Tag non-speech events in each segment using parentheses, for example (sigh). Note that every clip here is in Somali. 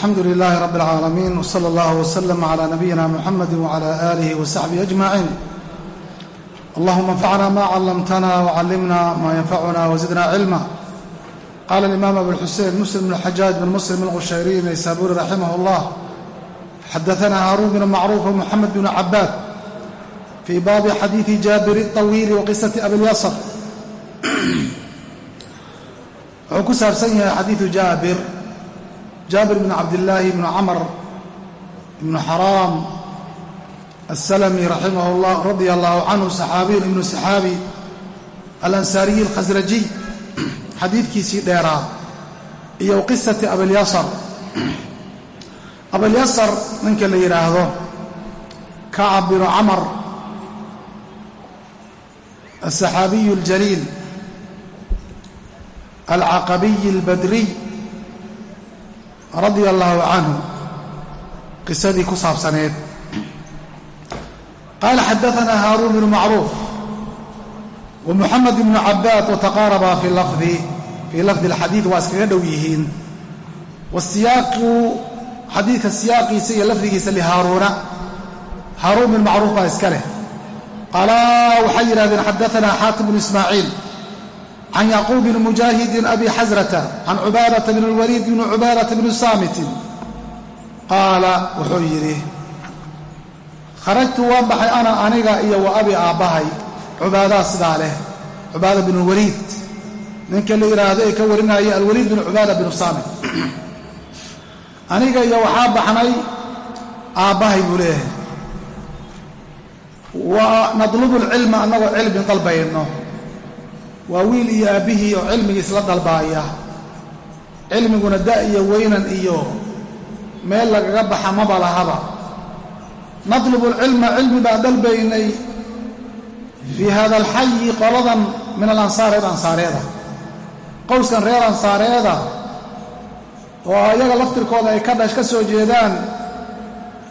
alxamdu lilaahi rabi alcaalamiin wsala allah wslama cala nabiyina muxamadi wcala aalihi wasaxbihi ajmaciin allahuma anfacna ma callamtana wcallimna maa yanfacuna wazidna cilma qaala alimaam abuxusein muslim bn xajaaj bin muslim alqushayriy naysaabuuri raximah llah xadaana haaruun bin macruuf wmuxamed bn cabaad fii baabi xadiidi jaabiri awiili waqisati abilyasr (clears throat) wuxuu ku saabsan yahay xadiidu jaabir jaabir bn cabdillaahi bn camr ibnu xaraam aلslmi raximah اllah radia allahu canhu saxaabiyun ibnu saxaabi alansaariyi اlkhasrajiy xadiidkiisii dheeraa iyo qisati abilyasar abilyasar ninka la yidhaahdo kacab binu camr aلsaxaabiyu اljaliil alcaqabiyi اlbadriy radia allaahu canhu qisadii ku saabsaneed. Qaala xadaanaa haaruun bnu macruuf wa muxamed ibnu cabaad wataqaarabaa fii lafdi alxadiid waa iskaga dhow yihiin. Wasiyaaqu xadiidka siyaaqiisa iyo lafdigiisa lihaaruuna haaruun bin macruuf baa iska leh. Qaala waxay yidhahdeen xadaanaa xaatim bnu ismaaciil can yacquub bn mujaahidin abi xasrata can cubaadata bn اlwaliid bn cubaadata bni saamitin qaala wuxuu yidhi kharajtu waan baxay ana aniga iyo wa abi aabbahay cubaadaa sidaa leh cubaada bn waliid ninka la yidhaahdo ee ka warinaya alwaliid bn cubaada bnu saamit aniga iyo waxaa baxnay aabbahay buu leeyahay wa nadlubu lcilma annagoo cilmi dalbayno waa wiil iyo aabbihii oo cilmigiis la dalbaaya. Cilmiguna da' iyo weynan iyo meel lagaga baxa maba lahaba. Natlubu alcilma cilmi baan dalbaynay fii hada alxayi qoladan min alansaar reer ansaareeda. Qowskan reer ansaareeda oo ayaga laftirkooda ay ka dhash ka soo jeedaan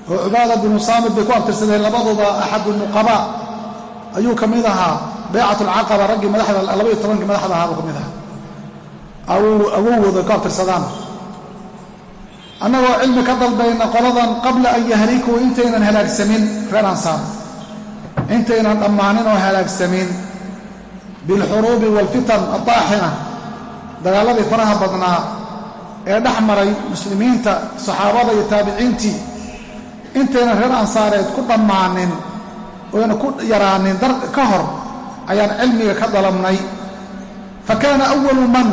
oo cubaada binu saamid bay ku abtirsadeen labaduba axadu nuqabaa ayuu ka mid ahaa baycat alcaqaba raggii madaxda labaiyo tobankii madaxda ahaabuu ka mid aha awowooda ku abtirsadaan annagoo cilmi ka dalbayna qoladan qabla an yahlikuu intaynan halaagsamin reer ansaar. Intaynan dhammaanin oo halaagsamin. Bilxuruubi waalfitan adaaxina dagaalladii faraha badnaa ee dhex maray muslimiinta saxaabada iyo taabiciintii. Intaynan reer ansaareed ku dhammaanin oyna ku yaraanin ka hor ayaan cilmiga ka dalabnay. Fa kaana awalu man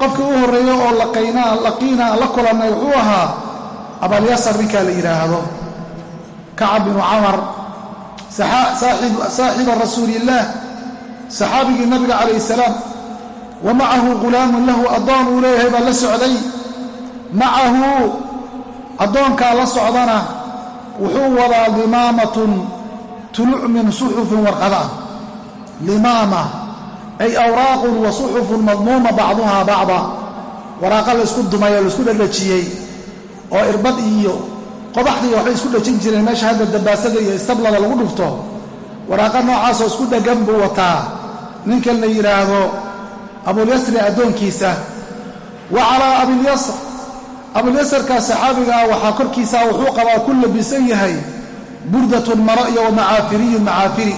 qofkii u horreeya oo laqiina aan la kulannay wuxuu ahaa abalyasar ninkaa la yidhaahdo kacab binu camar saaxiba rasuuliillaah saxaabigii nabiga calayhi salaam. Wa macahu ghulaamun lahu addoon uu leeyahay baa la socday. Macahu addoonkaa la socdana wuxuu wadaa limaamatun tuluc min suxufin warqada ah limaama ay awraaqun wa suxufun madmuuma bacduhaa bacda. Waraaqa laysku dumay oo la isku dhadhajiyey oo irbad iyo qodaxdii waxbay isku dhajin jireen meesha hadda dabaasada iyo istablada lagu dhufto. Waraaqa noocaasoo isku dheggan buu wataa. Ninkan la yidhaahdo abulyasri addoonkiisa. Wa calaa abilyasr abulyasarkaa saxaabiga ah waxaa korkiisaa wuxuu qabaa ku labisan yahay burdatun maro iyo wa macaafiriyun macaafiri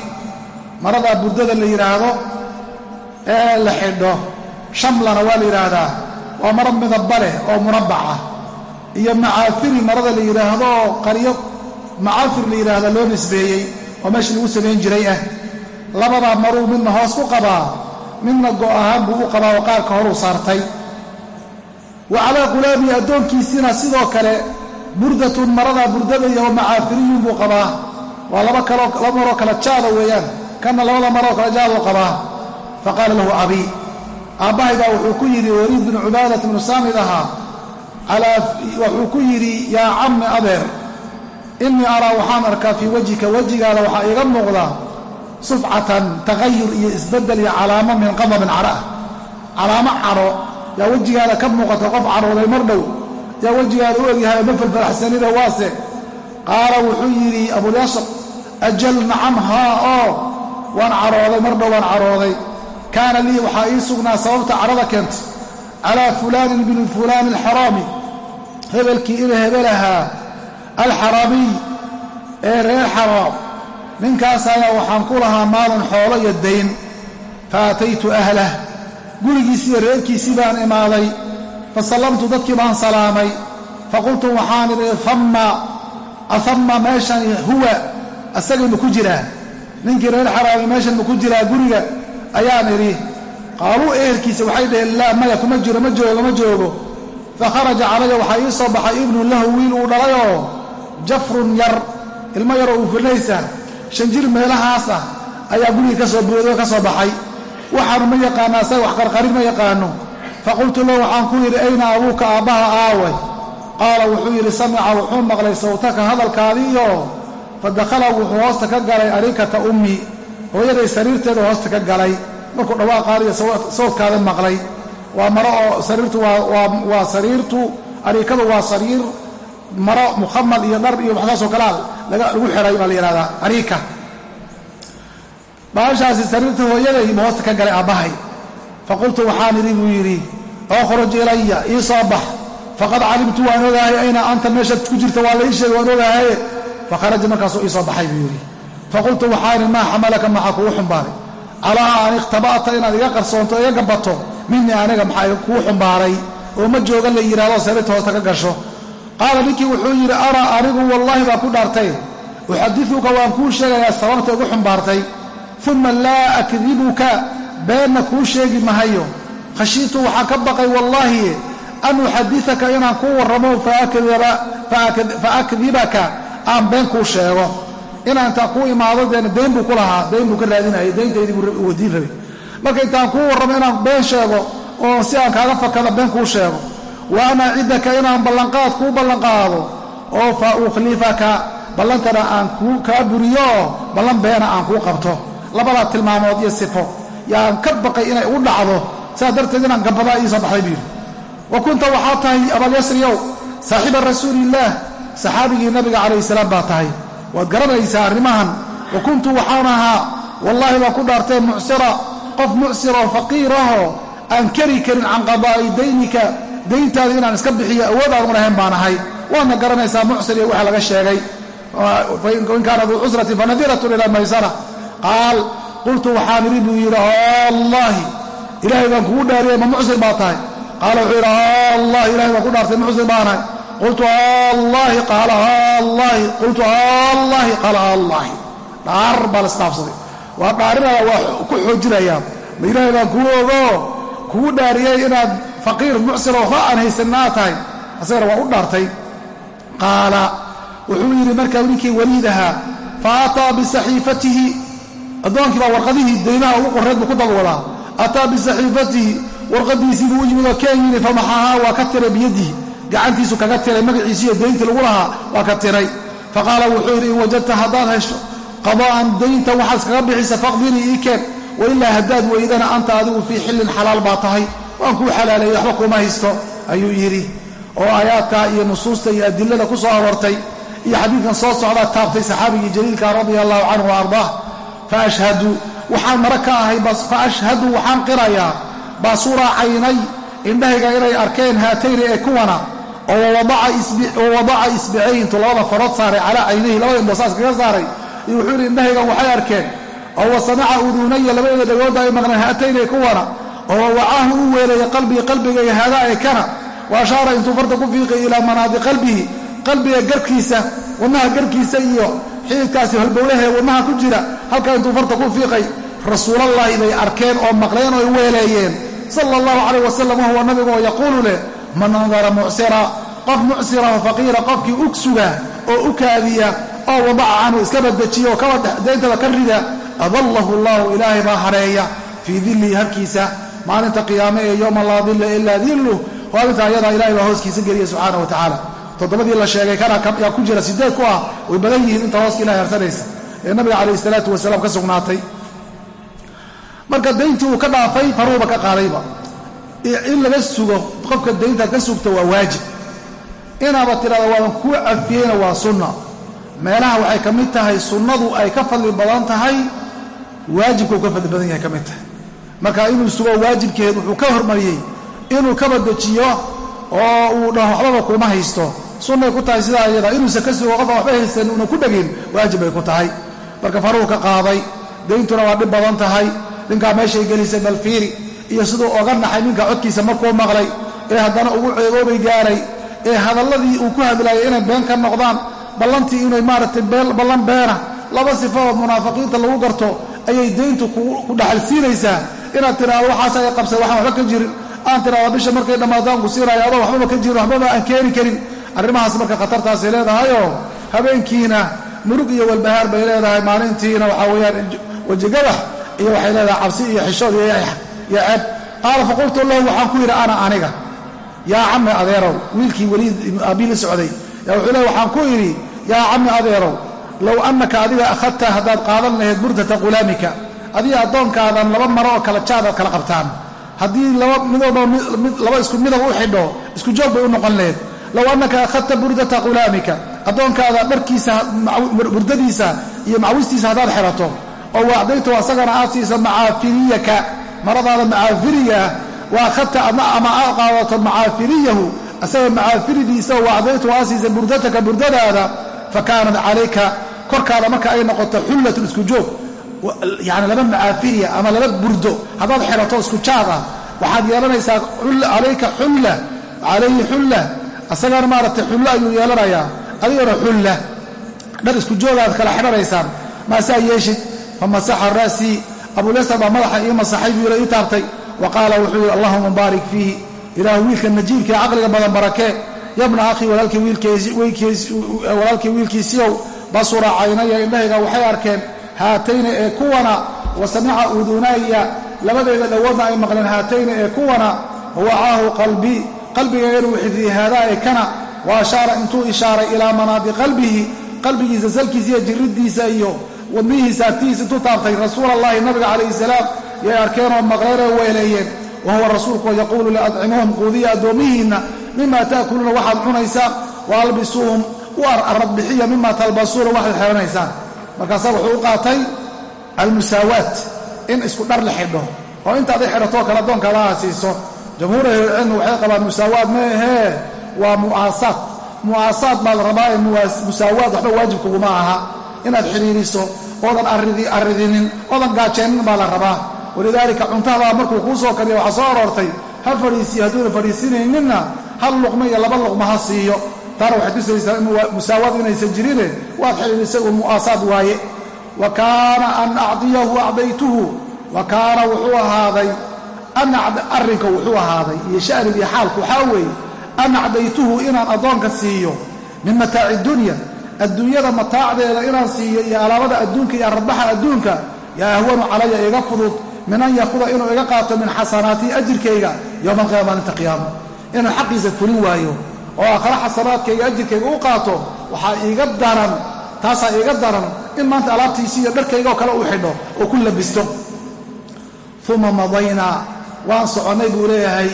maradaa burdada la yidhaahdo ee la xidho shamlana waa la yidhaahdaa waa maro midabba leh oo murabbac ah. Iyo macaafiri marada la yidhaahdo oo qaryo macaafir la yidhaahda loo nisbeeyey oo meeshii lagu samayn jiray ah. Labadaa maruu midna hoos ku qabaa midna go' ahaan buu u qabaa oo qaarka horuu saartay. Wa calaa qulaamihi addoonkiisiina sidoo kale burdatun maradaa burdada iyo macaafiriyun buu qabaa. Waa laba kaloo laba maroo kala jaada weeyaan kanna labada maroo kala jaaduu qabaa fa qaala lahu abii aabbahay baa wuxuu ku yidhi waliid binu cubaadat bnu saamid ahaa wuxuu ku yidhi yaa cammi adeer innii araa waxaan arkaa fii wejhika wejigaada waxaa iiga muuqda sufcatan tagayur iyo isbeddel iyo calaamo min qadabin cadho ah calaamo cadho yaa wejigaada ka muuqata qof cadhooday mar dhow yaa wejigaada u egyahay ma falfalaxsanina waase qaala wuxuu yidhi abulyasr ajal nacam haa oo waan cadhooday mar dhow waan cadhooday kaana lii waxaa ii sugnaa sababta cadhada keentay. Calaa fulaanin bini fulaani alxaraami hebelkii ina hebelahaa alxaraamiy ee reer xaraam. Ninkaas ayaa waxaan ku lahaa maalun xoolo iyo dayn. Fa ataytu ahlah gurigiisiiyo reerkiisii baan imaaday. Fa sallamtu dadkii baan salaamay. Faqultu waxaan idhi amma ahamma meeshan huwa asagay maku jiraa ninkii reer xaraami meeshan maku jiraa guriga? Ayaan idhi qaaluu ehelkiisa waxay dhaheen laa maya kuma jiro ma joogo ma joogo. Fakharaja calaya waxaa ii soo baxay ibnun lahu wiil uu dhalayoo jafrun yar ilmo yaroo uu firnaysa shan jir meelahaas ah ayaa gurigii ka soo booday oo ka soo baxay. Waxaanu ma yaqaano asaga wax qarqarin ma yaqaano. Faqultu lahu waxaan ku yidhi ayna abuuka aabbaha aawe qaala wuxuu yidhi samica wuxuu maqlay sawtaka hadalkaadiiyo fa dakhala wuxuu hoosta ka galay arikata ummi. Hooyaday sariirteedu hoosta ka galay. Markuu dhawaaqaadiyo sawdkaada maqlay. Waa maro oo sariirtu waa sariirtu arikadu waa sariir maro mukhamal iyo dhar iyo waxsaasoo kalea lagu xihay baa la yihahdaa ariika. Baashaasi sariirta hooyaday ma hoosta ka galay aabbahay. Faqultu waxaan idhi buu yidhi okhruj ilaya ii soo bax. Faqad calimtu waan ogahay ayna anta meeshaad ku jirta waa lai sheegay waan ogahaye fakharaja markaasuu ii soo baxay buu yidhi. Faqultu waxaan idhi maa xamalaka maxaa kugu xumbaaray calaa an ikhtaba'ta inaad iga qarsoonto iga gabato minii aniga maxaa kuu xumbaaray? Oo ma jooga la yidhahdo sariirta hoosta ka gasho. Qaala ninkii wuxuu yidhi araa anigu wallaahi baa ku dhaartay. Uxadiuka waan kuu sheegayaa sababta igu xumbaartay. Uma laa akdibuka beenna kuu sheegi mahayo. Khashiitu waxaan ka baqay wallaahi an uxadiaka inaan kuu warramo fa akdibaka aan been kuu sheego inaan intaan kuu imaado deen dayn buu ku lahaa dayn buu ka raadinayay dayntaydii buu wadiin rabay. Marka intaan kuu warramo inaan been sheego oo si aan kaaga fakada been kuu sheego wa an inaan ballanqaad kuu ballanqaado oo fa ukhlifaka ballantana aan kaa buriyo ballan beena aan kuu qabto. Labadaa tilmaamood iyo sifo yaan ka baqay inay u dhacdo sidaa darteed inaan gabadaa ii soo baxday buu yidhi. Wa kunta waxaa tahay abalyasriyow saaxiiba rasuuliillaah saxaabigii nabiga calayhi salaam baa tahay. Waad garanaysaa arrimahan. Wa kuntu waxaan ahaa wallaahi baan ku dhaartee mucsira. Qof mucsiroo faqiirahoo aan keri karin can qadaa'i daynika dayntaada inaan iska bixiyo awood aan u lahayn baan ahay. Waadna garanaysaa mucsir iyo waxa laga sheegay. In kaana duu cusratin fanadiratun ilaa maysara. Qaal qultu waxaan idhi buu yidhi allaahi ilaahay baan kugu dhaariyey ma mucsir baa tahay. Qaala wuxuu yidhi allahi ilahay baan ku dhaartay mucsir baanahay qultu allaahi qaala allaahi qultu allaahi qaala allaahi dhaar baa la isdhaafsaday waa dhaarinaya waa ku xoojinayaa ma ilaahay baan kuu ogo kugu dhaariyey inaad faqiir mucsiro waxba aan haysanaa tahay asagana waa u dhaartay qaala wuxuu yidhi markaa ninkii waliidahaa fa ataa bisaxiifatihi addoonkii baa warqadihii daymaha ugu qorreed buu ku daba wadaa ataa bisaxiifatihi warqadiisii buu u yimid oo waa ka tiray biyadihi gacantiisu kaga tiray magaciisiiyo dayntii lagu lahaa waa ka tiray. Faqaala wuxuu yidhi in wajadta haddaad hesho qadaa'an daynta waxaad iskaga bixisa faqdinii ii keen. Wailaa haddaad weydana anta adigu fii xillin xalaal baa tahay. Waan kuu xalaaleeyey waxba kuma haysto ayuu yidhi. Oo aayaadkaa iyo nusuusta iyo adilada ku soo aroortay iyo xadiidkan soo socdaa taabtay saxaabigii jaliilka radia allahu canhu wa ardaah. Faashhadu waxaan mara ka ahay fa ashhadu waxaan qirayaa baasuura caynay indhahayga inay arkeen haatayni ee kuwana wadaca isbicayntu labada farood saaray calaa caynihi labada indhoosaas kaga saaray. Iyo wuxuu yidhi indhahayga waxay arkeen oo wasamaca uduunaya labadeeda dhagooda ay maqneen haatayni kuwana oo wacaahu u weelaya qalbii qalbigayga haadaa ee kana wa ashaara intuu farta ku fiiqay ilaa manaadi qalbihi qalbiga garkiisa wadnaha garkiisa iyo xididkaasi halbowlahee wadnaha ku jira halkaa intuu farta ku fiiqay rasuulallaahi bay arkeen oo maqleen oo ay weeleeyeen sala allahu calayh wasalam wahuwa nabigu oo yaquulu leh man nadara mucsira qof mucsira oo faqiira qofkii ug suga oo u kaadiya oo wadaca canhu iska badejiya oo kabadeentaba ka rida adallahu allahu ilaahay baa hareeya fii dillihi harkiisa. Maalinta qiyaame ee yowma laa dilla ilaa dilluh maalinta ayadaa ilahay baa hooskiisa geliya subxaana wa tacaala. Toddobadii la sheegay kana yaa ku jira sideed ku ah way badan yihiin inta hooska ilahay harsanaysa. Ee nabiga calayhi salaatu wasalaam ka sugnaatay. Marka dayntii uu ka dhaafay faruuba ka qaadayba in laga sugo qofka dayntaad ka sugto waa waajib. Inaaba tidhahda waadan kuu cafiyeyna waa sunna. Meelaha waxay ka mid tahay sunnadu ay ka fadli badan tahay waajibkuu ka fadli badan yahay ka mid tahay. Marka inuu sugo waajibkeed wuxuu ka hormariyey inuu ka badejiyo oo uu dhaho waxbaba kuma haysto. Sunnay ku tahay sidaa iyada inuusan ka sugo qofa waxba haysan una ku dhegin waajib bay ku tahay. Marka faruu ka qaaday dayntuna waa dhib badan tahay. Ninkaa meeshay gelisay balfiiri iyo siduu oga naxay ninka codkiisa markuu maqlay ee haddana ugu ceeboobay gaaray ee hadalladii uu ku hadlayay inay been ka noqdaan ballantii inay maaragtay ballan beena laba sifo oo munaafiqiinta lagu garto ayay dayntu ku dhaxalsiinaysaa inaad tiraado waxaas ay qabsay waxaan waxba ka jirin. Aan tiraado bisha markay dhammaadaan ku siinayo adoo waxbaba ka jirin waxbaba aan keeni karin. Arrimahaas marka khatartaasay leedahayoo habeenkiina murug iyo walbahaar bay leedahay maalintiina waxaa weeyaan wejigabax iyo waxay leedahay cabsi iyo xishood iyo ceeb qaala faqultu lahu waxaan ku yidhi ana aniga. Yaa cami adeerow wiilkii weliid aabii la socday. Yaa wuxuu leey waxaan ku idhi yaa cami adeerow low annaka adiga akhadta haddaad qaadan lahayd burdata qulaamika adiga addoonkaadan laba maro oo kala jaadaad kala qabtaan haddii laba midooba laba isku midab u xidho isku joog bay u noqon lahayd low annaka akhadta burdata qulaamika addoonkaada dharkiisa burdadiisa iyo macwistiisa haddaad xerato oo waacdaytu asagana aad siisa macaafiriyaka maradaada macaafiriga wa akhadta ama aad qaadato macaafiriyahu asaga macaafiridiisa oo waacdaytu aad siisa burdataka burdadaada fa kaanat calayka korkaada marka ay noqoto xullatun isku joog. Yani laba macaafiriya ama laba burdo haddaad xerato isku jaad ah waxaad yeelanaysaa calayka xulla calayhi xulla. Asagana maaragtay xullo ayuu yeelanayaa adigana xulla. Dhar isku joogaad kala xidhanaysaan maasaa yeeshid? Fa masaxa ra'sii abulyasar baa madaxa ii masaxay buu ii taabtay. Wa qaala wuxuu yidhi allahuma baarik fiihi. Ilaahu wiilka najiibka ee caqliga badan barakee yabna akhii walaalkii wiilkiisiiow basura caynaya indhahayga waxay arkeen haatayna ee kuwana wa samica udunaaya labadeeda dhowadna ay maqleen haatayna ee kuwana wawacaahu qalbii qalbiga inuu xifdiyey haadaa ee kana wa ashaara intuu ishaaray ilaa manaadi qalbihi qalbigiisa salkiisa iyo jirriddiisa iyo wadnihiisa agtihiisa intuu taabtay rasuul allahi nabiga calayhi salaam yay arkeenoo maqleynoo weeleeyeen wa huwa rasuulku yaquulu liadcimuhum quudiya addoomihiinna mima ta'kuluuna waxaad cunaysaan wa albisuuhum u arradbixiya mima talbasuuna waxaad xeehanaysaan markaasaa wuxuu u qaatay almusaawaat in isku dhar la xidho oo intaad i xidhatoo kale addoonkaada aa siiso jamhuur ahlilcilmi waxay qabaan musaawaad ma ahee waa mu'aasaad. Mu'aasaad baa la rabaa ee musaawaad waxba waajib kuguma aha inaad xidhiiriso oodan arridinin oodan gaajeennin baa la rabaa. Walidaalika cuntadaa markuu kuu soo kariya waxaa soo aroortay ha fadhiisiyo hadduuna fadhiisinayninna hal luqma iyo laba luqma ha siiyo. Taana waxay tusaysaa in musaawaad inaysan jirine waad xidhiirisay uun mu'aasaad waaye. Wa kaana an acdiyahu acdaytuhu wa kaana wuxuu ahaaday arrinka wuxuu ahaaday iyo sha'nigii xaalku waxaa weeye an acdaytuhu inaan addoonka siiyo min mataaci dunya adduunyada mataacdeeda inaan siiyo iyo alaabada adduunka iyo arradbaxa adduunka yaa ahwanu calaya iga fudud min an yakuda inuu iga qaato min xasanaatii ajirkayga yowma alqiyama maalinta qiyaama inaan xaqiisa fulin waayo oo aakhare xasanaadkayga ajirkayga u qaato waxaa iiga daran taasaa iiga daran in maanta alaabtiisii iyo dharkayga oo kale uu xidho oo ku labisto. Uma madaynaa waan soconnay buu leeyahay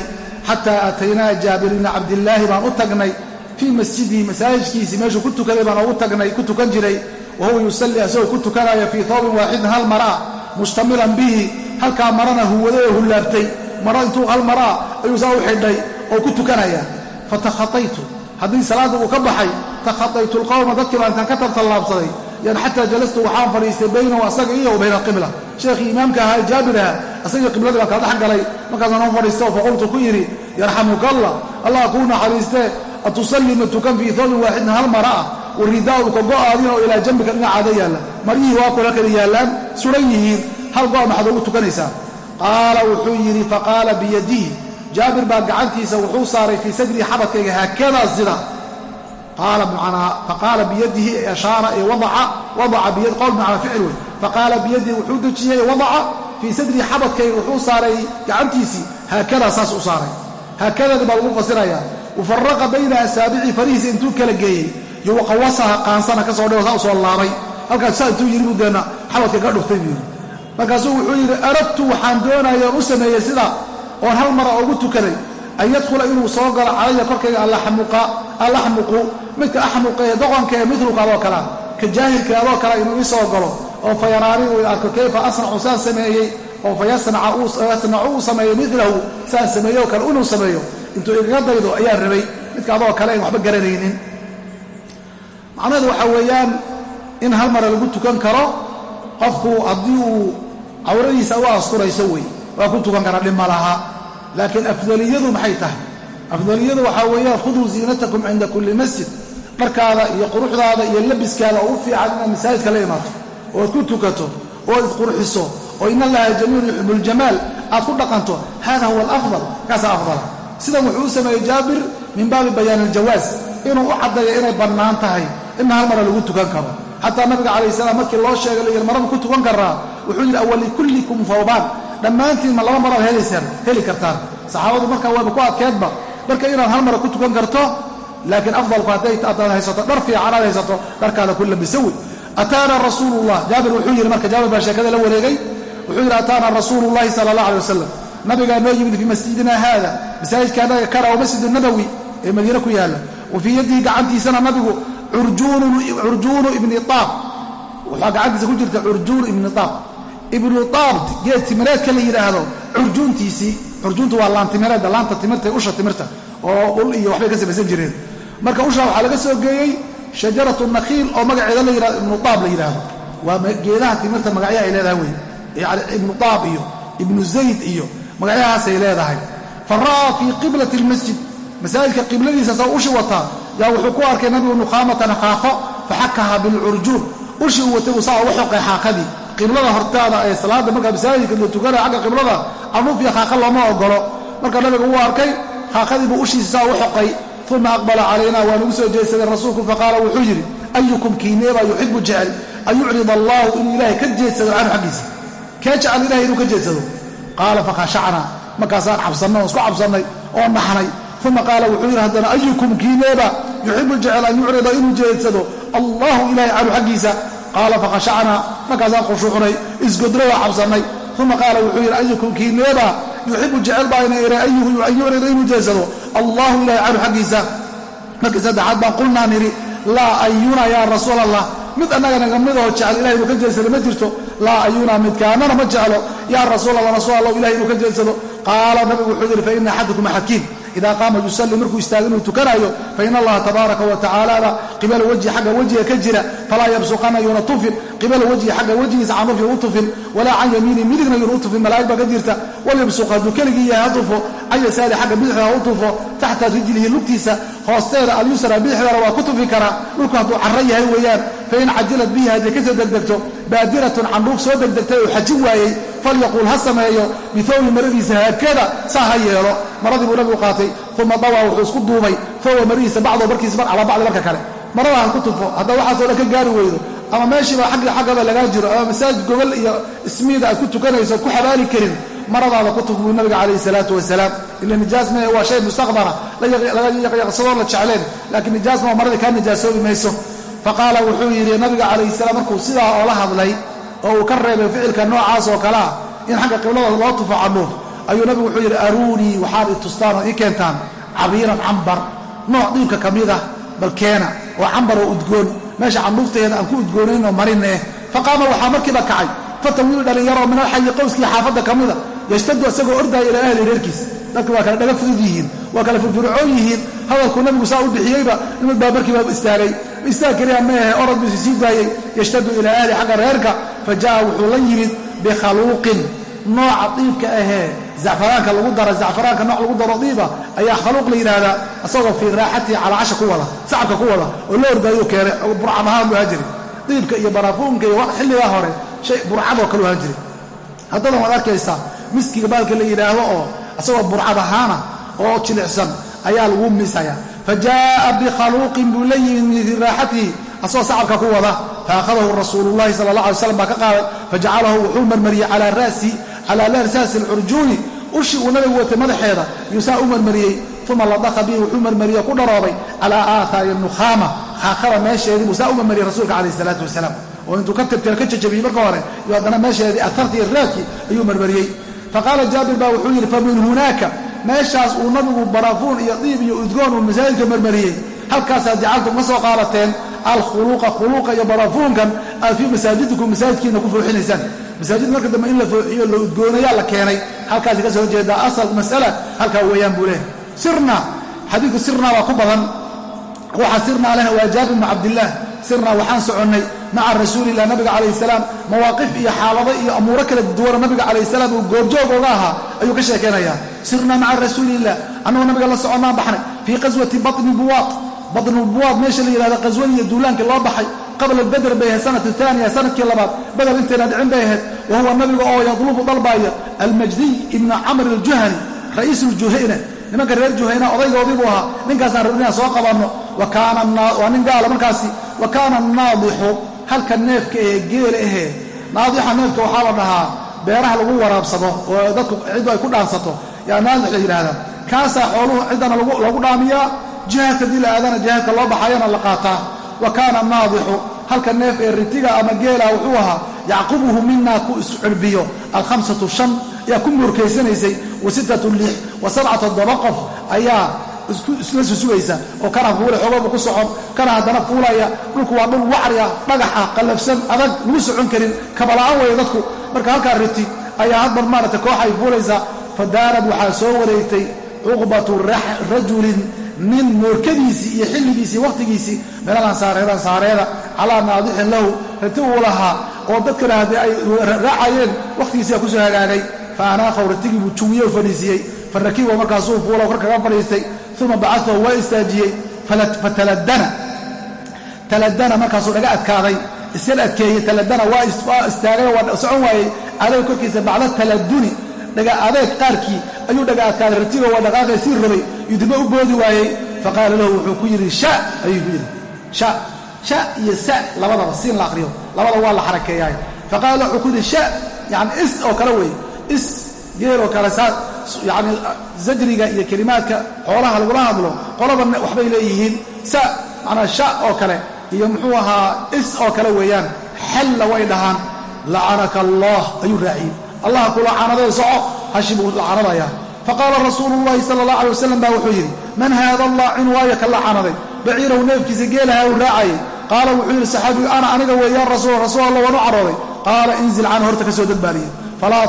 xataa aataynaa jaabir ibna cabdillaahi baan u tagnay fii masjidihi masaajidkiisii meeshuu ku tukaday baan ugu tagnay ku tukan jiray wa huwa yusallii asagoo ku tukanaya fii thawbin waaxidin hal maraa mushtamilan bihi halkaa marana huwaday oo hullaabtay maro intuu hal maraa ayuu saa u xidhay oo ku tukanaya fatakhaaytu haddii salaadda uu ka baxay takhaaytu alqawma dadkii baa intaan ka tartallaabsaday yan xataa jalastu waxaan fadhiistay baynahu asaga iyo wa bayna alqibla sheekhii imaamka ahaa jaabir aha asagii qibladii baan kala dhex galay markaasaan oo faqultu ku yidhi yarxamuka allah allah kuu naxariistee atusallii ma tukan fii thawbin waaxidin hal mara ah wa ridaa'uka go'aadina oo ilaa jambika dhinacaada yaalla. Maryihii waa kula kala yaallaan suran yihiin hal go'a maxaad ugu tukanaysaa? Qaala wuxuu yidhi faqaala biyadihi jaabir baa gacantiisa wuxuu saaray fii sadrii xabadkayga haakadaa sida faqaala biyadihi ashaara ee wadaca biyad qowl macnaa ficil wey faqaala biyadihi wuxuu dejiyey wadaca fii sadrii xabadkayga wuxuu saaray gacantiisii haakadaa saas u saaray. Haakadadi baa lagu fasirayaa wafaraqa bayna asaabici farihiisa intuu kala geeyey iyo waqawasaha qaansana ka soo dhigo saa u soo laabay halkaas saa intuu yidhi buu deena xabadka ka dhuftay buu yidhi markaasuu wuxuu yidhi aradtu waxaan doonaya oon u sameeyey sidaa oon hal mara ugu tukaday an yadkhula inuu soo galo calaya korkayga alaxmuqu midka axmuqa ee doqonka ee midluka adoo kalea ka jaahilka adoo kale inuu ii soo galo oo fa yaraani uu arko kayfa asnacu saan sameeyey oo fa yasnacu uu sameeyo milahu saan sameeyoo kale inuu sameeyo intuu igaga daydo ayaa rabay. Midka adoo kale an waxba garanaynin. Macnaheedu waxaa weeyaan in hal mara lagu tukan karo qofku haddii uu cawradiisa u asturayso wey waa ku tukan karaa dhib ma laha. Laakiin afdaliyadu maxay tahay? Afdaliyadu waxaa weeyaan khuduu ziinatakum cinda kulli masjid. Dharkaada iyo quruxdaada iyo labiskaada oo u fiican inaad masaajidka la imaato ood ku tukato oo isqurxiso oo in allaha jamiilun yuxibu ljamaal aad ku dhaqanto hada huwa alafdal kaasaa afdala sidan wuxuu u sameeyey jaabir min baabi bayaan aljawaas inuu u caddeeyo inay bannaan tahay ina hal mara lagu tukan karo. Xataa nabiga calayh salaam markii loo sheegay layidhi maraba ku tukan karaa wuxuu yidhi awalikullikum fawbaan dhammaantiin ma laba maraad helaysaan heli kartaan. Saxaabadu markaa waaba ku adkeedba marka inaad hal mara ku tukan karto laakiin afdalku hadday adaad haysato dhar fiican aad haysato dharkaada ku labisa wey ataana rasuulullah jaabir wuxuu yidhi marka jaabir baa sheekada la wareegay wuxuu yidhi ataana rasuulu llahi sala allah alay wasalam nabigaa noo yimid fii masjidina haada masaajidka annaga kana oo masjid nabowi ee madiine ku yaalla. Wa fii yadihi gacantiisana nabigu curjuunu ibni aab waxaa gacantiisa ku jirta curjuunu ibni aab ibnu aab geed timireedka la yidhaahdo curjuuntiisii curjuuntu waa laantimireedda laanta timirta usha timirta oo ul iyo waxbay ka samaysan jireen. Marka usha waxaa laga soo geeyey shajaratu nakhiil oo magaceeda la yidhahdo ibnu aab la yidhaahdo waa geedaha timirta magacyaha ay leedahay wey yani ibnu aab iyo ibnu zayd iyo magacyahaasay leedahay. Fa ra'aa fii qiblati lmasjid masaajidka qibladiisa sao ushi wataa yaa wuxuu ku arkay nabigu nukhaamatan xaaqo faxakaha bilcurjuun ushi uu watay uu saa uga xoqay xaaqadii. Qiblada hortaada ee salaada markaa masaajidka la tukanaya xagga qiblada anuuf iyo xaaqa looma ogolo marka nabigu uu arkay xaaqadii buu ushiisa saa u xoqay. Uma aqbala calayna waa nagu soo jeedsaday rasuulku faqaala wuxuu yidhi ayukum kiineebaa yuxibu jecel an yucrid allaahu inuu ilaahay ka jeedsado canhu xaggiisa. Kee jecel ilahay inuu ka jeedsado qaala fakhashacnaa markaasaan cabsannay oon isku cabsannay oo naxnay. Uma qaala wuxuu yidhi haddana ayukum kiineeba yuxibu jecel an yucrida inuu jeedsado allahu ilahay canhu xaggiisa. Qaala fakhashacnaa markaasaan khushuucnay isgodro waa cabsannay. Uma qaala wuxuu yidhi ayukum kiineeba yuxibu jecel baa ina ira an yucrida inuu jeedsado allahu ilahay canhu xaggiisa. Markii saddexaad baan qulnaa nidhi laa ayuna yaa rasuul allah mid annaga naga midoo jecel ilahay inuu ka jeedsado ma jirto laa ayuna midkaanana ma jeclo. Yaa rasuul allah rasuul allah ilahay inuu ka jeedsado qaala nabigu wuxuu yidhi faina axadakum axadkiin. Ida qaama yusalli markuu istaago inuu tukanaayo fain allaha tabaaraka wa tacaalaba qibala wejhi xagga wejiga ka jira falaa yabsuqana yuuna tufin. Qibala wejhi xagga wejigiisa canuf yun u tufin walaa can yamiini midigna yuuna u tufin malaa'ig baa ka jirta. Walyabsuq hadduu keligii yahay ha tufo can yasaari xagga bidixda ha u tufo taxta rijlihi lugtiisa hoosteeda alyusra bidixdana waa ku tufi karaa. Dhulku hadduu carro yahay weeyaan fain cajilat bihi hadday ka soo degdegto baadiratun candhuuf soo degdegtay oo xajin waayey falyaquul ha sameeyo bihawbi maradiisa haakada saa ha yeelo. Maradii buu nabigu qaatay uma dawaa wuxuu isku duubay fawba maradiisa bacdo barkiisa bar calaa bacdi marka kale. Marada han ku tufo hadda waxaasoo dhan ka gaari weydo. Ama meeshiiba aggi xaggaba lagaa jiro ama masaajid gogol iyo ismiida aad ku tukanayso ku xabaali karin. Maradaada ku tuf buu nabiga calayhi salaatu wasalaam. Ila nijaas mee waa shay mustaqbala. Laga yaqyaqsadoo la jecleen. Laakiin nijaas ma maradii kaa nijaasoobi mayso faqaala wuxuu yidhi nabiga calayhi salaam markuu sidaa oola hadlay oo uu ka reebay ficilka noocaas oo kale ah in xagga qiblada loo tufo cannuuf ayuu nabigu wuxuu yidhi aruunii waxaad i tustaan oo ii keentaan cabiiran cambar nooc dhiibka ka mid ah bal keena oo cambar oo udgoon meesha cannuufteeda aan ku udgoonayn oo marineh faqaama waxaa markiiba kacay fatan wiil dhallinyaroo min alxayi qowskii xaafadda ka mida yashtadu isagoo ordaaya ilaa ahli reerkiis. Dadku waa kala dhaga fudud yihiin waa kala firfircoon yihiin hadalkuu nabigu saa u bixiyeyba nimad baa markiiba istaagay istaag keliya ma ahe orad buu sii daayey yashtadu ilaa ahli xagga reerka fa ja'a wuxuu la yimid bikhaluuqin nooca diibka ahee zacfaraanka lagu dara zacfaraanka nooc lagu daro diiba ayaa khaluuq la yidhaahdaa isagoo fii raaxatihi calaacasha ku wada sacabka ku wada oo la ordaayo keenay burcam ahaan buu ahaan jiray. Diibka iyo baraafuumka iyo xilligaa hore shay burcadoo kale ahaan jiray. Haddadan waad arkaysaa miskiga baalka la yidhaahdo oo isagoo burcad ahaana oo jilicsan ayaa lagu miisaya fa jaa'a bikhaluuqin buu la yimid min raaxatihi asagoo sacabka ku wada faahadahu rasuulullahi sala allah alay slam baa ka qaaday fajacalahu wuxuu marmariyey calaa raasi alcurjuuni ushi uu nabigu watay madaxeeda yuu saa u marmariyey uma ladaqa bihi wuxuu marmariyey ku dharoobay calaa aathaari nukhaama haakada meesheedii buu saa u marmariyey rasuulka calayh isalaatu wasalaam oo intuu ka tirtira ka jajabiyey marka hore iyo haddana meesheedii atarti iyo raadkii ayuu marmariyey faqaala jaabir baa wuxuu yidhi famin meeshaas uu nabigu baraafuun iyo diib iyo udgoon uu masaajidka marmariyey. Halkaasaad jacaltum ka soo qaalateen alkhuluuqa khuluuqa iyo baraafuunkan aad fii masaajidikum masaajidkiina ku fooxinaysaan masaajid marka dambe in la fooxiyo la udgoonayaa la keenay. Halkaasi ka soo jeedaa asal masala halkaa weeyaan buu leehay sirna xadiidku sirna waa ku badan. Waxaa sirnaa leh waa jaabir bnu cabdillaah sirnaa waxaan soconnay maca rasuulilah nabiga calayh salaam mawaaqif iyo xaalado iyo amuuro kala duwana nabiga calayh salaam uu goobjoog oga ahaa ayuu ka sheekaynayaa sirnaa maca rasuuliillah annagoo nabiga la soconnaan baxnay fii qaswati batni buwaad batni buwaad meesha la yidhahdo qaswadii iyo loo baxay qabla badr bay ahayd sanat aaniya sannadkii labaad. Badar intayna dhicin bay ahayd wa huwa nabiga oo yadlubu dalbaaya almajdiy ibna camr aljuhani ra'iisu ljuhayna nimanka reer juhayna odaygoodii buu ahaa ninkaasaan rabin inaan soo qabanno. Waa nin gaala markaasi. Wa kaana naadixu halka neefka ee geela ahee naadixa neefka waxaa la dhahaa beeraha lagu waraabsado oo dadku ciddu ay ku dhaansato. Yaa naadix la yidhaahdaa kaasaa xooluhu ciddana lagu dhaamiyaa? Jihaadka dii la aadana jihaadka loo baxayana la qaataa. Wa kaana naadixu halka neef ee ritiga ama geela wuxuu ahaa yacqubuhu minaa ku isu cirbiyo alkhamsatu shan. Ayaa ku muurkaysanaysay wa sittatu lix wa sabcatu todoba qof. Ayaa isla susugaysa oo kana fuula xoogooba ku socon kana haddana fuulaya dhulku waa dhul wacria dhagaxa qallafsan adag lagu socon karin kabala'aan weeye dadku. Marka halkaa riti ayaa hadbar maaragtay koox ay fuulaysaa fa daarad waxaa soo wareegtay cuqbatu rajulin nin moorkadiisii iyo xilligiisii wakhtigiisii meelalan ansaareeda ansaareeda calaa naadixin lahu rati uu lahaa oo dadkana haddii ay raacayeen wakhtigiisiaa ku soo hagaagay fa anaakhaw ratigii buu juwiye u fadhiisiiyey markaasuu fuulo kor kaga fadhiistay uma bacaahu waa istaajiyey fataladana taladana. Markaasuu dhaga adkaaday isyar adkeeyey taladana waa istaagay waa socon waayey calayhi korkiisa bacda taladuni adeeg qaarkii ayuu dhaga adkaaday ratigo waa dhaqaaqay sii rabay yudiba u boodi waayey faqaala lahu wuxuu ku yidhi sha ayuu ku yidhi sha sha iyo sa labadaba siin la aqriyo labada waa la xarakeeyaay faqaala wuxuu ku yidhi sha yani is oo kale weeye geeloo kale saa yani zajriga iyo kelimaadka xoolaha lagula hadlo qolaba waxbay leeyihiin. Sa manaa sha oo kale iyo muxuu ahaa is oo kale weeyaan. Xalla way dhahaan. Lacanaka allah ayuu raaciyey. Allah ku lacanadee soco. Hashi buu lacanadayaa faqaala rasuulu llahi sala allah alay wasalam baa wuxuu yidhi man haada allaacinu waayo ka lacanaday baciirahu neefkiisa geelaha uu raacayay qaala wuxuu yidhi saxaabigu ana aniga weeyaan rasuul rasuul alla waanu carooday. Qaala inzil canhu horta ka soo dadbaaliye falaa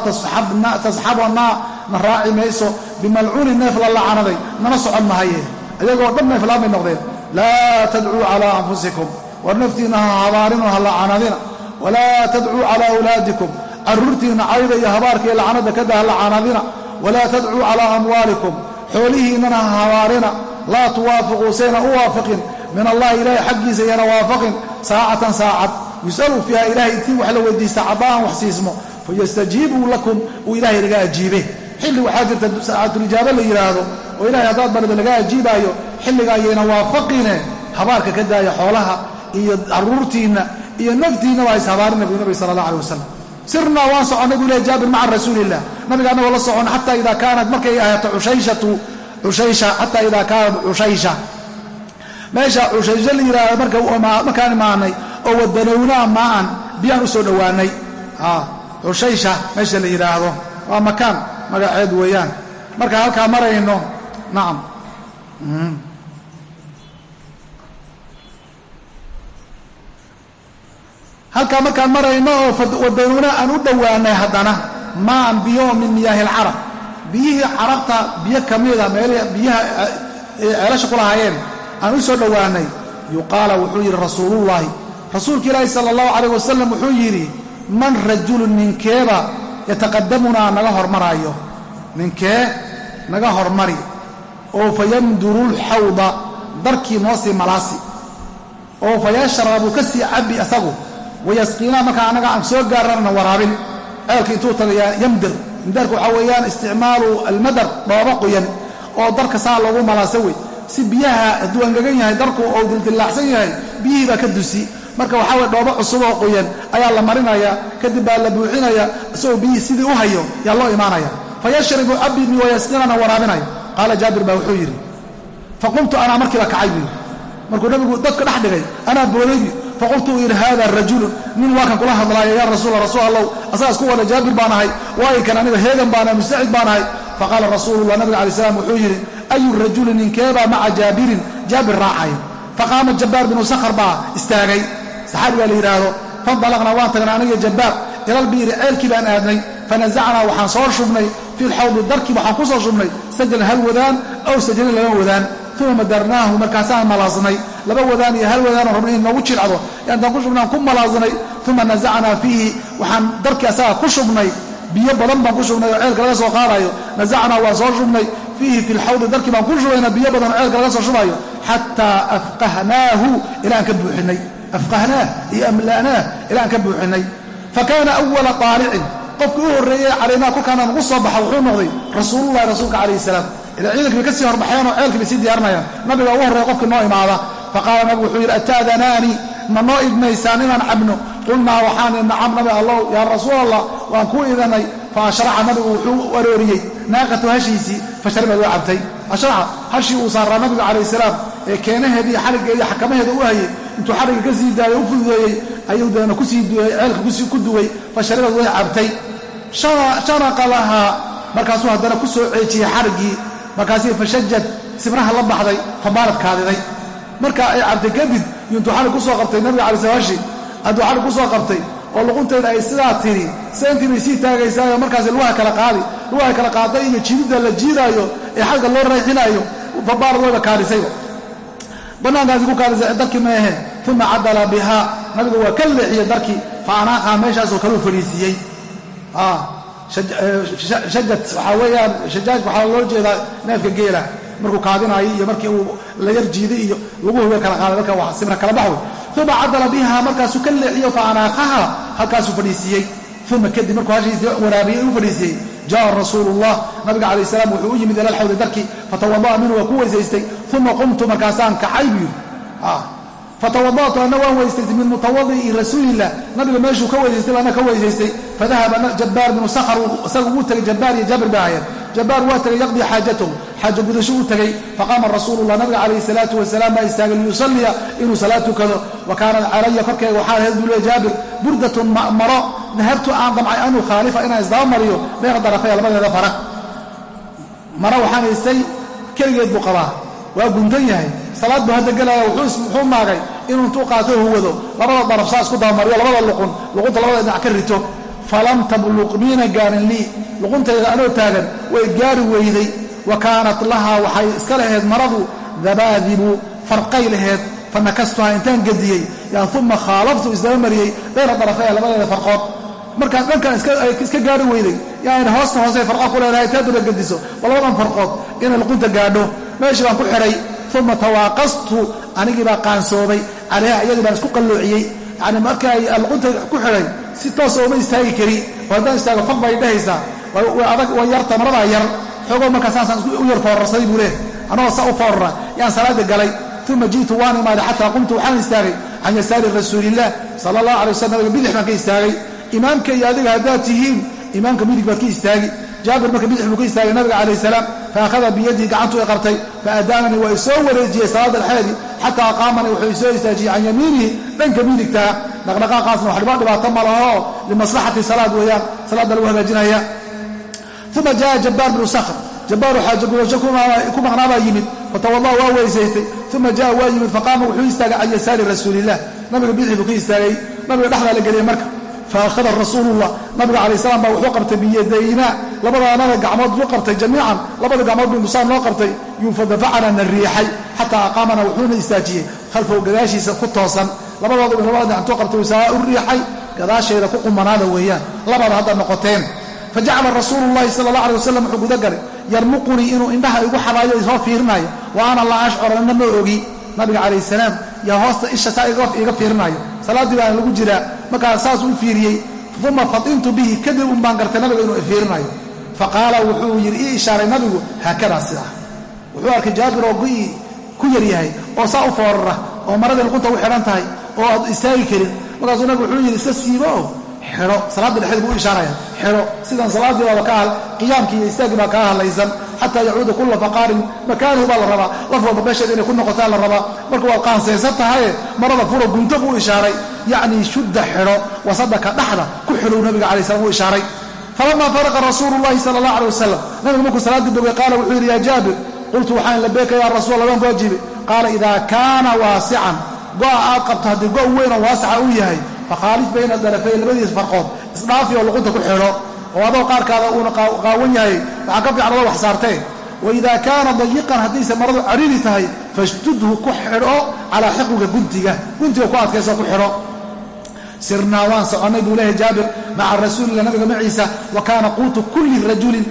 tasxabnaa na raaci mayso bimalcuuni neef la lacanaday nama socon mahaye ayagoo dhan neef laamay noqdeen laa tadcuu calaa anfusikum war naftiinna ha habaarinoo ha lacanadina walaa tadcuu calaa awlaadikum carruurtiinna cayda iyo habaarka iyo lacanada kada ha lacanadina walaa tadcuu calaa amwaalikum xoolihiinnana ha habaarina laa tuwaafiquu sayna u waafiqin min allahi ilaahay xaggiisa iyana waafaqin saacatan saacad yus'alu fiiha ilahay intii wax la weydiista cadda'an wax siismo fayastajiibuu lakum uu ilahay laga ajiibe xilli waxaa jirta saacatulijaaba la yidhaahdo oo ilahay haddaad barida laga ajiibaayo xilliga ayayna waafaqine habaarka ka daaya xoolaha iyo carruurtiinna iyo naftiinnaba ha ishabaarina buu nabi sala allah aleh wasalam sirnaa waan soconnay buu lehy jaabir maca rasuuliillah nabiga annagoo la socon xataa idaa kaanat markay ahaato cushayshatu cushayha xataa idaa kaanat cushaysha meesha cushaysha la yidhaahdo markaan imaanay oo wadanownaa maa'an biyaan u soo dhowaanay cushaysha meesha la yidhaahdo waa makaan magaceed weeyaan. Marka halkaa marayno nacam halkaa markaan marayno oo wadanownaa aan u dhowaanay haddana maan biyo min miyaahi alcarab biyihii carabta biyo ka mida meelihii biyaha ceelasha ku lahaayeen aan u soo dhowaanay. Yuqaala wuxuu yidhi rasuulullaahi. Rasuulka ilaahi sala allahu calayh wasalam wuxuu yidhi man rajulun ninkeeba yataqadamunaa naga hormaraayo. Ninkee naga hormari. Oo fa yamduru lxawda darkii noo sii malaasi. Oo fa yashrabu ka sii cabbi asagu wayasqiinaa markaa annaga aan soo gaarana waraabin. Ceelka intuu tagayaa yamdir. Imdaarka waxaa weeyaan isticmaalu almadar dhooba qoyan oo darka saa loogu malaasa wey si biyaha hadduu angegan yahay darku ou dildillaacsan yahay biyihii baa ka dusi marka waxaa weye dhoobo cusub oo qoyan ayaa la marinaya kadib baa la buuxinaya isagoo biyihii sidii u hayo yaa loo imaanaya. Fa yashribu abini wayasqinana waraabinaya qaala jaabir baa wuxuu yidhi faqumtu anaa markiiba kacay buu yidhi. Markuu nabigu dadka dhex dhigay anaa boodaybi faqultu uu yidhi haada rajulun nin waa kan kula hadlaaya yaa rasuula rasuul allow asaga isku wada jaabir baan ahay waayo kan aniga heegan baan ahay mustacid baan ahay. Faqaala rasuulullah nabiga alai slam wuxuu yidhi ayu rajuli ninkeebaa maca jaabirin? Jaabir raacaya faqaama jabbaar binu sakhr baa istaagay saxaabigaa la yidhaahdo fandalaqnaa waan tagnay aniga jabbaar ilalbiiri ceelkii baan aadnay fanasacnaa waxaan soo shubnay fi lxawdi darkii waxaan ku soo shubnay sajlan hal wadaan aw sajlan laba wadaan uma madarnaahu markaasaan malaasnay laba wadaan iyo hal wadaanoo rabnay in noogu jilcdo intaan ku shubnaan ku malaasnay uma nasacnaa fiihi waxaan darkii asaga ku shubnay biyo badan baan ku shubnay oo ceelka laga soo qaadayo nasacnaa waan soo shubnay fiihi fi lxawdi darkii baan ku shubayna biyo badan oo ceelka laga soo shubayo xataa afqahnaahu ilaa aan ka buuxinay afqahnaah iyo amla'naah ilaa aan ka buuxinay fakaana awala طaalicin qofkii u horreeyey calaynaa kolkaana nagu soo baxa wuxuu noqday rasuululahi rasuulka calayh salaam ila ciidankii bay ka sii horbaxeen oo ceelkii bay sii diyaarinayaan nabiga ugu horreeya qofkii noo imaada faqaala nabigu wuxuu yidhi ataadanaani ma noo idmaysaan inaan cabno qulnaa waxaan nacam nabi allow yaa rasuul allah waan kuu idanay fa ashraca nabigu wuxuu arooriyey naaqatu hashiisii fasharibad waa cabtay ashraca hashii uu saaraa nabiga calayh salaam ee keenaheeda iyo xariggeeda iyo xakamaheeda u hayay intuu xarigga ka sii daayay u fududeeyey ayuu deena ku sii ceelka ku duway fasharibad way cabtay. Shanaqa lahaa markaasuu haddana ku soo ceejiyey xariggii markaasii fashajad sibraha la baxday fabaalad kaadiday. Markaa ay cabtay kadib intuu xarig ku soo qabtay nabiga cala salashi hadduu xarig ku soo qabtay oo luqunteeda ay sidaa tiri seentii bay sii taagaysaayo markaas lugaha kala qaadi lugaha kala qaaday iyo jiididda la jiidaayo ee xagga loo rayxinaayo fabaalad wayba kaadisayba bannaankaasi ku kaadisay darkii ma aheen uma cadala bihaa. Nabigu waa ka leexiyey darkii fa anaaqaa meeshaasoo kaleu fadhiisiiyey shajad waxaa weeyaan shajaajka waxaa loo jeedaa neefka geela markuu kaadinaayo iyo markii uu la yar jiiday iyo laguhuga kala qaaday marka waa sibra kala baxway. Uma cadala biha markaasuu ka leexiyo fa anaaqaha halkaasuu fadhiisiiyey uma kadib markuu hashiisii waraabiyey u fadhiisiiyey jaa rasuulu nabiga calayh salaam wuxuu u yimid ila alxawdi darkii fatawada'a minhu waa ku weysaystay uma qumtu markaasaan kacay buu yidhi fatawadatu ana waan weysaystay min mutawadi'i rasuulilah nabiga meeshuu ka weysaystay baana ka weysaystay fadahaba jabbaar binu sakhr isaga wuu tegay jabbaar iyo jaabir bay ahaayeen jabbaar waa tegay yaqdii xaajatahu xaajo gudasho u tegay faqaama rasuululah nabiga calayhi salaatu wasalaam baa istaagay liyusalliya inuu salaad tukado wa kaanat calaya korkayga waxaa ahayd buu le jaabir burdatun maro dahabtu aan damcay an ukhaalifa inaan isdaba mariyo bayna darafaya labadeeda fara maro waxaan waa guntan yahay. Salaad buu hadda gelaya wuxuu maagay inuu intuu qaato huwado labada daraf saa isku dabamariyo labada luqun. Luqunta labada dhinac ka rito. Falam tabluq miina gaarin lii. Luquntayda anoo taagan way gaari weyday. Wa kaanat lahaa waxay iska lahayd maradu dabaadibu farqay laheed. Fa nakastuhaa intaan gediyey yaa uma khaalaftu isdaba mariyey. Bayna darafaya labadeeda farqood. Markaa dhankan iska gaari weyday. Yaani hoosta hoose farqa ku leedahay taaduna gediso ba labadan farqood. Inay luqunta gaadho meeshii baan ku xidhay uma tawaaqastu anigii baa qaansoobay calayha iyadii baan isku qalloociyey yani marka luqunta ku xidhay si toosa uma istaagi kari. Oo haddaan istaago faq bay dhehaysaa adag waa yarta maradaa yar. Xoogoo markaa saasaan u yar foorarsaday buu leeh anagoo saa u foorara yaan salaada galay. Uma ji'tu waan imaaday xataa qumtu waxaan istaagay. Can yasaari rasuuliillah sala allah alay waslam nabiga bidix baan ka istaagay. Imaamka iyo adiga haddaad tihiin imaamka midig baad ka istaagi. Jaabir marka bidix buu ka istaagay nabiga calayh salaam faakhada biyadii gacantuu i qabtay faadaananii waa isoo wareejiyey salaada dhexeedii xataa aqaamanii wuxuu isoo istaajiyey can yamiinihi dhanka midigtaa dhaqdhaqaaqaasna wax dhiba dhibaato ma laho limaslaxati salaad weeyaan salaadda lagu hagaajinaya. Uma jaa jabbaar binu sakhr jabbaaru xaaja gudasho ku maqnaabaa yimid fatawada waa weysaystay uma jaa waa yimid faqaama wuxuu istaagay can yasaari rasuuliillah nabiga bidixi buu ka istaagay nabiga dhexdaa la geliyey marka faakhada rasuulullah nabiga calay salam baa wuxuu qabtay biyadayna labadaanada gacmood buu qabtay jamiican labada gacmood buu musaan loo qabtay yufadafacana na riixay xataa aqaamana wuxuuna istaajiyey khalfahu gadaashiisa ku toosan labadooduba labada gacantuu qabtay saa u riixay gadaasheeda ku qumanaada weeyaan labada hadda noqoteen fajacala rasuulu llahi sala allah alay wasalam wuxuu gudagalay yarmuqunii inuu indhaha igu xabaayo isoo fiirinayo wa ana laa ashcur anna ma ogi nabiga calayh salaam yaa hoosta isha saa iga fiirinayo salaaddii baana lagu jiraa. Markaa saasuu u fiiriyey uma fadintu bihi kadib un baan gartay nabiga inuu ifiirinayo faqaala wuxuu yidhi ii ishaaray nabigu haakadaa sidaa wuxuu arkay jaabir oo gu'ii ku yar yahay oo saa u foorara oo maradii luqunta u xidhan tahay oo aad istaagi karin. Markaasuu nabigu wuxuu yidhi iska siibo oo xidho salaadda dhexeed buu u ishaaraya xidho sidan salaaddii baaba ka qiyaamkii iyo istaaggii baa kaa hadlaysan xataa yacuuda kulla faqaarin makaanihu baa la rabaa laf walba meesheed inay ku noqotaa la rabaa marka waad qaansaysan tahaye marada furo gunto buu ishaaray yacnii shudda xidho wasadaka dhaxda ku xidhow nabiga calai salam uu ishaaray falamaa faraqa rasuulu llahi sala allah alay wasalam nabigu markuu salaaddii bogay qaala wuxuu yidhi yaa jaabir qultu waxaan labeeka ya rasuul allah ku ajiibay qaala idaa kaana waasican go'a aad qabto haddii go' weynoo waasica uu yahay fakhaalif bayna darafay labadiis farqood isdhaafi oo luqunta ku xidho oo adoo qaarkaada uuna qaawan yahay waxaa ka fiican adoo wax saartee waidaa kaana dayiqan haddayse maradu cariiri tahay fashdudhu ku xidho calaa xiqiga guntiga. Guntiga ku adkayso ku xidho. Sirnaa waan soconnay buu leehay jaabir maca rasuulillah nabiga maciisa wa kaana quutu kulli rajulin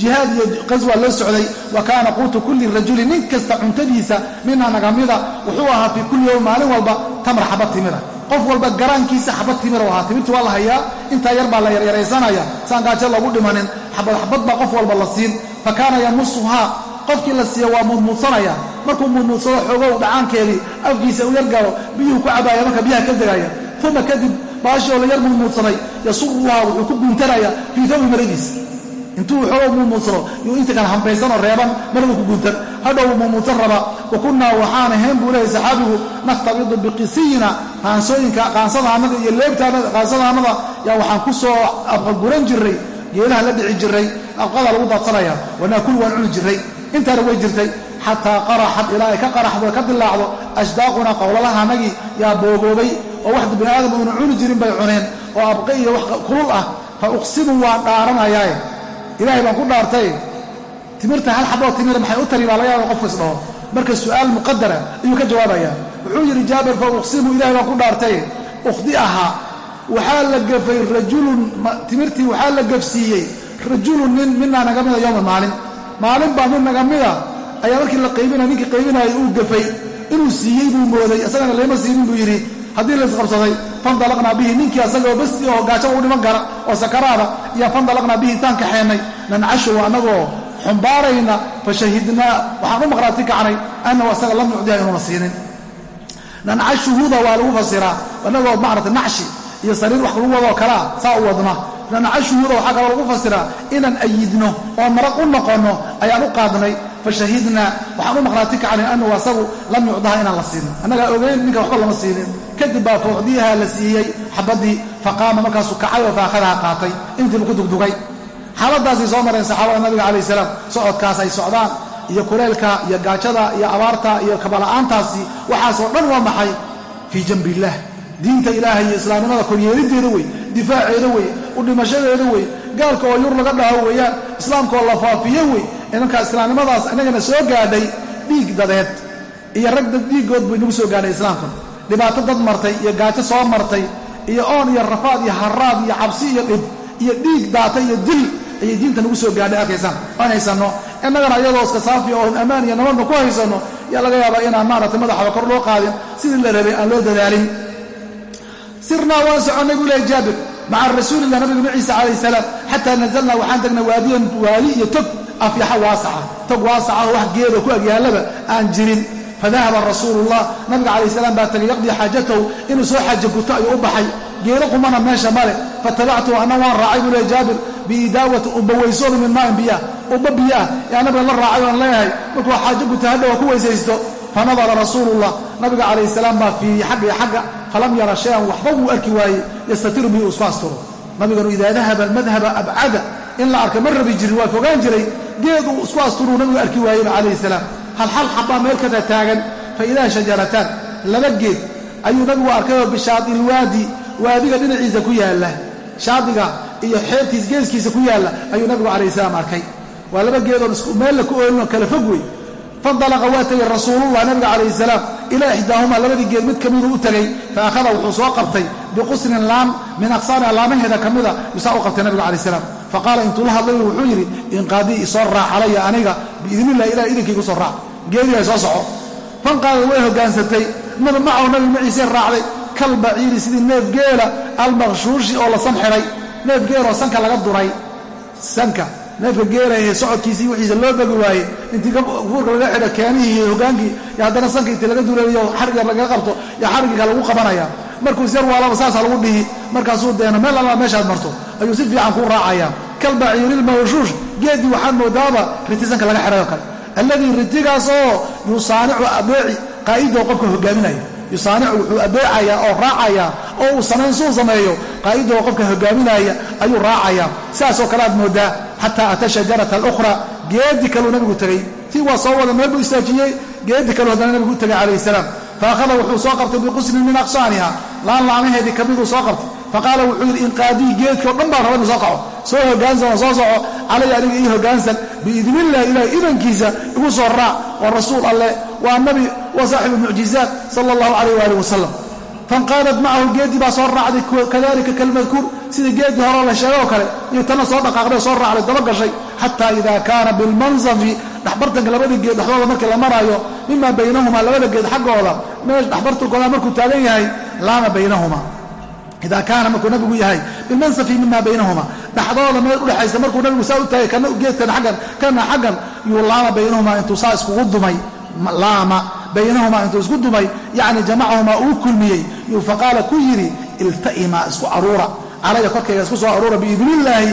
jihaad iyo qaswa loo socday wa kaana quutu kulli rajulin nin kasta cuntadiisa mina nagamida wuxuu ahaa fii kulli yowm maalin walba tamar xabad timira qof walba garaankiisa xabad timira ahaa. Timirti waa la hayaa intaa yar baa la yaryaraysanaya saan gaajo loogu dhimanin xabad xabad baa qof walba la siin. Fa kaana yamusuhaa qofkii la siiya waa muudmuudsanaya markuu muudmuudsado xoogow dhacaankeedii afkiisa u yargalo biyuhu ku cabaaya marka biyaha ka degaya. Uma kadib baashii oo la yar muumuudsaday yasuruhaa wuxuu ku guuntanaya fii tawbi maradiis intuu xoogo muumuudsano yuu inta kale hambaysanoo reeban maradu ku guuntan hadhow muumuudsan raba wa kunnaa waxaan ahayn buu lehay saxaabigu nakhtabidu biqisiyina qaansooyinka qaansadaannada iyo leebtaanada qaansadaannada yaa waxaan ku soo abqaguran jirray geelaha la dhici jirray abqada lagu daadsanaya wanaakul waan cuni jirray. Intaana way jirtay xataa qaraxad ilaa ay ka qaraxdo ka dilaacdo ashdaaquna qowlalahanagii yaa boogoobay oo wax bini aadam uuna cuni jirin bay cuneen oo abqe iyo wax kulul ah fa uqsimu waan dhaaranayaae ilaahay baan ku dhaartay. Timirta hal xaboo timira maxay u tari baa laga yaaba qofku isdhaho marka su'aal muqadara ayuu ka jawaabayaa wuxuu yidhi jaabir fa uqsimu ilahay baan ku dhaartay. Ukhdi ahaa waxaa la gafay rajulun timirtii waxaa la gafsiiyey. Rajulun nin minaa naga mida yowma maalin. Maalin baa nin naga mida ayaa markii la qaybinaya ninkii qaybinayay uu gafay. Inuu siiyey buu mooday isagana layma siinin buu yidhi haddii laisqabsaday fandalaqnaa bihi ninkii asagoo basti oo gaajo u dhiman kara oo sakaraada iyo fandalaqnaa bihi intaan kaxeennay nancashow annagoo xumbaarayna fashahidnaa waxaan u maqraati kacnay annahu asaga lam nucdiha inuuna siinin. Nancashuhuda waa lagu fasiraa annagoo maarata nacshi iyo sariir wax lagu wadoo kalea saa u wadna. Nancashuhuda waxaa kaloo lagu fasiraa inaan ayidno oo maraq u noqonno ayaan u qaadnay fashahidnaa waxaan u maqraati kacnay annahu asagu lam yucdaha inaan la siinin. Annagaa ogeyn ninka waxba lama siinin. Kadib baa fawcdiyaha la siiyey xabaddii faqaama markaasuu kacay oo faakadaha qaatay. Intiibu ku dugdugay. Xaaladaasay soo mareen saxaabada nabiga calayh salaam. Socodkaas ay socdaan iyo kuleylka iyo gaajada iyo abaarta iyo kabala'aantaasi waxaasoo dhan waa maxay fii janbi illaah diinta ilaahay iyo islaamnimada koryeelinteeda wey difaaceeda wey u dhimashadeeda wey gaalka oo yur laga dhaho weeyaan islaamka oo la faafiyo wey imankaa islaamnimadaas inagana soo gaadhay dhiig dadeed iyo rag dad dhiiggood bay nagu soo gaadhay islaamka. Dhibaato dad martay iyo gaajo soo martay iyo oon iyo rafaad iyo haraad iyo cabsi iyo dhib iyo dhiig daata iyo dil ayay diinta nagu soo gaadhay arkaysaan aan haysanno. Innagana iyadoo iska saafiya oon ammaan iyo nabadna ku haysanno yaa laga yaabaa inaan maaragtay madaxaba kor loo qaadin sidii la rabay aan loo dadaalin. Sirnaa waan soconnay buu lehay jaabir maca rasuulillah nabiga maciisa calayh salaam xataa nazalnaa waxaan tagnay waadiyan waali iyo tog afyaxa waasaca tog waasaca oo wax geedo ku agyaallaba aan jirin. Fadahaba rasuulullah nabiga calayh salaam baa tagay yaqdii xaajatahu inuu soo xaaja guto ayuu u baxay. Geedo qumana meesha male fatabactuhu anna waan raacay buu lehay jaabir. Biidaawati ubba weysooda min maain biyaah ubba biyaah yaa nabiga la raacay oan leeyahay. Markuu xaajo guto hadhowa ku weysaysto. Fanadara rasuulullah nabiga calayh salaam baa fiiriye xagga iyo xagga. Falam yara shayan waxba wuu arki waayey. Yastatiru bihi isku nabiganu idaa dahaba almadhaba abcada in la arka ma rabi jirin waa fogaan jiray geed uu isku asturuu nabigu arki waayeyba calayhi salaam. Hal hal xabbaa meel kada taagan fa idaa shajarataan laba geed ayuu nabigu arkayoo bishaadilwaadi waadiga dhinaciisa ku yaalla shaadiga iyo xeebtiis geeskiisa ku yaalla ayuu nabigu calayhi salaam arkay. Waa laba geedoon meella ku oolinoo kala fog wey fandalaqa waa tegay rasuulullah nabiga calayhi salaam ilaa ixdaahuma labadii geed mid ka miduu u tegay fa akhada wuxuu soo qabtay biqusrin laan min aqsaaniha laamaheeda ka mida yusaa u qabtay nabiga calayh salaam faqaala intuu la hadlay wuxuu yidhi inqaadii isoo raac calaya aniga biidnillahi ilah idinkaygu soo raac. Geedihay soo soco. Fanqaada way hoggaansatay. Nabi macahu nabi maciise raacday. Kal baciiri sidii neef geela almaqshuushi oo la san xidhay. Neef geeloo sanka laga duray. Sanka. Neefka geelahe socodkiisii wixiisa loo begi waaye intii fuurka laga xidha keenihii hogaankii iyo haddana sanka intii laga duleeyo xarig yar lagaga qabto iyo xarigika lagu qabanaya markuu isyar waalaba saasaa lagu dhihi markaasuu deeno meel alla meeshaad marto. Ayuu si fiican kuu raacaya kalbaciirilmawshuush geeddii waxaad moodaaba riti sanka laga xidhay oo kale. Alladii ritigaas oo yusaanicu abeeci qaa'idoo qofka hogaaminaya yusaanicu wuxuu abeecayaa oo raacayaa oo uu samayn sameeyo qaa'idoo qofka hogaaminaya ayuu raacayaa sidaasoo kale moodaa xataa ata shajarata alukhra geedi kaluu nabigu tegey. Tii waa soo wada meel buu istaajiyey geedi kaluu haddana nabigu u tegay calayhi salaam fa akhada wuxuu soo qabtay biqusnin min aqsaaniha laan laamaheedii ka miduu soo qabtay. Faqaala wuxuu yidhi inqaadii geedkao dhan baan raba inu soo kaco. Soo hogaansan oo soo soco. Calaya aniga ii hogaansan biidnillahi ilahay idankiisa igu soo raac. Waa rasuul alleh waa nabi wa saaxibu mucjizaat sala allahu calayh waali wasalam fanqaadat macahu geeddii baa soo raacday kadalika kalmadkuur sida geeddii horeo la sheegay oo kale iyo tanna soo dhaqaaqday soo raacday daba gashay xata ida kaana bilmansafi dhexbartanka labada geed dhexdooda markii la maraayo mima baynahumaa labada geed xaggooda meesh dhexbartankooda markuu taagan yahay laama baynahuma ida kaana markuu nabigu yahay bilmansafi mima baynahuma dhexdooda meel udhexaysa markuu nabigu saa u taagay kana geedkan aggan kana xaggan yuu laama baynahumaa intuu saa iskugu dumay laama baynahumaa intuu isku dumay yacni jamacahumaa uu kulmiyey yuu faqaala ku yidhi ilta'imaa isku aruura calaya korkayga isku soo aruura biidnillaahi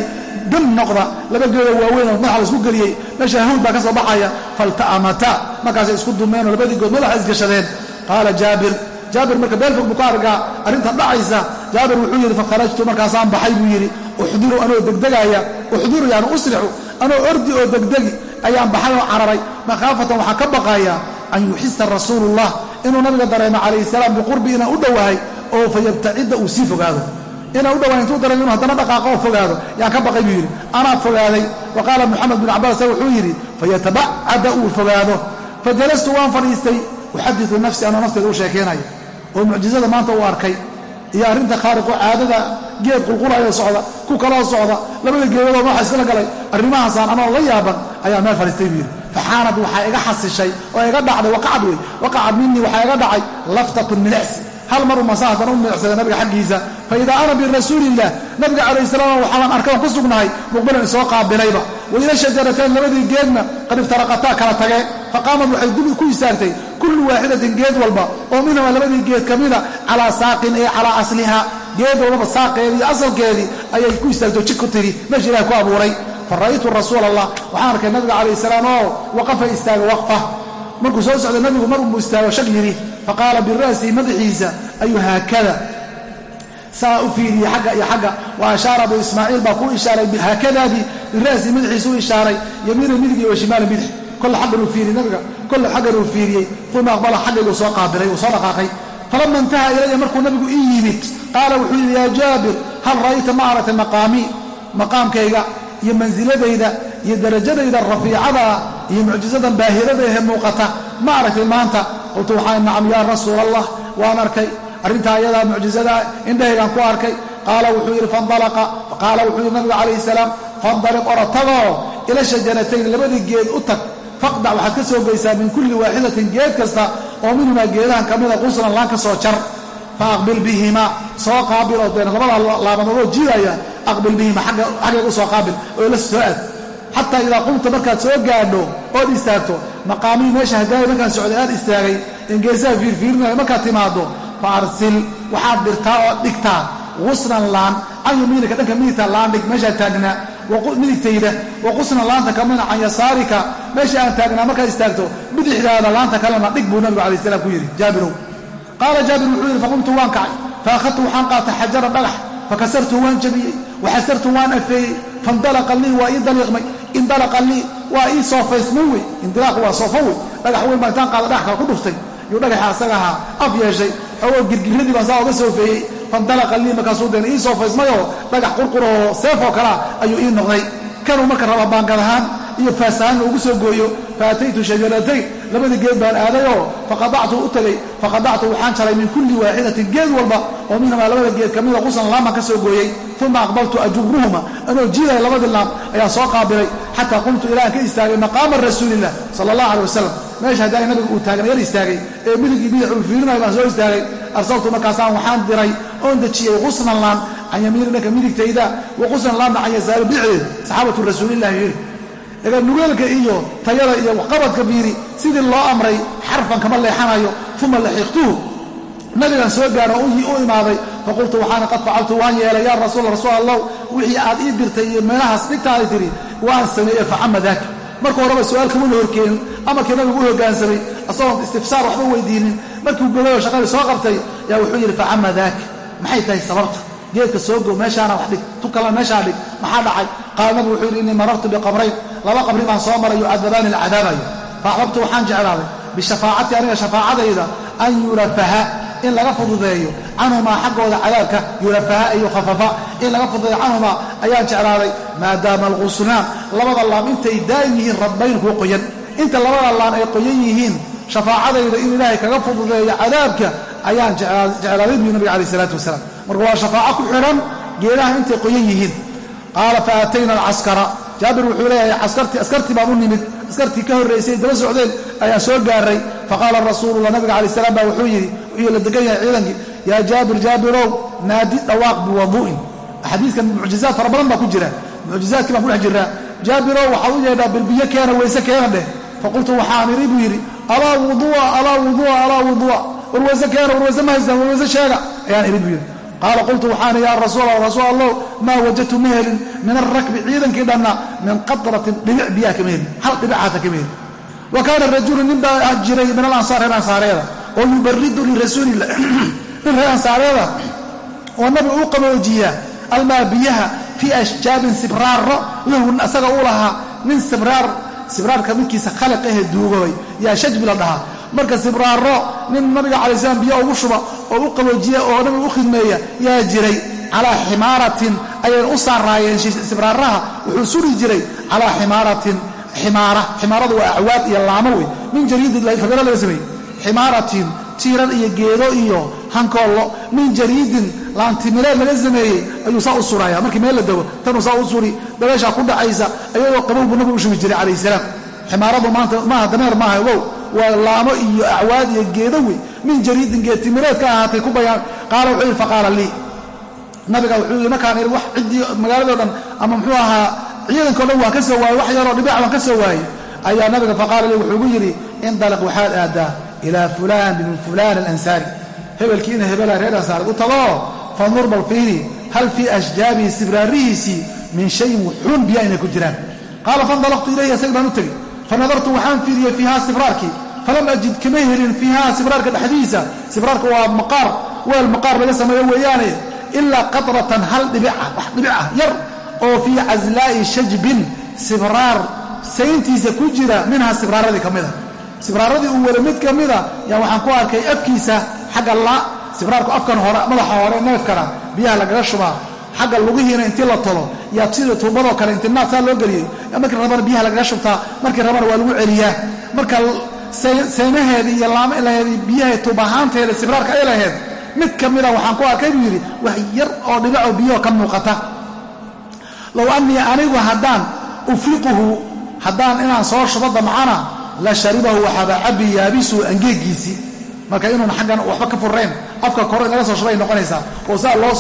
dam noqda laba geedoo waaweyn oo madaxa la isku geliyey meesha hawd baa ka soo baxaya falta'amata markaasay isku dumeenoo labadii good madaxa isgashadeen qaala jaabir jaabir marka beel fog buu ka argaa arrintan dhacaysa jaabir wuxuu yidhi fakharajtu markaasaan baxay buu yidhi uxdiru anoo degdegaaya uxdiru yaani usrixu anoo ordi oo degdegi ayaan baxay oo cararay makhaafatan waxaan ka baqaaya an yuxisa rasuulullah inuu nabiga dareemo calayhi salaam biqurbi inaan u dhowahay oo fayabtacida uu sii fogaado. Inaan u dhawaay intuu dareemo inuu haddana dhaqaaqo oo fogaado yaan ka baqay buu yidhi. Anaa fogaaday wa qaala moxamed bin cabaas wuxuu yidhi fayatabacada uu fogaado. Fajalastu waan fadhiistay uxadiu nafsi anoo nafteeda u sheekeynayo oo mucjizada maanta uu arkay iyo arrinta khaariqo caadada geed qulqulayo socda ku kaloo socda labada geedoodoo nooxa iskala galay arrimahaasaan anoo la yaaban ayaa meel fadhiistay buu yidhi faxaanad waxaa iga xasishay oo iga dhacday waqacad wey waqacad minii waxaa iga dhacay laftatun milicsi hal mar uma saa haddana u milicsada nabiga xaggiisa faida ana birasuuliillah nabiga calayh salaam waxaan arkay oon ku sugnahay muqbilan isoo qaabilayba waila shajaratayn labadii geedna qad iftaraqataa kala tagee faqaamad waxay dib ku istaagtay kullu waaxidatin geed walba oo minhuma labadii geed ka mida calaa saaqin ee calaa asliha geed walbaba saaqeedii asalkeedii ayay ku istaagto jid ku tiri meesha ilahay ku abuuray fara'aytu rasuula allah waxaan arkay nabiga calayh salaam oo waqafa istaaga waqfa. Markuu soo socday nabigu mar unbuu istaago shag yidhi faqaala bira'sihi madaxiisa ayuu haakada. Saa u fiiriyey xagga iyo xagga wa ashaara abu ismaaciil baa ku ishaaray haakadaadii bira'sihi madaxiisa u ishaaray yamiina midig iyo washimaala bidix kolle xaggan uu fiiriyey nabiga kolle xaggan uu fiiriyey uma aqbala xaggaygu soo qaabilay uu soo dhaqaaqay. Falama intaha ilaya markuu nabigu ii yimid qaala wuxuu yidhi yaa jaabir hal ra'ayta ma aragtay maqaamii maqaamkayga iyo mansiladayda iyo darajadayda rafiicadaa iyo mucjizadan baahirada ehe muuqata. Ma aragtay maanta? Qultu waxaan nacam yaa rasuul allah waan arkay. Arrintaa ayadaa mucjizadaa indhahaygaan ku arkay. Qaala wuxuu yidhi faindalaqa qaala wuxuu yidhi nabigu calayhi salaam fandaliq orotagoo ila shajaratayn labadii geed u tag. Faqdac waxaad ka soo geysaa min kulli waaxidatin geed kasta oo minhumaa geedahan ka mida quslan laan ka soo jar fa aqbil bihimaa soo qaabil oo deen labada laabadadoo jiidaya aqbil bihima xaggayga u soo qaabil oo ila soo aad xataa idaa qumta markaad soo gaadho ood istaagto maqaamii meesha hadaaya markaan socday aad istaagay engeesaha fiirfiirinaya markaad timaaddo fa arsil waxaad dirtaa ood dhigtaa qusnan laan can yamiinika dhanka midigta laan dhig meeshaa taagnaa midigtayda wa qusnan laanta kamina can yasaarika meesha aan taagnaa markaad istaagto bidixdaada laanta kalena dhig buu nabigu alai salaam ku yidhi jaabirow qaala jaabir wuxuu yidhi faqumtu waan kacay faakhadtu waxaan qaatay xajara dhagax fakasartu waan jabiyey waxasartu waan afeeyey faindalaqa lii waa ii daliiqmay indalaqa lii waa ii soofaysmay wey indilaaq waa soofo wey dhagax weyn baa intaan qaada dhagax kale ku dhuftay yuu dhagaxa asaga ahaa af yeeshay xogoo girgiradii baan saa oga soofeeyey faindalaqa lii markaasuu deena ii soofaysmayoo dhagax qurquroo seefoo kalea ayuu ii noqday. Kanuu marka raba baangad ahaan iyo faas ugu soo gooyo faataytu shajaratayn labadii geed baan aadayoo faqadactu u tagay faqadactu waxaan jaray min kulli waaxidatin geed walba oo minhumaa labada geed ka qusan laamaan ka soo gooyey uma aqbaltu ajuruhuma anoo jiidaya labadii laam ayaan soo qaabilay xataa qumtu ilaaan ka istaagay maqaama rasuulilah sala allah aleh wasalam meesha haddaay nabiga uu taagan yar istaagay ee midigii bidix uu fiirinayo baan soo istaagay arsaltu markaasaan waxaan diray oon dejiyey qusnan laan can yamiini dhanka midigtayda wa laamna can yasaari bidixdeeda saxaabatu rasuulillahi yidhi daga nugeelka iyo tayada iyo qabadka biiri sidii loo amray xarfan kama leexanayo uma laxiqtuhu nabigan soo gaaro u imaaday faqultu waxaana qad facaltu waan yeelay yaa rasuul rasuul allah wixii aad ii dirtay iyo meelahaas dhigtaada tiri waan sameeye facama daaka. Marka horeba su'aal kamana horkeenin amarkii nabigu u hogaansamay asagoon istifsaar waxba weydiinin. Markuu gogayo shaqadii soo qabtay yaa wuxuu yidhi facama daaka. Maxay tahay sababta geedka soo go meeshaana wax dhig. Tu kalena meeshaa dhig. Maxaa dhacay? Qaala nabigu wuxuu yidhi innii marartu biqabrayn. Laba qabri baan soo maray yucadabaani la cadaabayo faaxbabtu waxaan jeclaaday bishafaacati aniga shafaacadayda an yurafaha. In laga fududeeyo canhumaa xaggooda cadaabka yulafaha iyo khafafa. In laga fudeeyo canhumaa ayaan jeclaaday maadaama alqusnaan labada laam intay daa'im yihiin radbayn kuwa qoyan. Inta labada laan ay qoyan yihiin shafaacadayda in ilaahay kaga fududeeyo cadaabka ayaan jeclaaday buyi nabiga calayh isalaatu wasalaam marka waa shafaaco ku xidhan geedaha intay qoyan yihiin. Qaala fa aatayna alcaskara. Jaabir wuxuu leeyahay askartii baan u nimid. Askartii ka horraysay daba socdeen ayaan soo gaaray. Faqaala rasuulullah nabiga calayi salaam baa wuxuu yidhi wuxuu la degan yahay ciidankii yaa jaabir jaabirow naadi dhawaaq biwadu'in xadiiskan mucjizaad fara badan baa ku jira. Mucjizaadkii baan ku dhex jiraa jaabirow waxaad u yeedhaa bilbiyo keena weyse keena dheh. Faqultu waxaan idhi buu yidhi. Alaa wudua alaa wudua alaa wudua. Warweyse keena warweyse ma haystaan warweyse sheega. Ayaan idhi buu yidhi qaala qultu waxaan ya rasuul rasuul allow maa wajadtu ma helin min alrakbi ciidankii dhanna min qatratin dhibic biyaha kama helin hal dhibicaata kama helin wa kaana rajulu nin baa jiray min alansaar reer ansaareeda oo yubaridu lirasuulilah nin (clears throat) reer ansaareeda oo nabiga u qaboojiya almaa biyaha fii ashjaabin sibraaro lahu asaga u lahaa nin sibraar sibraarka midkiisa khaliq ahe duugabay yaa shajbi la dhahaa marka sibraaro nin nabiga calay slam biyo ugu shuba oo u qaboojiya oo nabiga u khidmeeya yaa jiray calaa ximaaratin ayayna u saaraayeen sibraaraha wuxuu suri jiray calaa ximaaratin ximaara ximaaradu waa acwaad iyo laamo wey min jariidin fagaro laga sameeyey ximaaratin tiiran iyo geedo iyo hankoollo min jariidin laantimileed laga sameeyey ayuu saa u suraya markii meel la dego tanuu saa u suri dabeeshaa ku dhacaysa ayadoo qabow buu nabigu u shugi jiray calayh salaam ximaaradu maanta maaha dameer maaha ogow waa laamo iyo acwaad iyo geedo wey min jariidin geedtimireed ka ahaatay ku bayaan. Qaala wuxuu yidhi faqaala lii. Nabiga wuxuu yidhi markaan idhi wax ciddii magaaladoo dhan ama muxuu ahaa ciidankao dhan waan ka soo waayey wax yaroo dhibic waan ka soo waayey. Ayaa nabiga faqaala lii wuxuu gu yidhi indaliq waxaad aadaa ilaa fulaan min fulaan alansaari. Hebelkiina hebela reer ansaari u tagoo fandur bal fiiri hal fii ashjaabihi sibraarihiisii min shayin wuxuun biya inay ku jiraan. Qaala faindalaqtu ilayhi asag baan u tegey fanadartu waxaan fiiriyey fiiha sibraarkii falam ajid kama helin fiiha sibraarka dhexdiisa sibraarka waa maqaar weel maqaar laga sameeyo weeyaane ilaa qatratan hal dhibica wax dhibicah yar oo fii caslaa'i shajbin sibraar sayntiisa ku jira minha sibraaradii ka mida sibraaradii uu weli mid ka mida yaa waxaan ku arkay afkiisa xagga la sibraarku afkan hore madaxa hore neefkana biyaha lagaga shubaa xagga lugihiina intii la tolo yaa sida tuubadoo kale inti naad saa loo geliyey. Markii rabana biyaha lagaga shubtaa markii rabana waa lagu celiyaa. Marka seynaheedii iyo laamlaheedii biyaha tuub ahaanteeda sibraarka ay laheyd mid ka mida waxaan ku arkay buu yidhi wax yar oo dhibaco biyaho ka muuqata. Low annii anigu haddaan ufriquhu haddaan inaan soo shubo damcana la sharibahu waxaaba cabbi yaabisuhu angeegiisii marka inuun xaggan waxba ka furrayn afka kore in laga soo shubay noqonaysaa oo saa loo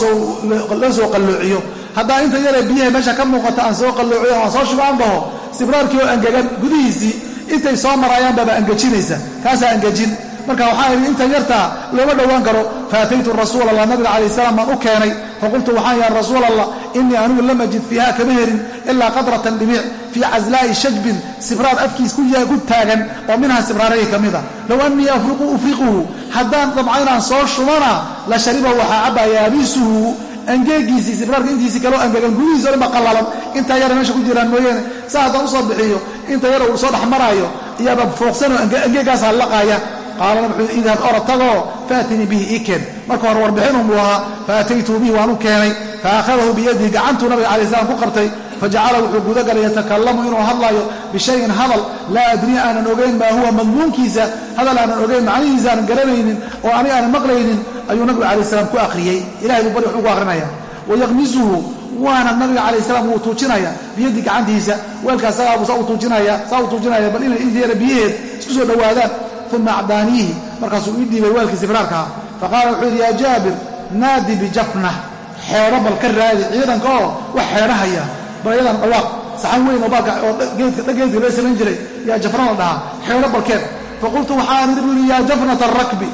soo qalloociyo haddaan inta yaree biyaha meesha ka muuqata aan soo qalloociyo aan soo shubo aan sibraarkii oo angegan gudihiisii intay soo maraayaan baaba angejinaysa. Kaasaa angejin marka waxaa idhi intan yartaa looma dhowaan karo faataytu rasuul allah nabiga calayh salaam baan u keenay. Faqultu waxaan ya rasuul allah innii anigu lam ajid fiiha kama helin ilaa qadratan dhibiic fii caslaa'i shajbin sibraar afkiis ku taagan oo minha sibraarayay ka mida. Low annii ufriquhu haddaan dabca inaan soo shubana la sharibahu waxaa cabaa yaabisuhu angeegiisii sibraarka intiisii kaloo angegan gudihiisa o dhan ba qallalan intaa yara meesha ku jiraan mooyaane saa haddaan u soo bixiyo inta yara uu soo dhex maraayo iyaaba fooqsanoo angeegaasaa laqaaya qaalana wuxuu idhab orod tagoo faatinii bihi ii keen marka hore warbixinun buu ahaa faataytuu bihi waan u keenay faakhadahu biyadihi gacantuu nabiga calayi slam ku qabtay fajacala wuxuu gudagalay yatakallamu inuu hadlaayo bishayin hadal laa adrii aanan ogayn maa huwa madmuunkiisa hadal aanan ogayn macnihiisa aanan garanaynin oo aniga aanan maqlaynin ayuu nabiga calayi salaam ku akhriyey ilahay buu bari wuxuu ku akrinaya wayaqmisuhu waana nabiga calayh salaam wuu tuujinaya biyadii gacantiisa weelka asagaabuu saa u tuujinaya saa u tuujinaya bal inay intiina biyaheed isku soo dhowaadaan uma acdaaniihi markaasuu ii dhiibay weelkii sibraarkaa faqaala wuxuu yidhi yaa jaabir naadi bijafna xeedho bal ka raadi ciidanka oo wax xeedhahaya bal iyadan dhawaaq saxan weyn oo baalka oo geedka loo samayn jiray yaa jafna la dhahaa xeedho balkeed faqultu waxaan idhi buu yaa jafnata arakbi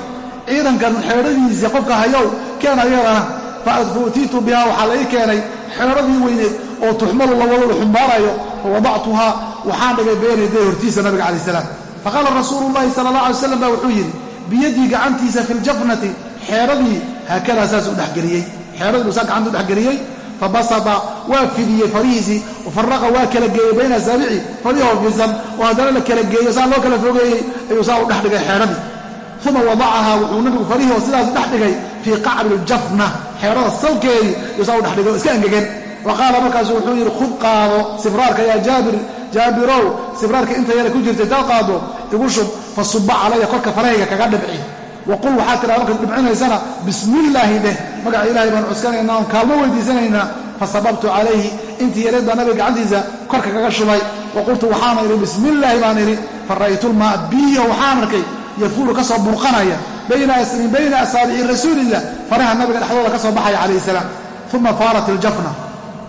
ciidankan xeedhadiisii qofka hayow keen ayadana fautiitu bihaa waxaa la ii keenay xeedhadii weyneed oo tuxmalu lawalala xumbaarayo fawadactuhaa waxaan dhigay beenayday hortiisa nabiga calaih salaam faqaala rasuulu llahi sala allah alay slam baa wuxuu yidhi biyadii gacantiisa fi ljafnati xeedhadii haakadaa saas u dhexgeliyey xeedhadii buu saa gacanta u dhexgeliyey fabasada waa fidiyey farihiisii faraqa waa kala geeyey bayna asaabici farihoo fisan oo haddana la kala geeyo saa loo kala fogeeyey ayuu saa u dhex dhigay xeedhadii uma wadacahaa wuxuu nabigu farihii oo sidaas dhex dhigay fii qacri ljafna xeerada salkeedii yuusaa u dhexdhigo iska angegen wa qaala markaasu wuxuu yidhi khud qaado sibraarka yaa jaabir jaabirow sibraarka inta yara ku jirta intaad qaado igu shub fa suba calaya korka farahayga kaga dhibci. Waqul waxaa tiraa markaad dhibcinaysana bismillaahi dheh. Magaca ilahay baan cuskanaynaa oon kaalmo weydiisanaynaa fasababtu calayhi intii yareed baa nabiga gacantiisa korka kaga shubay. Wa qultu waxaana idhi bismillaahi baan idhi fa ra'aytulmaa biyo waxaan arkay yafuulu ka soo burqanaya min bayna asaabici rasuulillah. Faraha nabiga dhexdooda ka soo baxaya calayhi salaam. Uma faarat iljafna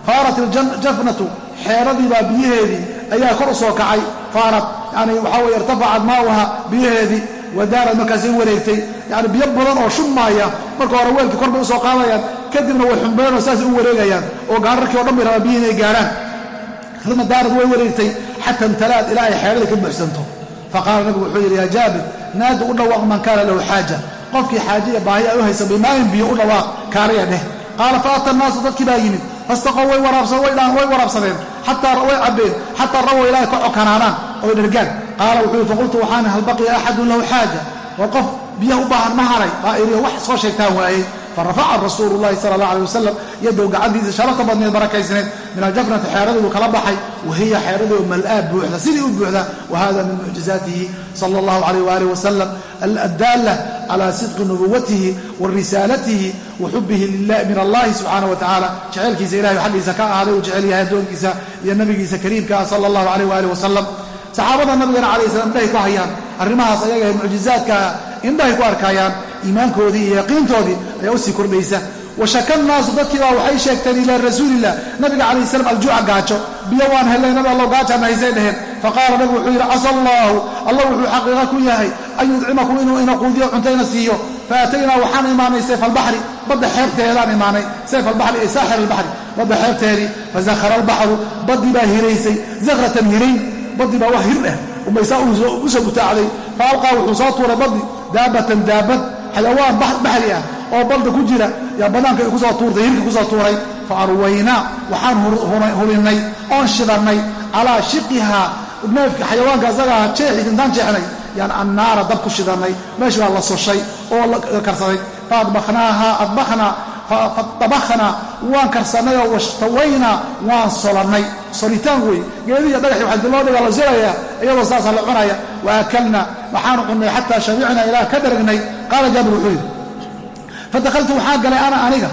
faarat iljafnatu xeeradii baa biyaheedii ayaa kor u soo kacay faarat yani waxaa weye irtafacad maauha biyaheedii wadaarad markaasay wareegtay. Yani biyo badan oo shummaaya marka hore weelkii kor bay u soo qaadayaan kadibna way xumbeenoo saasay u wareegayaan. Oo gaararkii o dhan bay rabaan biyi inay gaarhaan uma daarad way wareegtay xata imtalaad ilaa ay xeeradii ka buuxsanto. Faqaala nabigu wuxuu yidhi yaa jaabir naadi u dhawaaq man kaana lahu xaaja. Qofkii xaajiya baahi ay u haysa bimaayin biyo u dhawaaq kaaraya dheh. Qaala faata annaasu dadkii baa yimid fastaqow way waraabsadeen xataa way cabbeen xataa rawow ilaahay ka cokanaanaan oy dhergaan qaala wuxuu faqultu waxaan hal baqiya axadun lahu xaaja war qof biyaha u baahan ma haray baa iriyo wax soo sheegtaan waayey farafaca rasuulu llahi sala allah alay wasalam yadow gacantiisa sharafta badneed barakaysneed min aljafnati xeeradii buu kala baxay wahiya xeeradii oo mal'aa buuxda sidii u buuxda wa hada min mucjizaatihi sala allahu alayh waalih wasalam addaalla cala sidqi nubuwatihi wa risaalatihi wa xubihi min allahi subxaanah wa tacaala jeceelkiisa ilahay xaggiisa ka ahaaday uu jecel yahay addoonkiisa iyo nabigiisa kariimka ah sala allahu alayh waalih wasalam saxaabada nabigana calayh salam indhahay ku hayaan arrimahaas ayaga ee mucjizaadkaa ku arkaayaan iimaankoodii iyo yaqiintoodii ayaa u sii kordhaysa. Washaka nnaasu dadkii baa waxay sheegteen ilaa rasuulilah nabiga calayh salam aljuuca gaajo. Biyo waan hellay nabi allow gaajana haysay dheheen faqaala nabigu wuxuu yidhi casa allaahu allah wuxuu xaqiiqa ku yahay an yudcimakum inuu ina quudiyo cuntayna siiyo. Faataynaa waxaan imaanay sayf albaxri badda xeebteedaan imaanay sayf albaxri ay saaxir albaxri badda xeebteedii fazakhara albaxru baddii baa hiraysay zakratan hirayn baddii baa wax hir ah umaysaa u soo butaacday fa wuxuu soo tuuray baddi daabatan daabad xayawaan baxri ah oo balda ku jira. Yaa banaanka ay ku soo tuurtay hirka ku soo tuuray. Fa arwaynaa waxaan hulinnay oon shidannay calaa shiqihaa. Neefka xayawaanka isagaa jeexiis intaan jeexnay. Yaan annaara dab ku shidannay meesha baa la sushay oo la karsaday. Fa adbakhnaaha adbakhnaa fatabakhnaa waan karsannay oo washtawaynaa waan solannay solitaan wey geedihiiyo dhagaxi waxaa loo dhiga la solayaa iyadoo saasaa la cunaya. Wa akalna waxaanu cunnay xataa shabicnaa ilaa ka dharagnay qaala jaabir wuxuu yidhi fadahaltu waxaan galay ana aniga.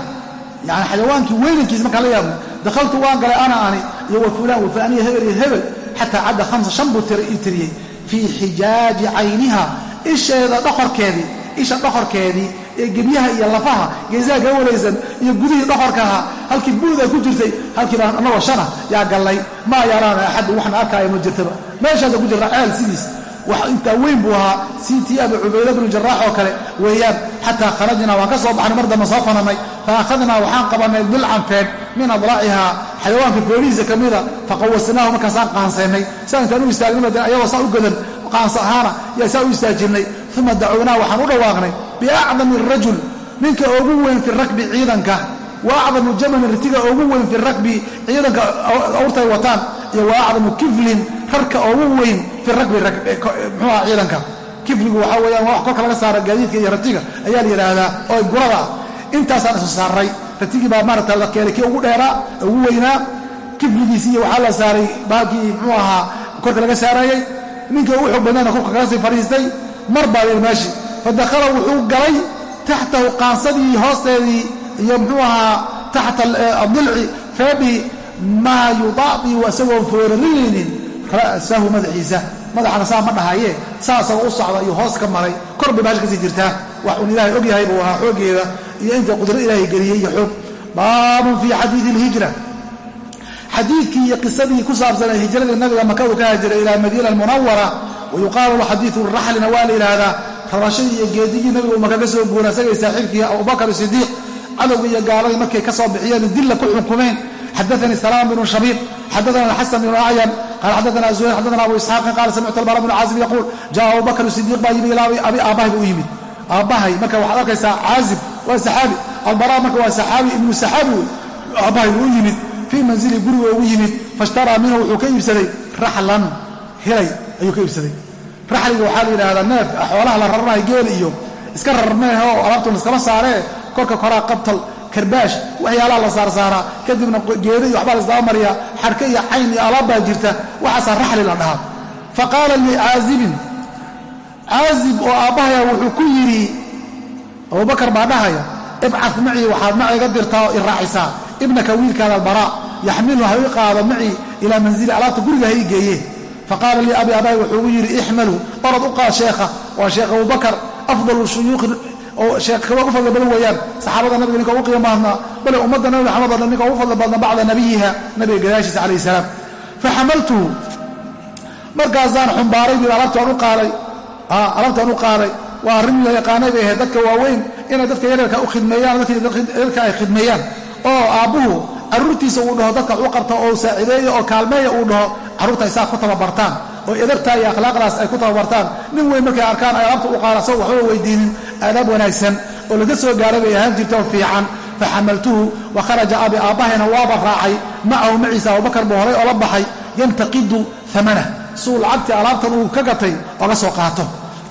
Yani xayawaankii weynankiis markaan la yaabno dakhaltu waan galay ana ani iyo wa fulaan wa fulaan iyo hebel iyo hebel xataa cadda hamsa shan buu ii tiriyey. Fii xijaaji cayniha isheeda dhoqorkeedii isha dhoqorkeedii ee gebyaha iyo lafaha geesaha kaga iyo gudihii dhoqorkaha halkii buuda ku jirtay halkii baan annagoo shana yaa gallay maa yaraana axaddu waxna arkaayo ma jirtaba. Meeshaasa ku jirta ceel sidiis wax intaa weyn buu ahaa siitii abu cubayda bnu jaraax oo kale weeyaan xataa kharajnaa waan ka soo baxnay mar dambe soo fanannay fa akhadnaa waxaan qabannay dilcan min adlaacihaa xayawaanka feedhihiisa ka mida faqawasnaahu markaasaan qaansaynay saa intaan u istaagnaba de ayagoo saa u gadan qaansa ahaana yaa saa u istaajirnay uma dacuwnaa waxaan u dhawaaqnay biacdami rajul ninka ugu weyn fi rakbi ciidanka wa acdamu jamanin ritiga ugu weyn fi rakbi ciidanka awrtay wataan iyo wa acdamu kiflin rarka ugu weyn fi rakbi mxuuha ciidanka kifligu waxaa weeyaan wax kolka laga saara gaadiidka iyo ratiga ayaa la yidhaahdaa oo gurada intaasaan isu saaray ratigii baa maarata la keenay ugu dheeraa ugu weynaa kifligiisi iyo waxaa la saaray baalkii muxuu ahaa korka laga saarayey ninkii ugu xoog badnayna kolka kaga sii fadhiistay mar baa yidhi meeshii fadakhala wuxuu galay taxtahu qaansadii hoosteedii iyo muxuu ahaa taxta adilci feedhii maa yudaadiu isagoon foorarinaynin ra'sahu madaxiisa. Madaxana saa ma dhahaye saasagoo u socda iyo hoos ka maray. Kor bay baasha ka sii jirtaa. Wax uun ilaahay og yahay buu ahaa xooggeeda iyo inta qudro ilaahay geliyey iyo xoog. Baabun fii xadiidi ilhijra xadiidkii iyo qisadii ku saabsanay hijradii nabiga makadu ka hajiray ilaa madiina almunawara wayuqaalu xadiidu raxlina waa la yidhaahdaa rarashadii iyo geedigii nabigu maka ka soo guura isagay saaxiibkii abubakar sidiiq cadowgii iyo gaaladii markay ka bixiyeen dilla ku xukumeen. Xadaanii salaam bnu shabiib xadaana xasan bnu acyan qaala xadaana zuhayr xadaana abu isxaaqin qaala samictu albara bnu caazib yaquul jaa abubakr sidiiq baa yimi ilaa abi aabbahay buu yimid. Aabbahay marka waxaad arkaysaa caazib waa saxaabi. Albara marka waa saxaabi ibnu saxaabi wey buu u yimid. Fii manzili guriga ugu yimid faishtaraa minhu wuxuu ka iibsaday raxlan hilay ayuu ka iibsaday. Raxliga waxaa la yidhahdaa neef xoolaha la raranayo geel iyo iska rarmeeho alaabtun iskama saaree korka koraa qabtal karbaash waxyaalaha la saarsaaraa kadibna geeda iyo waxbaa laisdaba mariyaa xadhka iyo cayn iyo alaabbaa jirta waxaasaa raxli la dhahaa. Fa qaala licaazibin caazib oo aabbahaya wuxuu ku yidhi abubakar baa dhahaya ibcad macii waxaad maciga dirtaa oo iraacisaa ibnaka wiilkaada albaraa yaxmilu ha ii qaado macii ilaa manzili alaabta guriga ha ii geeye. Faqaala lii abi abaay wuxuu ugu yidhi ixmaluu orad u qaad sheekha waa sheekh abubakar afdalu shuyuuqi oo sheekh kaga u fadli badan weeyaan. Saxaabada nabiga ninka ugu qiimo badnaa bale ummadda nabi maxamed oo dhan ninka ugu fadli badna bacda nabiyiha nabiga gadaashiisa calayhi salaam. Faxamaltuhu markaasaan xumbaaray qaaday alaabtaan u qaaday waa arrin la yaqaanay bay ahayd dadka waaweyn inay dadka yaryarka u khidmeeyaan dadka ay khidmeeyaan. Oo aabbuhu carruurtiisa uu dhaho dadka u qabta oo saacideeya oo kaalmeeya uu dhaho carruurta isaa ku tababartaan oo edabtaa iyo akhlaaqdaas ay ku tababartaan. Nin weyn markay arkaan ay alaabta u qaada asagoo waxba weydiinin. Aadaab wanaagsan oo laga soo gaaray bay ahaan jirta oo fiican faxamaltuhu wa kharaja abi aabbahayna waaba raacay. Macahu maciisa abubakar buu horay oo la baxay. Yantaqidu amanah suu lacagtii alaabtan uu ka gatay oga soo qaato.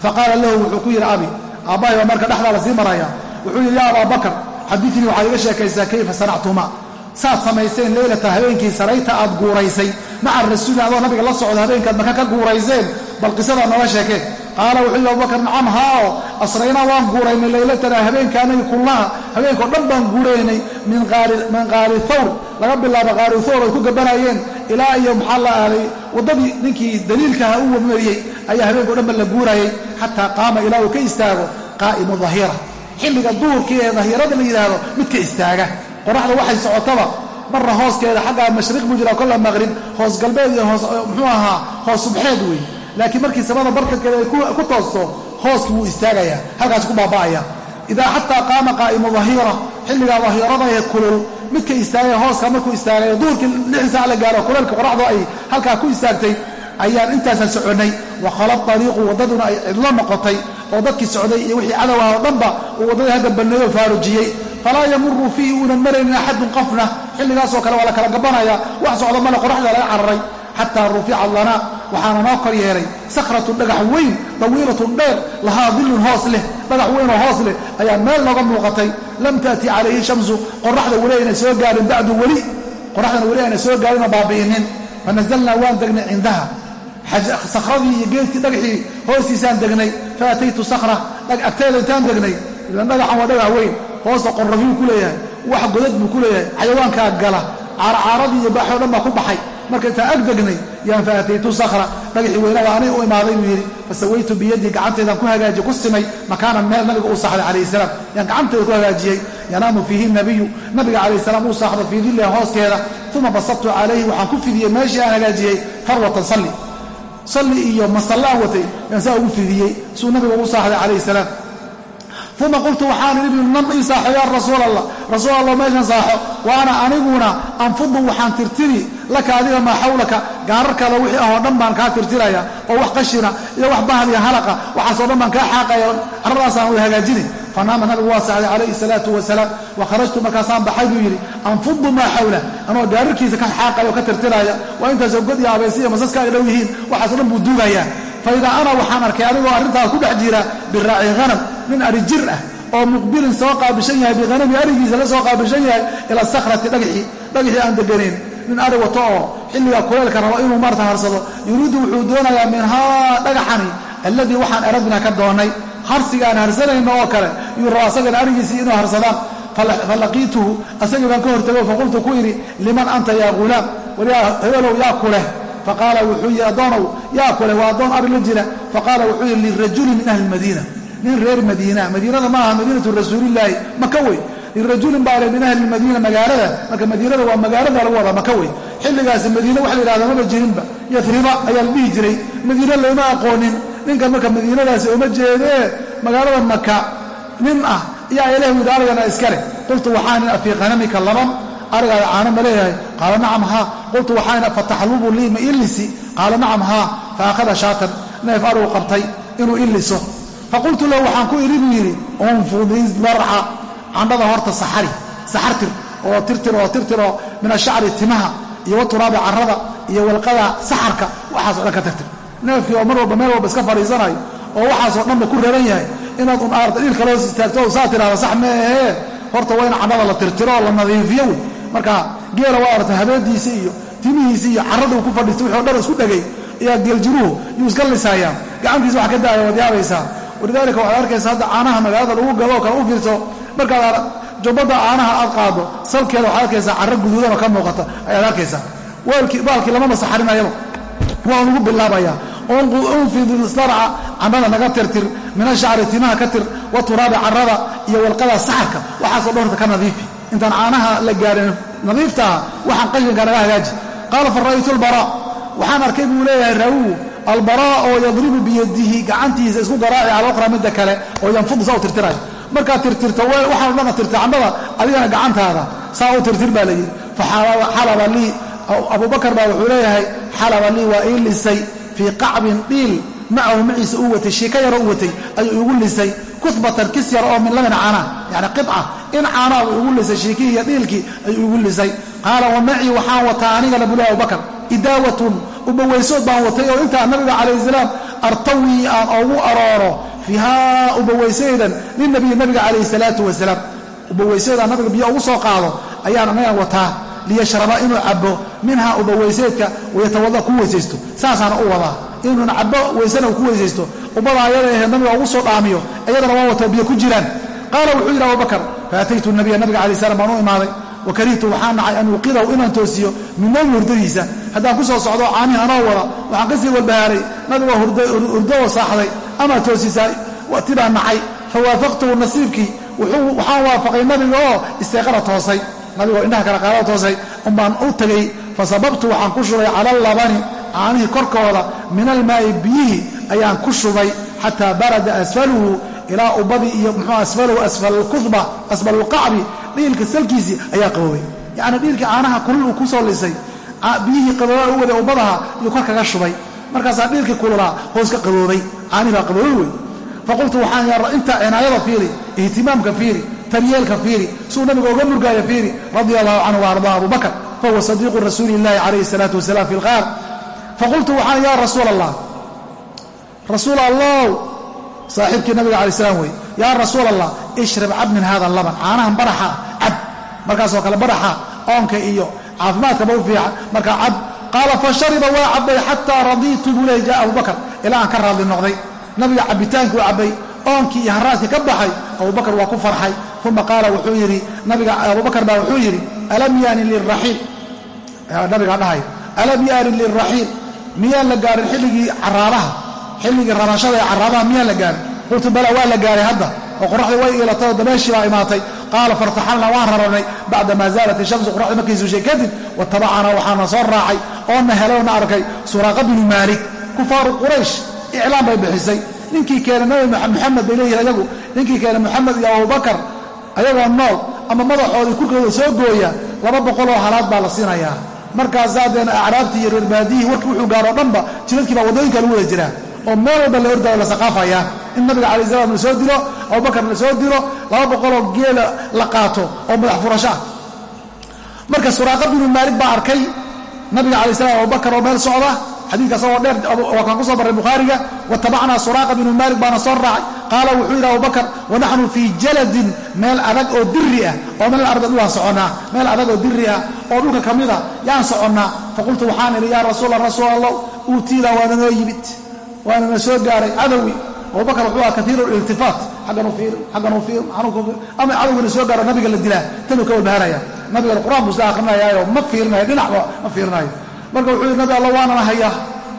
Faqaala lahu wuxuu ku yidhi abi aabbahay baa marka dhexdaa la sii maraya. Wuxuu yidhi yaa abaabakar xadiinii waxaad iga sheekaysaa kayfa sanactuma saad samayseen leylata habeenkii sarayta aad guuraysay. Maca rasuuli adoo nabiga la socda habeenkaad maka ka guurayseen bal qisadaa nooga sheekee qaala wuxuu yidhi abubakar nacam haao asraynaa waan guuraynay laylatana habeenkaanagi kullaha. Habeenkao dhan baan guuraynay min qaari thawr. Laga bilaabo qaari thawr ay ku gabanayeen ilaa iyo maxaa la aaday? Waddadii ninkii daliilkaha u wamariyey ayaa habeenkao dhan ba la guurayay. Xataa qaama ilaa uu ka istaago qaa'imu dahira xilliga duurkii ee dahirada la yidhaahdo midka istaaga qoraxda waxay socotaba. Marna hooskeeda xaggaa mashriq buu jiraa kolla maqrib. Hoos galbeed iyo hoos muxuu ahaa hoos subxeed wey laakiin markii samada bartankeeda ay ku toosto hooskii wuu istaagayaa halkaas ku baaba'aya idaa xataa qaama qaa'imu dahira xilligaa dahirada ee kulul midka istaagay hooska markuu istaagay duurkii lixdii saac la gaaro kuleelka qoraxdu ay halkaa ku istaagtay ayaan intaasaan soconnay wakhala dariiqu waddaduna ay cidlo noqotay oo dadkii socday iyo wixii cadow ah oo dhanba uu waddadii hadda banneeyo faarujiyey falaa yamuru fiihi uunan maraynin axadun qofna xilligaasoo kale waa la kala gabanaya wax socda male qoraxda laga cararay. Xataa rufica lana waxaana noo kor yeelay. Sakhratun dhagax weyn dawiilatun dheer lahaa dillun hoos leh. Dhagax weynoo hoos leh ayaa meel nooga muuqatay. Lam taati calayhi shamsu qoraxda weli ayna soo gaarin bacdu weli. Qoraxdana weli ayna soo gaarinoo baabi'inin. Fanazalnaa waan degnay cindaha. Sakhradii iyo geedkii dhagaxii hoostiisaan degnay. Faataytu sakhra agteeda intaan degnay. Ilan dhagaxan waa dhagax weyn hoosta qorrafyuu ku leeyahay wax godad buu ku leeyahay xayawaankaa gala caarcaaradii iyo baaxoo dhan baa ku baxay. Marka intaan ag degnay yaan faataytu sakhra dhagaxii weynada anay u imaaday buu yidhi fasawaytu biyadii gacanteedaan ku hagaajiye ku simay makaanan meel nabiga uu saaxday calayhi salaam. Yaan gacanteeda ku hagaajiyey. Yanaamu fiihi nabiyu. Nabiga calayh salaam uu saaxdo fii dilliha hooskeeda uma basabtu calayhi waxaan ku fidiyey meeshii aan hagaajiyey farwatan salli. Salli iyo masallaan watay yaan saa ugu fidiyey suu nabiga ugu saaxday calayhi salaam uma qultu waxaan idhi nam ii saaxo yaa rasuul allah rasuul allah meeshan saaxo. Wa aniguna anfudu waxaan tirtiri laka adiga maa xawlaka. Gaararkaada wixii ah oo dhan baan kaa tirtiraya oo wax qashina iyo wax bahal iyo halaqa waxaasoo dhan baan kaa xaaqaya. Carradaasaan wada hagaajinay fanaama nabigu waa saxday calayhi salaatu wasalaam wa kharajtu markaasaan baxay buu yidhi. Anfudu maa xawla. Anoo gaararkiisa ka xaaqaya oo ka tirtiraya waa intaasoo god iyo abeesi iyo masaska dhow yihiin waxaasoo dhan buu duugayaa. Faidaa ana waxaan arkay anigoo arrintaas ku dhex jira biraaci hanam nin ari jir ah oo muqbilin soo qaabishan yahay bihanami arigiisa la soo qaabishan yahay ila sakhrati dhagxii dhagxii aan deganayn nin ari wato oo xilliga kuleelka rabo inuu maarta harsado. Yuriidu wuxuu doonayaa minhaa dhagaxani alladii waxaan aradna ka doonnay harsiga aan harsanayno oo kale yuu raba asagana arigiisii inuu harsadaan falaqiituhu asagii baan ka hortago faqultu ku idhi liman anta yaa ghulaam waryaa hebelow yaa ku leh faqaala wuxuu yidhi addoonow yaa kuleh waa addoon ari la jira. Faqaala wuxuu yidhi lirajuli min ahli madiina nin reer madiina. Madiinada ma aha madiinatu rasuulillaahi maka wey. Lirajulin baa le min ahli madiina magaalada. Marka madiinada waa magaalada lagu wadaa maka wey. Xilligaasi madiine waxa la yidhahda maba jirinba yafriba ayaa dhihi jiray. Madiine looma aqoonin. Ninkan marka madiinadaasi uma jeedee magaalada maka nin ah ayaa ilaah yidhi arigana iskale qultu waxaanin afii qanamika laban. Arigaada caano ma leeyahay. Qaala nacam haa. Qultu waxaan fataxlubu lii ma ilisi qaala nacam haa. Fa akhada shaatan. Neef aruu qabtay inuu iliso faqultu lahu waxaan ku buu yidhi unfudi darca candhada horta saxari saxartir oo tirtir oo tirtir oo min ashacri timaha iyo waturaabi carrada iyo walqada saxarka waxaaso dhan ka tirtir. Neefkii oo mar walba meel walba iska fadhiisanayo oo waxaasoo dhanba ku raran yahay inaad un aarta dhiilka loos istaagto saa tiraahda sax meehee horta waa in candhada la tirtiro oo la nadiifiyo wey marka geela waa arta habeediisa iyo timihiisi iyo carrada uu ku fadhiistay wuxuu dhan isku dhegay ayaa geeljiruhu yuu iska lisaayaa gacantiisa wax ka daaya waad yaabaysaa walidaalika waxaad arkaysa hadda caanaha magaalada lagu gado oo kale u fiirso. Markaad jubbadda caanaha aad qaado salkeeda waxaad arkaysaa carro guduudanoo ka muuqata ayaad arkaysaa. Baalkii lama masaxarinayaba waan ugu bilaabayaa unfid istarca naga tirtir min ashacri timaha ka tir wa turaabi carrada iyo walqada saxarka. Waxaasoo dhowrta ka nadiifi. Intaan caanaha la gaarin nadiiftaha waxaan qashinka naga hagaaji. Qaala fa ra'aytu albara. Waxaan arkay buu leeyahay raawigu albaraa oo yadribu biyadihi gacantiisa isku garaaci cala ukhra midda kale oo yanfudu saa u tirtirayo. Markaad tirtirto waxaan dhana tirta cannada adigana gacantaada saa u tirtir baa layidhi faxalaba lii abubakar baa wuxuu leeyahay xalaba lii waa ii lisay fii qacbin dhiil macahu maciisa uu watay shiika yaroo u watay ayuu igu lisay kubatan kis yar oo min labin caanaa yani qica in caanaa uu igu lisay shiikihii iyo dhiilkii ayuu igu lisay. Qaala wa macii waxaan wataa anigana buli abubakar idaawatun ubawaysood baan watay oo intaa nabiga calayh salaam artawii aan ogu arooro fiihaa ubawaysaydan linabiyi nabiga calayhi salaatu wasalaam. Ubawaysaydaan nabiga biyo ugu soo qaado ayaan anagan wataa liyashraba inuu cabo minhaa ubawayseedka wayatawada ku weysaysto. Saasaana u wadaa. Inuuna cabo weysana ku weysaysto. Ubada ayada ahe nabiga ugu soo dhaamiyo iyadana waa wato biyo ku jiraan. Qaala wuxuu yidhi abubakar faataytu nabiya nabiga alai salam baan u imaaday wa karihtu waxaan nacay an uqidahu inaan toosiyo min nawmi hurdadiisa. Haddaan ku soo socdo caanihi anoo wada waxaan ka sii walbahaaray nabigoo hurdoo saaxday. Ama toosisaa tibaan nacay. Fawaafaqtuhu nasiibkii waxaan waafaqay nabiga oo isteeqara toosay. Nabigoo indhaha kala qaadada toosay. Umbaan u tegay fasababtu waxaan ku shubay cala allabani caanihii korkooda min almaa'i biyihii ayaan ku shubay xataa barada asfaluhu ilaa ubadii iyo muxuu asfaluhu asfalkuba asfalulqacbi dhiilka salkiisii ayaa qaboobay. Yacni dhiilkii caanaha kulul uu ku soo lisay biyihii qabooba u waday ubadaha iyuu kor kaga shubay. Markaasaa dhiilkii kululaa hoos ka qaboobay. Caanihi baa qaboobay wey faqultu waxaan yaa inta cinaayada fiiri ihtimaamka fiiri taryeelka fiiri suu nabiga oga murgaaya fiiri radia allahu canhu waardaa abu fahuwa sadiiqu rasuuli illahi calayhi salaatu wasalaam fi lqaar faqultu waxaan yaa rasuul allah rasuul allow saaxiibkii nabiga alay slam wey yaa rasuul allah ishrab cab min hada laban caanahan baraxa cab. Markaasoo kale baraxa oonka iyo caafimaadkaba u fiican. Markaa cab qaala fashariba waa cabbay xataa radiitu buu leey jaa abubakar ilaa aan ka raadli noqday. Nabiga cabbitaankuu cabbay oonkii iyo haraaskii ka baxay abubakar waa ku farxay. Uma qaala wuxuu yidhi nabiga abubakar baa wuxuu yidhi alam yaanin liraxiil nabigaa dhahay. Alam yaanin liraxiil miyaan la gaarin xilligii caraabaha xilligii rarashada ee caraabaha miyaan la gaarin qultu bala waa la gaaray hadda. Oo qoraxdii way iilatay oo dabeeshii baa imaatay. Qaala fartaxalna waan raranay bacda maa zaalat ishamsu qoraxdii markay suushay kadib watabacana waxaana soo raacay oona helowna arkay suraaqa binu maalik. Kufaaru quraysh iclaan bay bixisay. Ninkii keena nabi muxamed bay leeyihiin ayagu. Ninkii keena moxamed iyo abubakar ayagoo nool ama madaxoodii kurkooda soo gooya laba boqoloo halaad baa la siinayaa. Markaasaa deen acraabtii iyo reerbaadiyihii warkii wuxuu gaaroo dhanba jidadkii baa waddooyinka lagu wada jiraa oo meel walba la ordaayo la saqaafayaa in nabiga calai salam la soo dilo abubakar la soo dilo laba boqoloo geela la qaato oo madax furasho ah marka suraaqa binu maalik baa arkay nabiga calai salam abubakar oo meel socda. Xadiidka asagoo dheer waa kaan ku soo barray bukhaariga. Watabacnaa suraaqa binu maalik baana soo raacay. Qaala wuxuu yidhi abubakar wanaxnu fii jaladin meel adag oo diri ah oo meel arda dhulaan soconnaa meel adag oo diri ah oo dhulka ka mida yaan soconnaa. Faqultu waxaan idhi yaa rasuula rasuul allah uutiida waana noo yimid waana na soo gaaray cadowi abubakar wuxuu aha kaiiru iltifaat xaggan u fiir xaggan u fiir xanuunka u fiir ama cadowgana soo gaaro nabiga la dilaa tanuu ka walbahanaya nabigana qur'aan buu isla akrinayaayo ma fiirinayo dhinacba ma fiirinayo marka wuxuu yidhi nabi alla waanana hayaa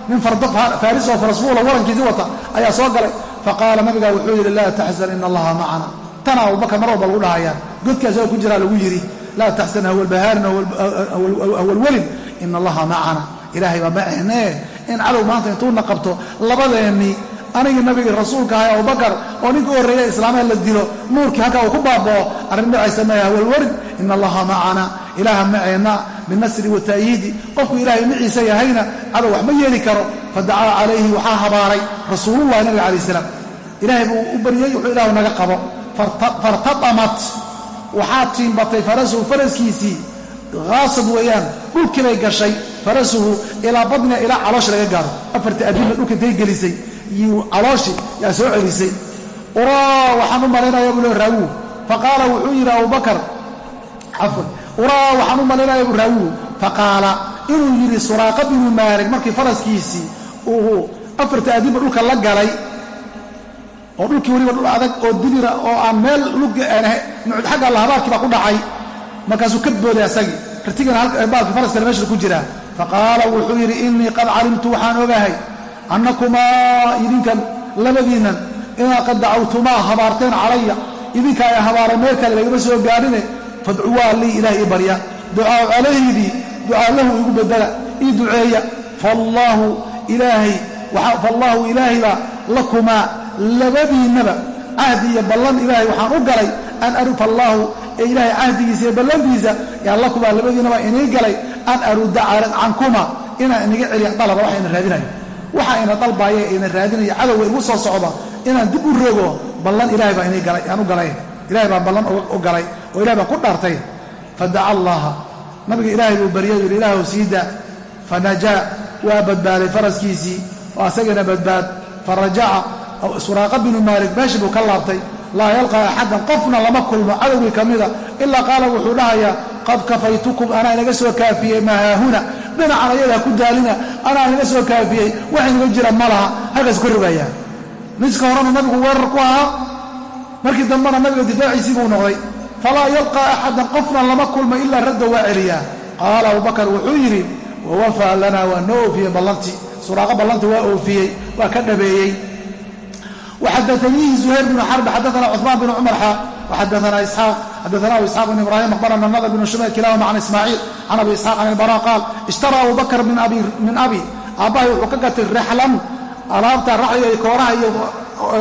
nin fardo faaris oo farasfuula warankiisi wata ayaa soo galay faqaala nabiga wuxuu yidhi laa taxzan ina allaha macana tana abubakar mar walba lagu dhahayaa godkii ku jiraa lagu yidhi laa taxzan hawalbahaarin hawalwelin ina allaha macana ilaahay baa macinee in cadow maanta intuuna qabto labadeennii anigii nabigii rasuulka ahay abubakar oo ninka u horreeya islaamee la dilo nuurkii halkaa uu ku baabao arrin dhacay sameeya hawalwelin ina allaha macana ilaaha maceenna binasri wa ta'yiidi. Qofku ilaahay maciisa yahayna cadow wax ma yeeli karo fadacaa calayhi waxaa habaaray rasuulullahi nabiga calayi salaam. Ilaahay buu u baryey wuxuu ilahu naga qabo. Fartadamat waxaa tiimbatay farasuhu faraskiisii haasad weeyaan dhulkii bay gashay farasuhu ilaa badniga ilaa caloosha laga gaaro. Afarta adilla dhulka intay gelisay calooshi yaa soo celisay. Uraa waxaan u malaynaya buu le raagu faqaala wuxuu yidhi abubakar cafwan. Uraa waxaan u malaynaya raawigu faqaala inuu yidhi suraaqa binu maalig markii faraskiisii uu afarta adinba dhulka la galay oo dhulkii weliba dhul adag oo dibira oo aan meel xagga allahabaarkii baa ku dhacay markaasuu ka booday asagii. Rtigana baalkii faraskana meesha ku jiraa faqaala wuxuu yidhi innii qad calimtu waxaan ogahay annakumaa idinkan labadiinnan inaad qad dacawtumaa habaarteen calaya idinka ay habaara meel kale lagama soo gaadhine fadcuwaa lii ilaah ii barya ducaa calaydii ducaa lahu igu bedela ii duceeya faallaahu ilaahaybaa lakumaa labadiinnaba cahdi iyo ballan ilaahay waxaan u galay an arufa allaahu ee ilaahay cahdigiisa iyo ballantiisa yaa lakumaa labadiinnaba inii galay an arudda cankuma inaan iniga celiya dalaba waxa ina raadinayo. Waxa ina dalbaaya ina raadinaya cadowga igu soo socda inaan dib u rogo ballan ilahay baa inii galay aan u galay. Ilahay baan ballan u galay oo ilahay baan ku dhaartay. Fadaca allaha. Nabiga ilaahay buu barya yidhi ilaahw siida fanajaa waa badbaaday faraskiisii oo asagana badbaad. Farajaca suraaqa binu maalik meeshii buu ka laabtay. Laa yalqaa axadan qofna lama kulmo cadowgii ka mida. Ilaa qaala wuxuu dhahayaa qad kafaytukum anaa inaga soo kaafiyey mahaahuna dhinacan ayaga ku daalina anaa inaga soo kaafiyey wax inaga jira ma laha. Halkaas ka rogayaan miska horena nabigu weerar ku ahaa markii dambena nabiga difaaciisii buu noqday. Falaa yalqaa axadan qofna lama kulma ilaa radda waa celiyaa. Qaala abubakar wuxuu yidhi wawafaa lana waa noo oofiyey ballantii suraaqo ballanti waa oofiyey waa ka dhabeeyey. Waxadaaniihi zuhayr bnu xarb xadaana cumaan binu cumar xa waxadaana isxaaq xadaana abu isxaaq bn ibrahim akhbarana nadr bn shumay kilahuma can ismaaciil can abi isxaaq can ilbara qaal ishtara abu bakr min abi aabbahay wuxuu ka gatay rixlan alaabta raxliga iyo kooraha iyo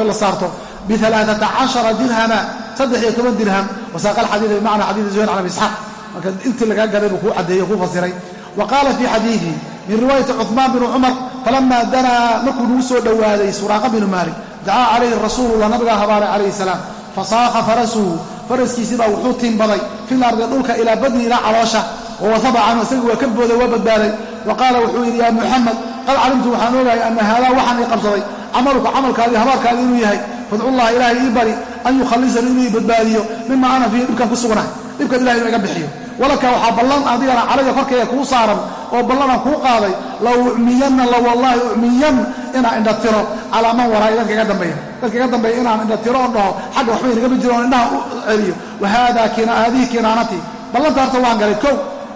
la saarto bialaaata cashara dirhama saddex iyo toban dirham wasaaqa alxadiida bimacna xadiidi zuhayr can abi isxaaq marka intii lagaa gaday buu kuu caddeeyey kuu fasiray wa qaala fii xadiidihi min riwaayati cumaan bni cumar falamaa danaa markuu nagu soo dhowaaday suraaqa binu maalik dacaa calayhi rasuulullah nabigaa habaaray calayhi salaam fasaakha farasuhu faraskiisiibaa wuxuu tiimbaday fil ardi dhulka ilaa badni ilaa caloosha oo wasaba canhu isaga waa ka booday waa badbaaday. Wa qaala wuxuu yidhi yaa muxamed qad calimtu waxaan ogahay ana haadaa waxaan ii qabsaday. Camaluka camalkaadii habaarkaadi inuu yahay. Fadcullaha ilaahay ii bari an yukhallisanii inuu ii badbaadiyo mima ana fiihi dhibkan ku sugnahay. Dhibkan ilahay inuu iga bixiyo. Walaka waxaa ballan adigana calaya korkayga kuu saaran oo ballanaan kuu qaaday la ucmiyanna la wallaahi ucmiyan inaan indhatiro calaa man waraay dadka iga dambeeya. Dadka iga dambeeya inaan indhatiro oon dhaho xagga waxba inagama jiro oon indhaha u celiyo. Wahaadihi kinaanatii ballanta horta waan galay kow.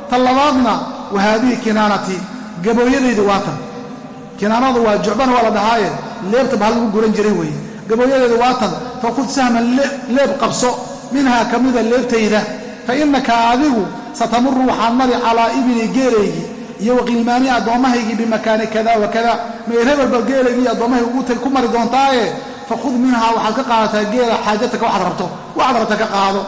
Ta labaadna wahaadihi kinaanatii gabooyadaydi waa tan. Kinaanadu waa jucbana waa la dhahaaye. Leebta bahal lagu guran jiray weeye. Gabooyadaydi waa tan. Fakud sahman leeb qabso. Minhaa ka mida leebtayda. Fa innaka adigu satamuru waxaad mari calaa ibni geelaygii iyo waqiilmaanii addoommahaygii bimakaani kada wa kada meel hebelba geelaygii addoommahaygi ku mari doontaaye? Fakhud minhaa waxaad ka qaadataa geela xaajataka waxaad rabto waxaad rabta ka qaado.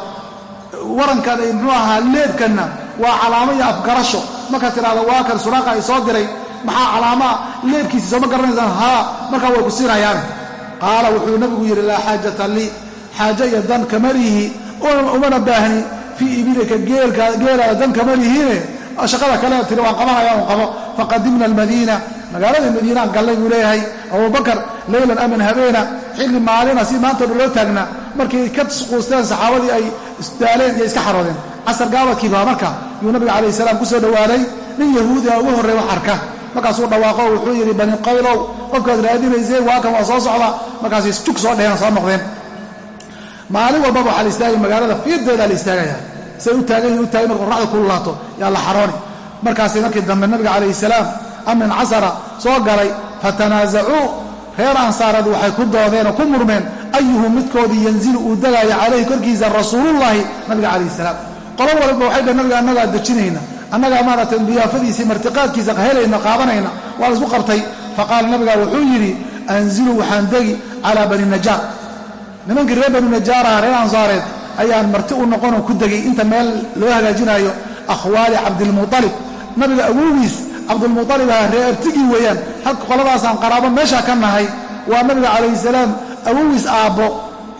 Warankan muxuu ahaa leebkanna waa calaamo iyo afgarasho. Markaad tidhahdo waa kan suraaqa ay soo diray maxaa calaamaa leebkiisi sooma garanaysaan? Haa markaa way ku siinayaan qaala wuxuu nabigu yidhi laa xaajata lii xaajo iyo dan kamalihi umana baahni fii ibilika geelaada dan kama lihiine shaqada kale tiri waan qabanaya un qabo. Faqadimna almadiina. Magaalada madiinaan gallay buu leeyahay. Abubakar leylan aman habeena xilli maalina si maanta dhan loo taagnaa markii ka quusteen saxaabadii ay isdaaleen iyo iska xaroodeen. Casar gaabadkii baa marka yuu nabiga calayh salaam ku soo dhowaaday nin yahuudiga ugu horrey wax arka. Markaasuu dhawaaqo wuxuu yidhi bani qaylow qofkaad raadinayseen waa kan waa soo socda. Markaasay jug soo dheheen soo noqdeen. Maalin walbaba waxaa la istaagay magaalada fiirdeedaa la istaagaya say u taagan u taagay marka qoraxda kululaato yaa la xarooni. Markaasay markii dambe nabiga calayhi salaam amin casara soo galay fatanaasacuu reer ansaareed waxay ku doodeen oo ku murmeen ayuhu midkoodii yanzilu uu degaayo calayhi korkiisa rasuulullaahi? Nabiga calayhi salaam. Qolo walba waxay dhaheen nabiga annagaa dejinayna annagaa maaragtay diyaafadiisii martiqaadkiisa helayna qaadanayna waa la isku qabtay faqaala nabiga wuxuu yidhi anziluu waxaan degi calaa bani najaar nimankii reer bani najaaraha reer ansaareed ayaan marti u noqonoo ku degay inta meel loo hagaajinayo akhwaali cabdilmualib nabiga awogiis cabdulmualib aha ree artigii weeyaan. Halka qoladaasaan qaraabo meeshaa ka nahay. Waa nabiga calayhi salaam awogiis aabbo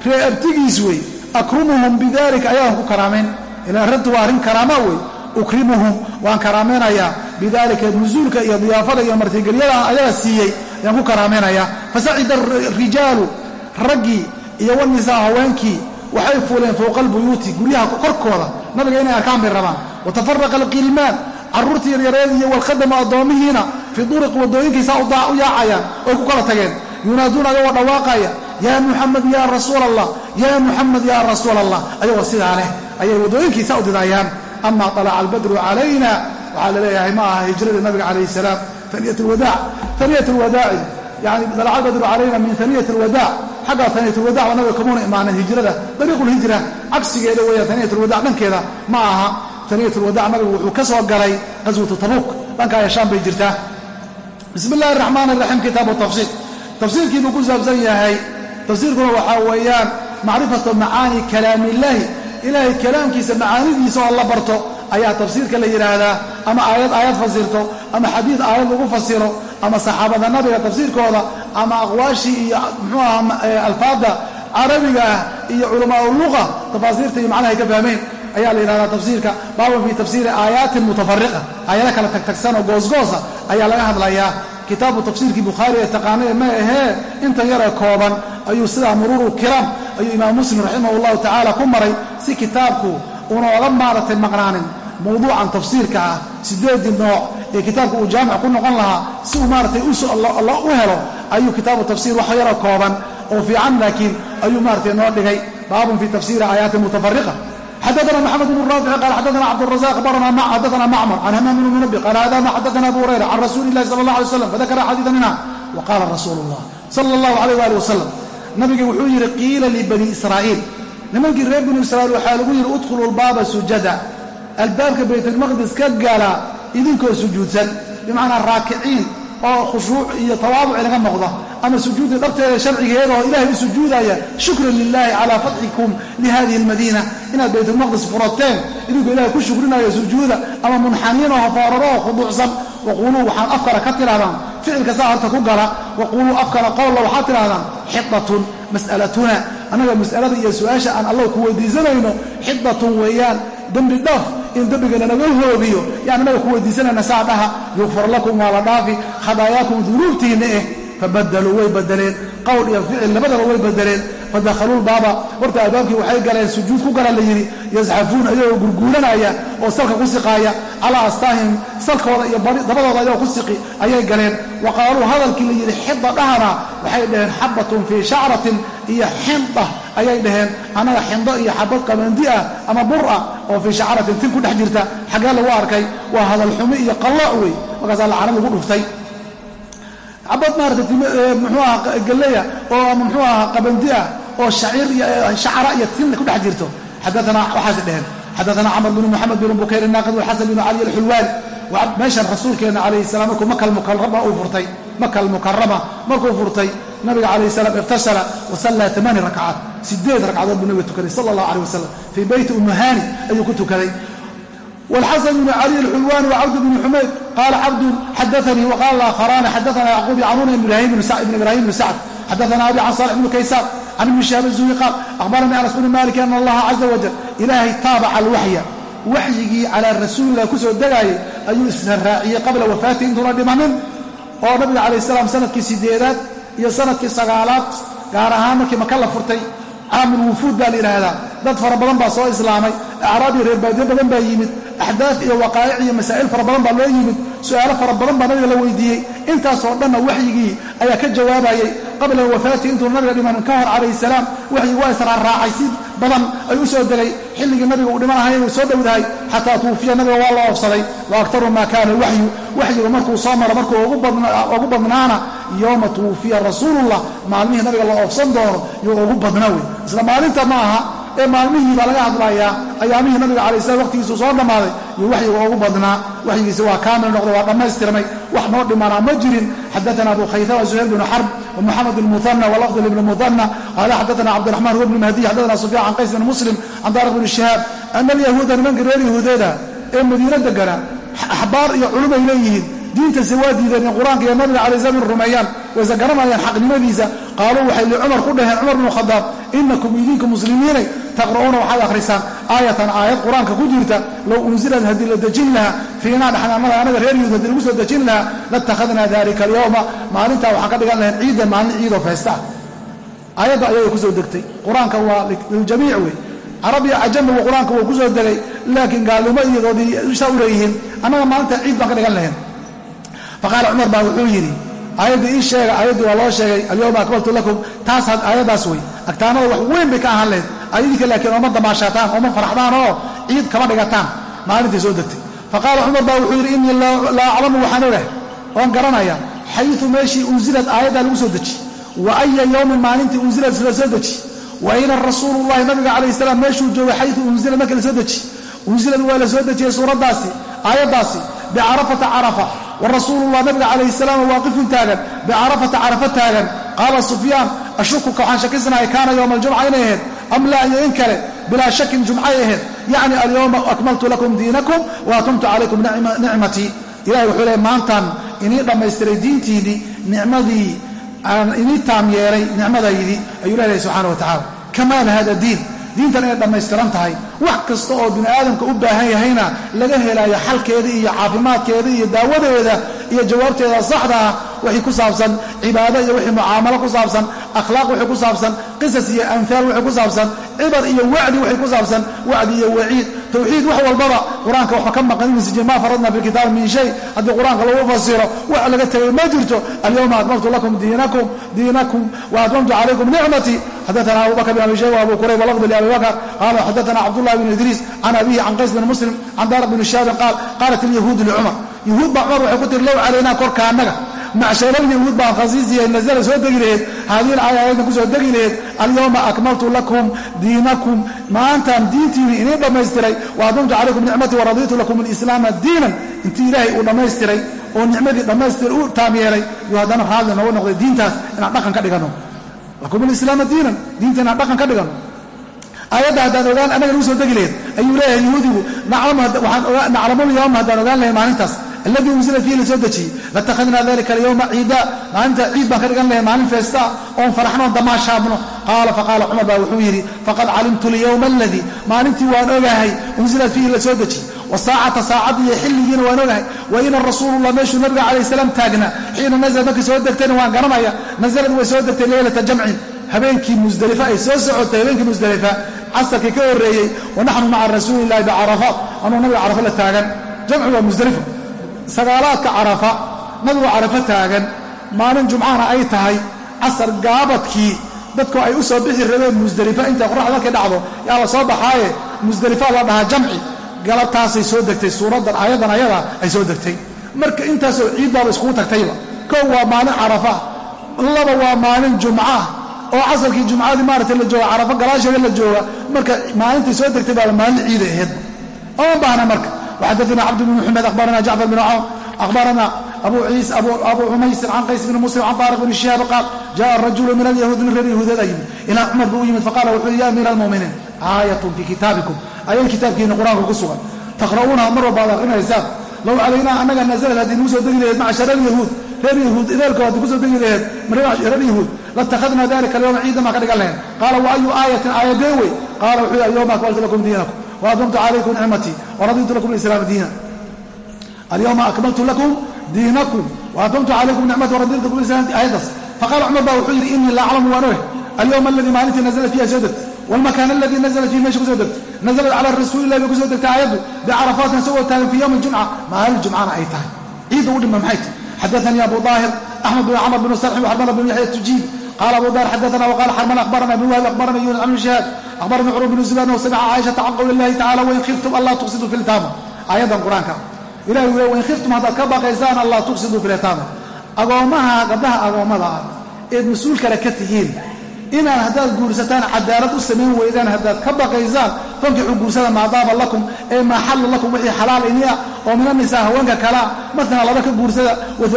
ree artigiis wey akrumuhum bidalika ayaan ku karaamayn ilaan raddu waa arrin karaama wey ukrimuhum waan karaamaynayaa bidalika nusuulka iyo diyaafada iyo martigelyadaan ayaga siiyey ayaan ku karaamaynayaa fasacida rijaalu raggii iyo wanisaa haweenkii waxay fuuleen fowqa albuyuuti guryaha korkooda. Nabiga inay arkaan bay rabaan. Watafaraqa alqilmaan carruurtii yaryareed iyo walkhadamu addoomihiina fii duruqi waddooyinkiisa u yaacayaan oy ku kala tageen. Yunaaduuna ayagoo dhawaaqaya yaa muxamed yaa rasuul allah yaa muxamed yaa rasuul allah ayagoo sidaa leh. Ayay waddooyinkiisa u didayaan ama alaca albadru calayna waxaa la leeyahay ma aha hijradii nabiga calayh salaam. Aniyat lwadaac aniyat lwadaaci yani dalaca albadru calayna min aniyat alwadaac xagga aniyat lwadac waa nabiga imaanan hijrada dariiqulhijra cagsigeeda weeyaan aniyat lwadac dhankeeda ma aha aniyat lwadac nabigu wuxuu ka soo galay qaswatu tabuuk dhanka ayashaan bay jirtaa bismi illahi araxmaan araxiim kitaabu tafsiir tafsiirkiibuu ku saabsan yahay tafsiirkuna waxaa weeyaan macrifatu macaani kalaamillaahi ilaahay kalaamkiisa macaanidiisa oo la barto ayaa tafsiirka la yidhaahdaa ama aayad aayad fasirto ama xadiid aayad lagu fasiro ama saxaabada nabiga tafsiirkooda ama aqwaashii iyo muxuu aha alfaadda carabiga ah iyo culamaa luqa tafaasiirta iyo macnahay ka fahmeen ayaa la yidhahdaa tafsiirka. Baaban fii tafsiiri aayaatin mutafariqa aayado kala tagtagsan oo goosgoosa ayaa laga hadlayaa. Kitaabu tafsiirkii bukhaari ee taqaanee ma ahee intan yaree kooban ayuu sidaa muruuru kiram ayuu imaam muslim raximah llahu tacaala ku maray si kitaabku unooga maaratay maqnaanin mawduucan tafsiirka ah sideedii nooc ee kitaabka uu jaamic ku noqon lahaa si uu maaratay u helo ayuu kitaabu tafsiir wax yaroo kooban oo fiican laakiin ayuu maaratay noo dhigay baabun fii tafsiiri aayaati mutafariqa. Xadana mxamed bn raafic qal xadana cabdrazaq xadana macmar can hamaam bn munabi qal hada ma xadana abu hurayra can rasuuli lahi sala allah alay slam fadakara xadiida minha wa qaala rasuulu llah sala allahu alayh ali wasalam nabiga wuxuu yidhi qiila libani israa'iil. Nimankii reer binu israiil waxaa lagu yidhi udkhulu lbaaba sujada albaabka baytulmaqdis ka gala idinkoo sujuudsan. Bimacnaa raakiciin oo khushuuc iyo tawaaduc inaga noqda ama sujuudda dhabteeda sharcigeeda oo ilahay u sujuudaya shukran lilaahi calaa fatxikum lihadihi almadiina. Inaad baytulmaqdis furateen idinkoo ilahay ku shukrinaya sujuuda ama munxaniin oo fooraro oo khuduucsan. Waquuluu waxaan afkale ka tidhahdaan ficilka saa horta ku gala. Waquuluu afkale qowlla waxaad tidhahdaan xidatun mas'alatuna. Annaga mas'alada iyo su'aasha aan allah ku weydiisanayno xidatun weeyaan dembi dhaaf in dembiga lanaga hoobiyo. Yaan annaga ku weydiisanayna saa dhaha yukfar lakum waa la dhaafi khadaayaakum dunuubtiinna eh fabadaluu way badeleen qowl iyo ficil labadaba way badeleen fadakhaluu baaba horta albaabkii waxay galeen sujuud ku gala la yidhi yasxafuun ayagoo gurguuranaya oo salka ku siqaaya. Calaa astaahim. Salkooda iyo dabadooda ayagoo ku siqi ayay galeen. Wa qaaluu hadalkii la yidhi xida dhahana. Waxay dhaheen xabatun fii shacratin. Iyo xinda. Ayay dhaheen annaga xindo iyo xabad qabandi ah ama bur ah oo fii shacratin tin ku dhex jirta. Xaggee lagu arkay waa hadal xumi iyo qallooc wey. Markaasaa lacana lagu dhuftay cabad maarata muxuu aha galleya oo muxuu aha qabandi ah oo shacra iyo tin ku dhex jirto. Xadaana waxaas dheheen xadaana camr bn moxamed bn bukayr naaqid xasan bn cali alxulwaani meeshan rasuulkeena calayhi salam markuu makal mukarama uu furtay. Makal mukarama markuu furtay nabiga calayhi salaam iqtasala wasallaa amaani rakcaat sideed ragcadood buu nabiga tukaday sala allah aleh wasalam fii beyti umuhani ayuu ku tukaday wlxasan bn cali alxulwani wacabd bn xumayd qaala cabdun xadaanii waqaala laakharani xadaana yacquub yacnun ibn ibrahim bn sacd xadaana abi can salix bn kaysaan can ibni shihab zuhri qaal ahbaranii anas bni malik ana allaha caza wajal ilaahay taabaca alwaxya waxyigii calaa rasuulilah ku soo degaayay ayuu isna raaciyey qabla wafaati intuuna dhimanin oo nabiga calayh salaam sannadkii sideedaad iyo sannadkii sagaalaad gaar ahaan markii maka la furtay caamul wufuud baa la yidhaahdaa dad fara badan baa soo islaamay acraab badan baa yimid axdaaf iyo waqaa'ic iyo masaa'il fara badan baa loo yimid su'aalo fara badan baa nabiga la weydiiyey. Intaasoo dhanna waxyigii ayaa ka jawaabayay qabla wafaati intuu nabiga dhimanin ka hor calayhi salaam waxyigi waa israarraacay si badan ayuu u soo degay. Xilligii nabiga uu dhimanahay uu soo dhowdahay xataa tuufiya nabiga waa la oofsaday. Wa aktaru maa kaana waxyu waxyigu markuu soo maro markuu ugu badnaana yowma tuwufiya rasuulullah maalmihii nabiga la oofsan doono yuu ugu badna wey isla maalinta ma aha ee maalmihiibaa laga hadlayaa ayaamihii nabiga alai slam waqtigiisu soo dhammaaday yuu waxyiga ugu badnaa. Waxyigiisa waa kaamil noqday waa dhammaystirmay. Wax noo dhimanaa ma jirin. Xadaana abu khaytama suhayl bnu xarb wmuxamed bn muana walafd bn muana qaala xadaana cabdiraxman huwa bn mahdiy xadaana sufyan can qays bn muslim can taariq bn shihaab ana alyahuuda nimanka reer yahuudeeda ee madiina degana axbaar iyo culum ay leeyihiin diintase waa diideen in qur'aanka iyo nabiga alai slam in rumeeyaan wayse garanayaan xaqnimadiisa. Qaaluu waxay licumar ku dhaheen cumar bnu khadaab inakum idinka muslimiinay taqra'uuna waxaad akhrisaan aayatan aayad qur'aanka ku jirta low unsilad haddii la dejin lahaa fiinaa dhexnaanada anaga reer yahuud haddii lagu soo dejin lahaa latakhadnaa dalika alyowma maalintaa waxaan ka dhigan lahayn ciidan maalin ciidoo feesta ah aayadda ayaga ku soo degtay. Qur'aanka waa liljamiic wey. Carabiya cajamigu qur'aanka wuu ku soo degay laakiin gaalnimo iyadoodii saa u leeyihiin annaga maalinta ciid baan dhigan lahayn. Faqaala cumar baa wuxuu yidhi aayaddii ii sheega aayaddii waa loo sheegay alyowma akmaltu lakum. Taas aayaddaas wey agtaanada wax weyn bay ka ahaan lahayd ayadinka laakiin ooma damaashaataan ooma faraxdaan oo ciid kama dhigataan. Maalintii soo degtay. Faqaala cumar baa wuxuu yidhi innii laa aclamu waxaan ogahay oon garanaya xayu meeshii unsilad aayaddaa lagu soo deji. Wa aya yowmin maalintii unsilad la soo deji. Wa ayna rasuulullahi nabiga calayh salaam meeshuu joogay xayu unsilad marka la soo deji. Unsilad waa la soo dejiyey suuraddaasi aayaddaasi bicarafata carafa wa rasuulullah nabiga calayhi salaam waaqifun taagan bicarafata carafa taagan. Qaala sufyaan ashukuka waxaan shakisanahay kaana yowma aljumca inay ahayd am laa iyo in kale bilaa shakin jumcay ahayd. Yacni alyowma akmaltu lakum diinakum wa atumtu calaykum nicmatii ilahay wuxuu leey maantaan inii dhammaystiray diintiinnii nicmadii aan inii taam yeelay nicmadaydi ayuu leeyahay subxana wa tacala kamaala hada diin. Diintan inay wax kasta oo bini u baahan yahayna laga helaayo xalkeeda iyo caafimaadkeeda iyo daawadeeda iyo jawaabteeda saxda ah wixii ku saabsan cibaado iyo wixii mucaamalo ku saabsan akhlaaq wixii ku saabsan qisas iyo amhaal wixii ku saabsan cibar iyo wacdi wixii ku saabsan wacdi iyo waciid. Tawxiid wax walbaba qur'aanka waxba ka maqan inuu maa faradna fi min shay haddii qur'aanka lagu fasiro wax laga tegay ma jirto. Alyawma akmaltu lakum diinakum diinakum wa calaykum nicmatii xadaana abu bakr bn abi shayba abu kurayb walafdi liabi bakr qaala xadaana cabdullahi bn idriis can abihi can qays bn muslim can daarq bn shaabin qaal qaalat ilyahuudu licumar yahuud baa cumar waxay ku tiri low calaynaa korka annaga. Macshalalyahuud baan khasiisiya nazala soo degi laheed haadihi alcaaya ayadna ku soo degi laheed alyawma akmaltu lakum diinakum. Maantaan diintiini inii dhammaystiray. Wa adamtu calaykum nicmatii waradiitu lakum alislaama diinan. Intii ilaahay uu dhammaystiray oo nicmadii dhammaystir u taam yeelay haddana raadli nooga noqday diintaas inaan dhaqan ka dhigano. Lakum alislaama diinan diinta inaan dhaqan ka dhigano aayadda haddaan ogaan annaga nagu soo degi laheed ayuu leeyahay yahuudigu naclamulyawma haddaan ogaan lahayn maalintaas. Alladii unsila fiihi la dejiyey latakhadnaa dalika alyowma ciida. Maalinta ciid baan ka dhigan lahay maalin feesta oon faraxnoon damaashaabno. Qaala faqaala cumar baa wuxuu yidhi faqad calimtu alyowma aladii maalintii waan ogahay unsilat fiihi la dejiyey wasaacata saacadii iyo xilligiina waan ogahay wa rasuulullah meeshuu nabiga calayh salaam taagnaa xiina nazla markii soo degtayna waan garanaya. Nazalad way soo degtay leylata jamcin habeenkii musdalifa ay soo socotay habeenkii musdalifa casarkii ka horreeyey wa naxnu maca rasuuli illahi bicarafaat anuu nabiga carafo la taagan. Jamci waa musdalifa sagaalaadka carafa nabigu carafo taagan. Maalin jumcana ay tahay casar gaabadkii dadku ay u soo bixi rabeen musdalifa intay qoraxda markay dhacdo yaa la soo baxaaye musdalifa la dhahaa jamci. Galabtaasay soo degtay suuraddan aayaddan ayada ay soo degtay. Marka intaasoo ciid baaba iskugu tagtayba. Kow waa maalin carafa laba waa maalin jumca oo casarkii jumcadii maaragtay la jooga carafo galaasheeda la jooga marka maalintii soo degtay baaba maalin ciiday ahayd oma baahna marka وxadثna cبد بن محمد أخبرna جعفر بن cون أخبرna أbو cumaysr can qays بن مسلم can طارق بن شهاaب قاal جاء الرaجuل min اليهوud min reer yahuudeed a yimid ilaa cumar buu u yimid faqala wuxuu ya أميir الmؤminiin aayة fii kitaabiكum ayay kitaabkiina qur-aanka ku sugan تqرa'uunaha mar walba ad akrinaysaan low calaynaa annaga naزlad haddii nagu soo degi laheed macshar الyahuud reer yahuud ideelko haddii kusoo degi laheed reer yahuud latakhadna dalika alyowma ciidan baan ka dhigan lahayn qaala wa ayu aayatin aayadee wey qaala wuxuu alyowma akmaltu lakum diinakum wa atmamtu calaykum nicmatii wa raditu lakum alislaama diinan alyowma akmaltu lakum diinakum wa atmamtu calaykum nicmatii wa raditu lakum islaam aayaddaas faqala cumar baa wuxuu yidhi innii la aclamu waan oeh alyowma aladii maalintii nazla fiiha soo degtay wlmakaan aladii nazla fiihi meesha ku soo degtay nazalat cala rasuulilahi bay ku soo degtay aayaddu bicarafaatin isagoo taagan fii yowmi jumca maalin jumcana ay tahay ciidda u dhima maxay tahy xadaanii abu daahir axmed bn camr bn sarxi xarmala bn yaxya tujiib qala abu dar xadaana wqala xarman abarana ibn wahb abarana yunus an shahaab abarani cru bn zubair w samica caaishata can qowli اllahi tacala wain khiftum anlaa tuqsiduu fi ltaama aayaddan qur'aanka ilahi wu le wain khiftum haddaad ka baqaysaan anlaa tuqsiduu fi ltaama agoommaha gabdhaha agoommada ah eed mas'uul kale ka tihiin inaad haddaad guursataan cadaalad u samayn weydaan haddaad ka baqaysaan fankixuu guursada maadaama lakum ee maaxalla lakum wixii xalaal inia oo minanisaa haweenka kalea martana laba ka guursada wa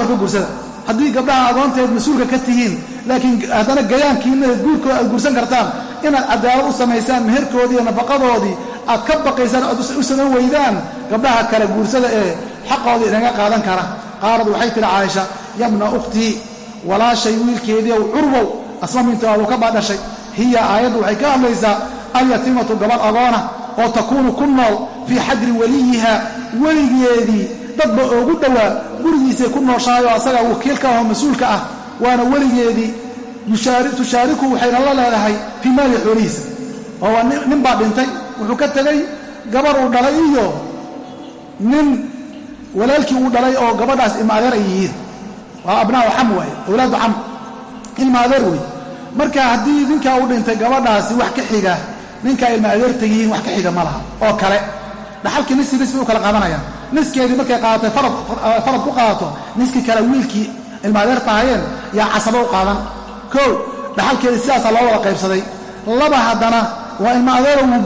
ka guursada haddii gabdhaha agoonteed mas'uulka ka tihiin laakiin haddana gayaankiina guurkooda aad guursan kartaan. Inaad cadaalad u samaysaan meherkoodii iyo nafaqadoodii aad ka baqaysaan oad u samayn weydaan gabdhaha kale guursada ee xaqoodii inaga qaadan kara. Qaalad waxay tihi caaisha yabna ukhtii walaashay wiilkeediiow curwow asma mintaadu ka baadhashay hiya aayaddu waxay ka hadlaysaa alyatiimatu gabadh agoona oo takuunu ku nool fii xajri weliyiha weligeedii dadba oogu dhowaa gurigiisay ku nooshahay oo asaga wakiilka ahoo mas'uulka ah waana weligeedii tushaariku waxayna la leedahay fii maali xoolihiisa. Oo nin baa dhintay wuxuu ka tegey gabar uu dhalay iyo nin walaalkii uu dhalay oo gabadhaas ilma adeer ay yihiin. Waa abnaau xam waaye awlaadu xam ilma adeer wey marka haddii ninkaa u dhintay gabadhaasi wax ka xiga ninkaa ilma adeerta yihiin wax ka xiga ma laha oo kale dhaxalkii niski nis bay u kala qaadanayaan. Niskeedii markay qaadatay farad ku qaadato niskii kale wiilkii ilma adeerta ahayeen yaa casabo u qaadan. Koo dhaxalkeedii sidaasaa loo wada qaybsaday. Laba haddana waa ilma adeero wuu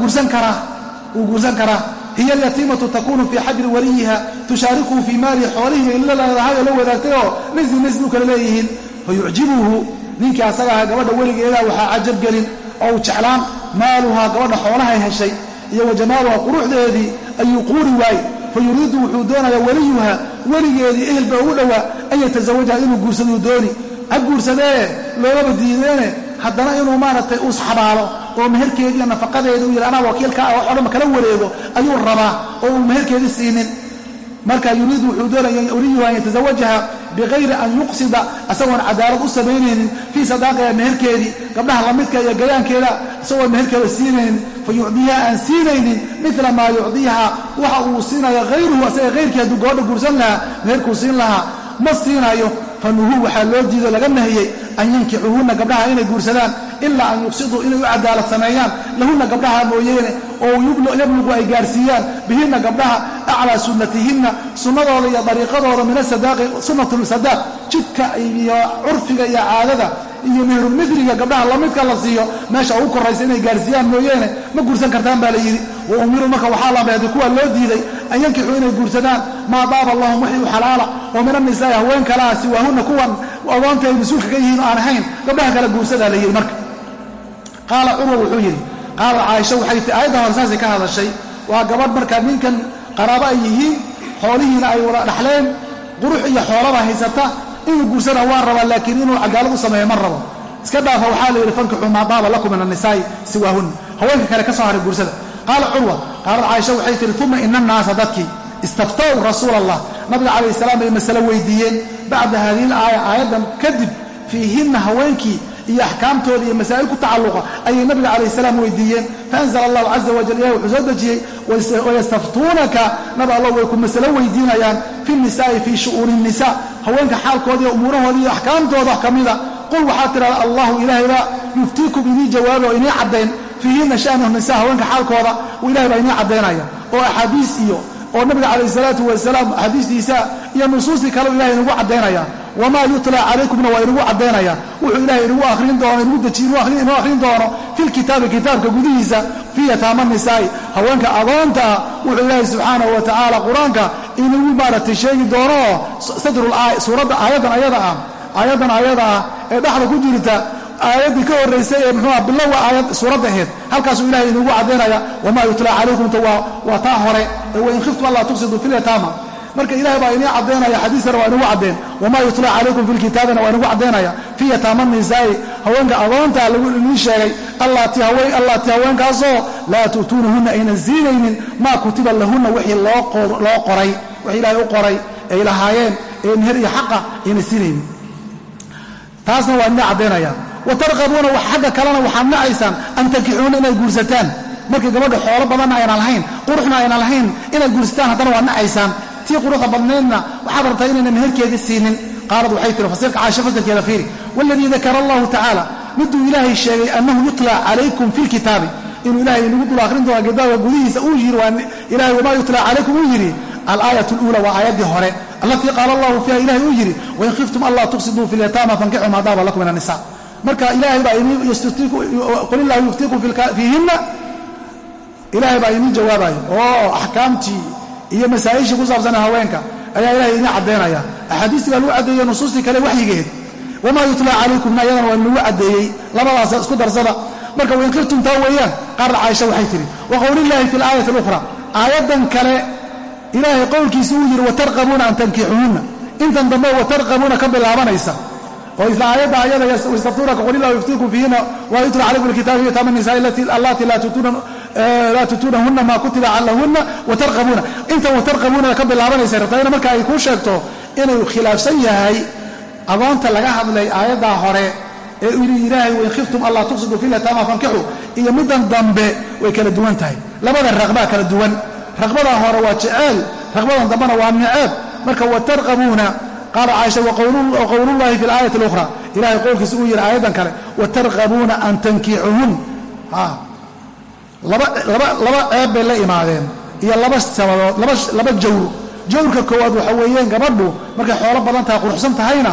guursan karaa hiya alyatiimatu takunu fii xajri waliyiha tushaarikuhu fii maalihi xoolihii la leedahay oo la wadaagtay oo nisbi nisbi u kala leeyihiin. Fa yucjibuhu ninkii asaga aha gabadha weligeeda waxaa cajab gelin oo uu jeclaan maaluhaa gabadha xoolahay heshay iyo wa jamaaluha quruxdeedii ayuu quuri waaye fa yuriidu wuxuu doonayaa weliyuha weligeedii ehelba ugu dhowaa an yatasawajaha inuu guursaduu dooni. Ha guursadee loogaba diideene haddana inuu maaragtay uus xabaalo oo meherkeediiyo nafaqadeedii u yidhi anaa wakiilka ah wax o dhan kala wareego ayuu rabaa oo uu meherkeedii siinin marka yuriidu wuxuu doonaya weliyuha an yatasawajaha bikayri an yuqsida isagoon cadaalad u samaynaynin fii sadaaqiha meherkeedii gabdhaha lamidka iyo gayaankeeda isagoon meherkeeda siinaynin fa yucdiiha aan siinaynin mila maa yucdiiha waxa uu siinayo hayruhu isaga hayrkii hadduu gabadha guursan lahaa meherkuu siin lahaa ma siinayo fanuhuu waxaa loo diido laga nahiyey an yankixuhunna gabdhaha inay guursadaan ilaa an yuqsiduu inay u cadaalad sameeyaan. Lahunna gabdhaha mooyeene oo yablugu ay gaarsiiyaan bihinna gabdhaha aclaa sunnatihinna sunnadooda iyo dariiqadooda min asadaaqi sunnatulsadaaq jidka iyo curfiga iyo caadada iyo mehrumidriga gabdhaha lamidka la siiyo meesha ugu koraysa inay gaarsiiyaan mooyeene ma guursan kartaan baa la yidhi. Wa umiruu marka waxaa labeeday kuwa loo diiday an yankixuu inay guursadaan maa daaba lahum wixii u xalaala oo min annisaa'i haween kalaa siwaahunna kuwan agoonta ay mas'uulka ka yihiin oo aan ahayn gabdhaha kale guursadaa la yidhi marka. Qaala curwa wuxuu yidhi qaala caaisha waxay ti aayadda hore saasay ka hadashay waa gabadh markaa ninkan qaraabo ay yihiin xoolihiina ay wada dhaxleen qurux iyo xoolaba haysata inuu guursana waa rabaa laakiin inuu cadaalad u sameeyo ma rabo. Iska dhaafa waxaa la yidhi fankixuu maa daaba lakum min annisaa'i siwaahunna haweenka kale ka soo haray guursada. Qaala curwa qaalad caaisha waxay tihi uma ina annaasa dadkii istaftow rasuula allah nabiga calayh salaam bay masale weydiiyeen. Bacda haadihi laaya aayaddan kadib fiihinna haweenkii iyo axkaamtooda iyo masaa'il ku tacalluqa ayay nabiga calayh salaam weydiiyeen. Faanzala allahu caza wajal ilahi wuxuu soo dejiyey wayastaftuunaka nabi allah way ku masalo weydiinayaan fi nisaa'i fii shu'uuni nisa haweenka xaalkooda iyo umuurahooda iyo axkaamtooda ka mida qul waxaa tidhahda allahu ilaahayba yuftiikum inii jawaabi oo inii caddayn fiihinna sha'nu nisa haweenka xaalkooda ilahay baa inii caddaynaya oo axaadiis iyo oo nabiga calayh salaatu wasalaam axaadiistiisa iyo nusuustii kaleu ilahay inagu caddaynaya wamaa yutla calaykumna waa inagu caddaynaya wuxuu ilahay inagu akhrin doono inagu deji inoo akhrin doono fi lkitaabi kitaabka gudihiisa fii yataama nisaa'i. Haweenka adoonta ah wuxuu ilaahay subxaanahu wa tacaala qur'aanka inagu maaragtay sheegi doono oo sadrul aaya suuradda aayaddan ayada ah aayaddan ayada ah ee dhexda ku jirta aayaddii ka horraysay ee muxuuha bilowa aayad suuradda ahayd. Halkaasuu ilahay inagu caddaynaya wamaa yutla calaykumta waa taa hore ee wain khiftum allaa tuqsiduu fi lyataama marka ilahay baa inii caddaynaya xadiiskana waa inagu caddeen. Wamaa yutla calaykum fi lkitaabina waa inagu caddaynaya fii yataama nisaa'i haweenka adoonta lagu inii sheegay. Allaatii haweenkaasoo laa tu'tuunahunna aynan siinaynin maa kutiba lahunna wixii loo qoray wixii ilaahay u qoray ay lahaayeen ee meher iyo xaqa aynan siinaynin taasna waa inii caddaynaya wa tarqabuuna xagga kalena waxaad nacaysaan an tankixuuna inay guursataan. Markii gabadha xoolo badanna aynan lahayn quruxna aynan lahayn inay guursataan haddana waad nacaysaan tii quruxda badnaydna waxaad rabtaa inayna meherkeedii siinin? Qaalad waxay tiri fasirka caaisha fasirkeeda fiiri. Waladii dakara allahu tacaala miduu ilaahay sheegay annahu yutla calaykum fi lkitaabi inuu ilahay inagu dul akhrin doono kitaabka gudihiisa uu yidhi waa ilahay wamaa yutla calaykum uu yidhi. Alaayat luula waa aayaddii hore allatii qaala allahu fiiha ilahay uu yidhi wain khiftum anlaa tuqsiduu fi lyataama fankixuu maa daaba lakum min annisa marka ilaahay baa qul illahu yuftiikum fiihinna. Ilaahay baa inii jawaabayo oo axkaamtii iyo masaa'ishii ku saabsanee haweenka ayaa ilahay inii caddaynaya axaadiistii baa lagu caddeeyey nusuustii kale waxyigeed. Wamaa yutla calaykumna ayadana waa lagu caddeeyey. Labadaas isku darsada. Marka wain khiftum taa weeyaan qaarna caaisha waxay tihi wa qowlillahi fi alaayati alukhra aayaddan kale ilaahay qowlkiisa uu yidhi watarqabuuna an tankixuhunna intan dambe watarqabuuna ka bilaabanaysa. Oo isla aayadda ayada yastaftuunaka qul yuftiikum fiihina wa yutla calaykum alkitabu yataama nisaai allati laa tutuunahunna maa kutiba lahunna watarqabuuna. Intan watarqabuuna ka bilaabanaysa rabtaa marka ay kuu sheegto inuu khilaafsan yahay adoonta laga hadlay aayaddaa hore ee yidhi ilaahay wain khiftum allaa tuqsiduu fi lyataama fankixu iyo middan dambe way kala duwan tahay. Labada raqbaa kala duwan. Raqbadan hore waa jeceel raqbadan dambena waa niceeb marka watarqabuuna qaala caaisha waqowlullahi fi alaayati اlukhra ilahay qowlkiisa uu yidhi aayaddan kale watarqabuuna an tankixuhun laba ceeb bay la imaadeen iyo laba sababood laba jawr. Jawrka koowaad waxa weeyeen gabadhu markay xoolo badan tahay quruxsan tahayna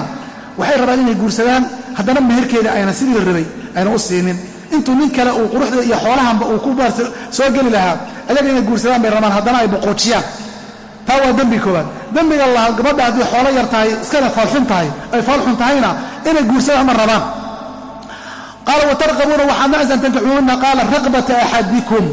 waxay rabaan inay guursadaan haddana meherkeeda ayna sidii la rabay ayna u siinin. Intuu nin kale uu quruxda iyo xoolahanba uu ku soo geli lahaa ayaga inay guursadaan bay rabaan haddana ay boqoojiyaan. Taa waa dembi koowaad. Dembiga lahaa gabadha haddii xoolo yar tahay iskana faalxun tahay ay faalxun tahayna inay guursadaan ma rabaan qaala watarqabuuna waxaad nacsan qaala raqbata axadikum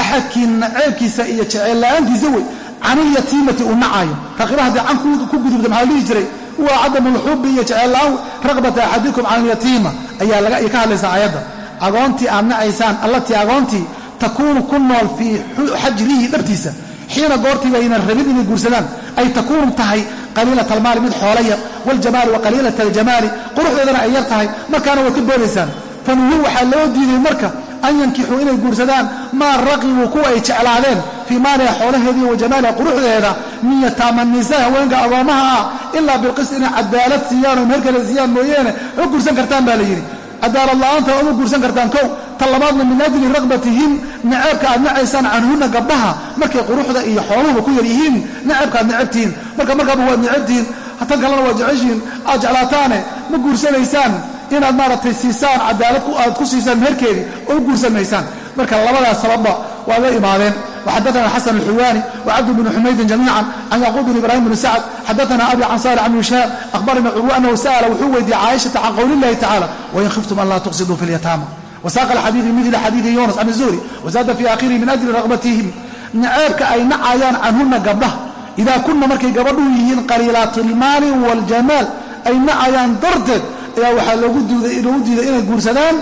axadkiina ceebkiisa iyo jeceel la'aantiisa wey canilyatiimati uu nacaayo raqiba haddii can ku gudubta maxaa la jiray? Huwa cadamu lxubi iyo jeceel la'aan raqbata axadikum canilyatiima ayaa ka hadlaysaa aayadda. Agoontii aad nacaysaan allatii agoontii takuunu ku nool fii xajrihi dhabtiisa. Xiina goortiiba aynan rabin inay guursadaan ay takuunu tahay qaliilat almaali mid xoola yar waljamaali wa qaliilat aljamaali quruxdeedana ay yar tahay markaana waad ka boonaysaan fanuhu waxaa loo diiday marka an yankixuu inay guursadaan maa raqibuu kuwa ay jeclaadeen fii maaliha xoolaheediiyo wa jamaaliha quruxdeeda min yataama nisaa haweenka agoommaha ah ilaa bilqis inay cadaalad siiyaan oo meel kale siiyaan mooyeene ma guursan kartaan baa la yidhi. Cadaalad la'aanta uma guursan kartaan kow. Ta labaadna min ajli raqbatihim naceebka aad nacaysaan canhunna gabdhaha markay quruxda iyo xooluhuba ku yar yihiin naceebka aad necabtihiin marka markaaba waad necabtihiin tan kalena waad jeceshihiin. Aad jeclaataane ma guursanaysaan inaad maaragtay siisaan cadaalad aad ku siisaan meherkeedii oo u guursanaysaan marka labadaas sababba waa la imaadeen وxadثna xسن الxuwاni وcبد بن xumaydin جamيiعا can yعquب بن ibrahim بن sacد xadثna abi can صالح بن شhاab أhbarna curو أنhu sأla wuxuu weydiiyey caaشhaةa can qowل الlahi tacالى وin khiftum an laa تqsiduu في اليتاamى وsاq الxadيiث bmثل xadيiثi yuنس can الزهري وزاada fي akhirihi min أجli رغبatihim naceebka ay nacayaan canhuna gabdhaha إida kuna markay gabadhuu yihiin qaliilaat الmaali والjamaal ay nacayaan darteed ayaa waxaa loogu diiday inay guursadaan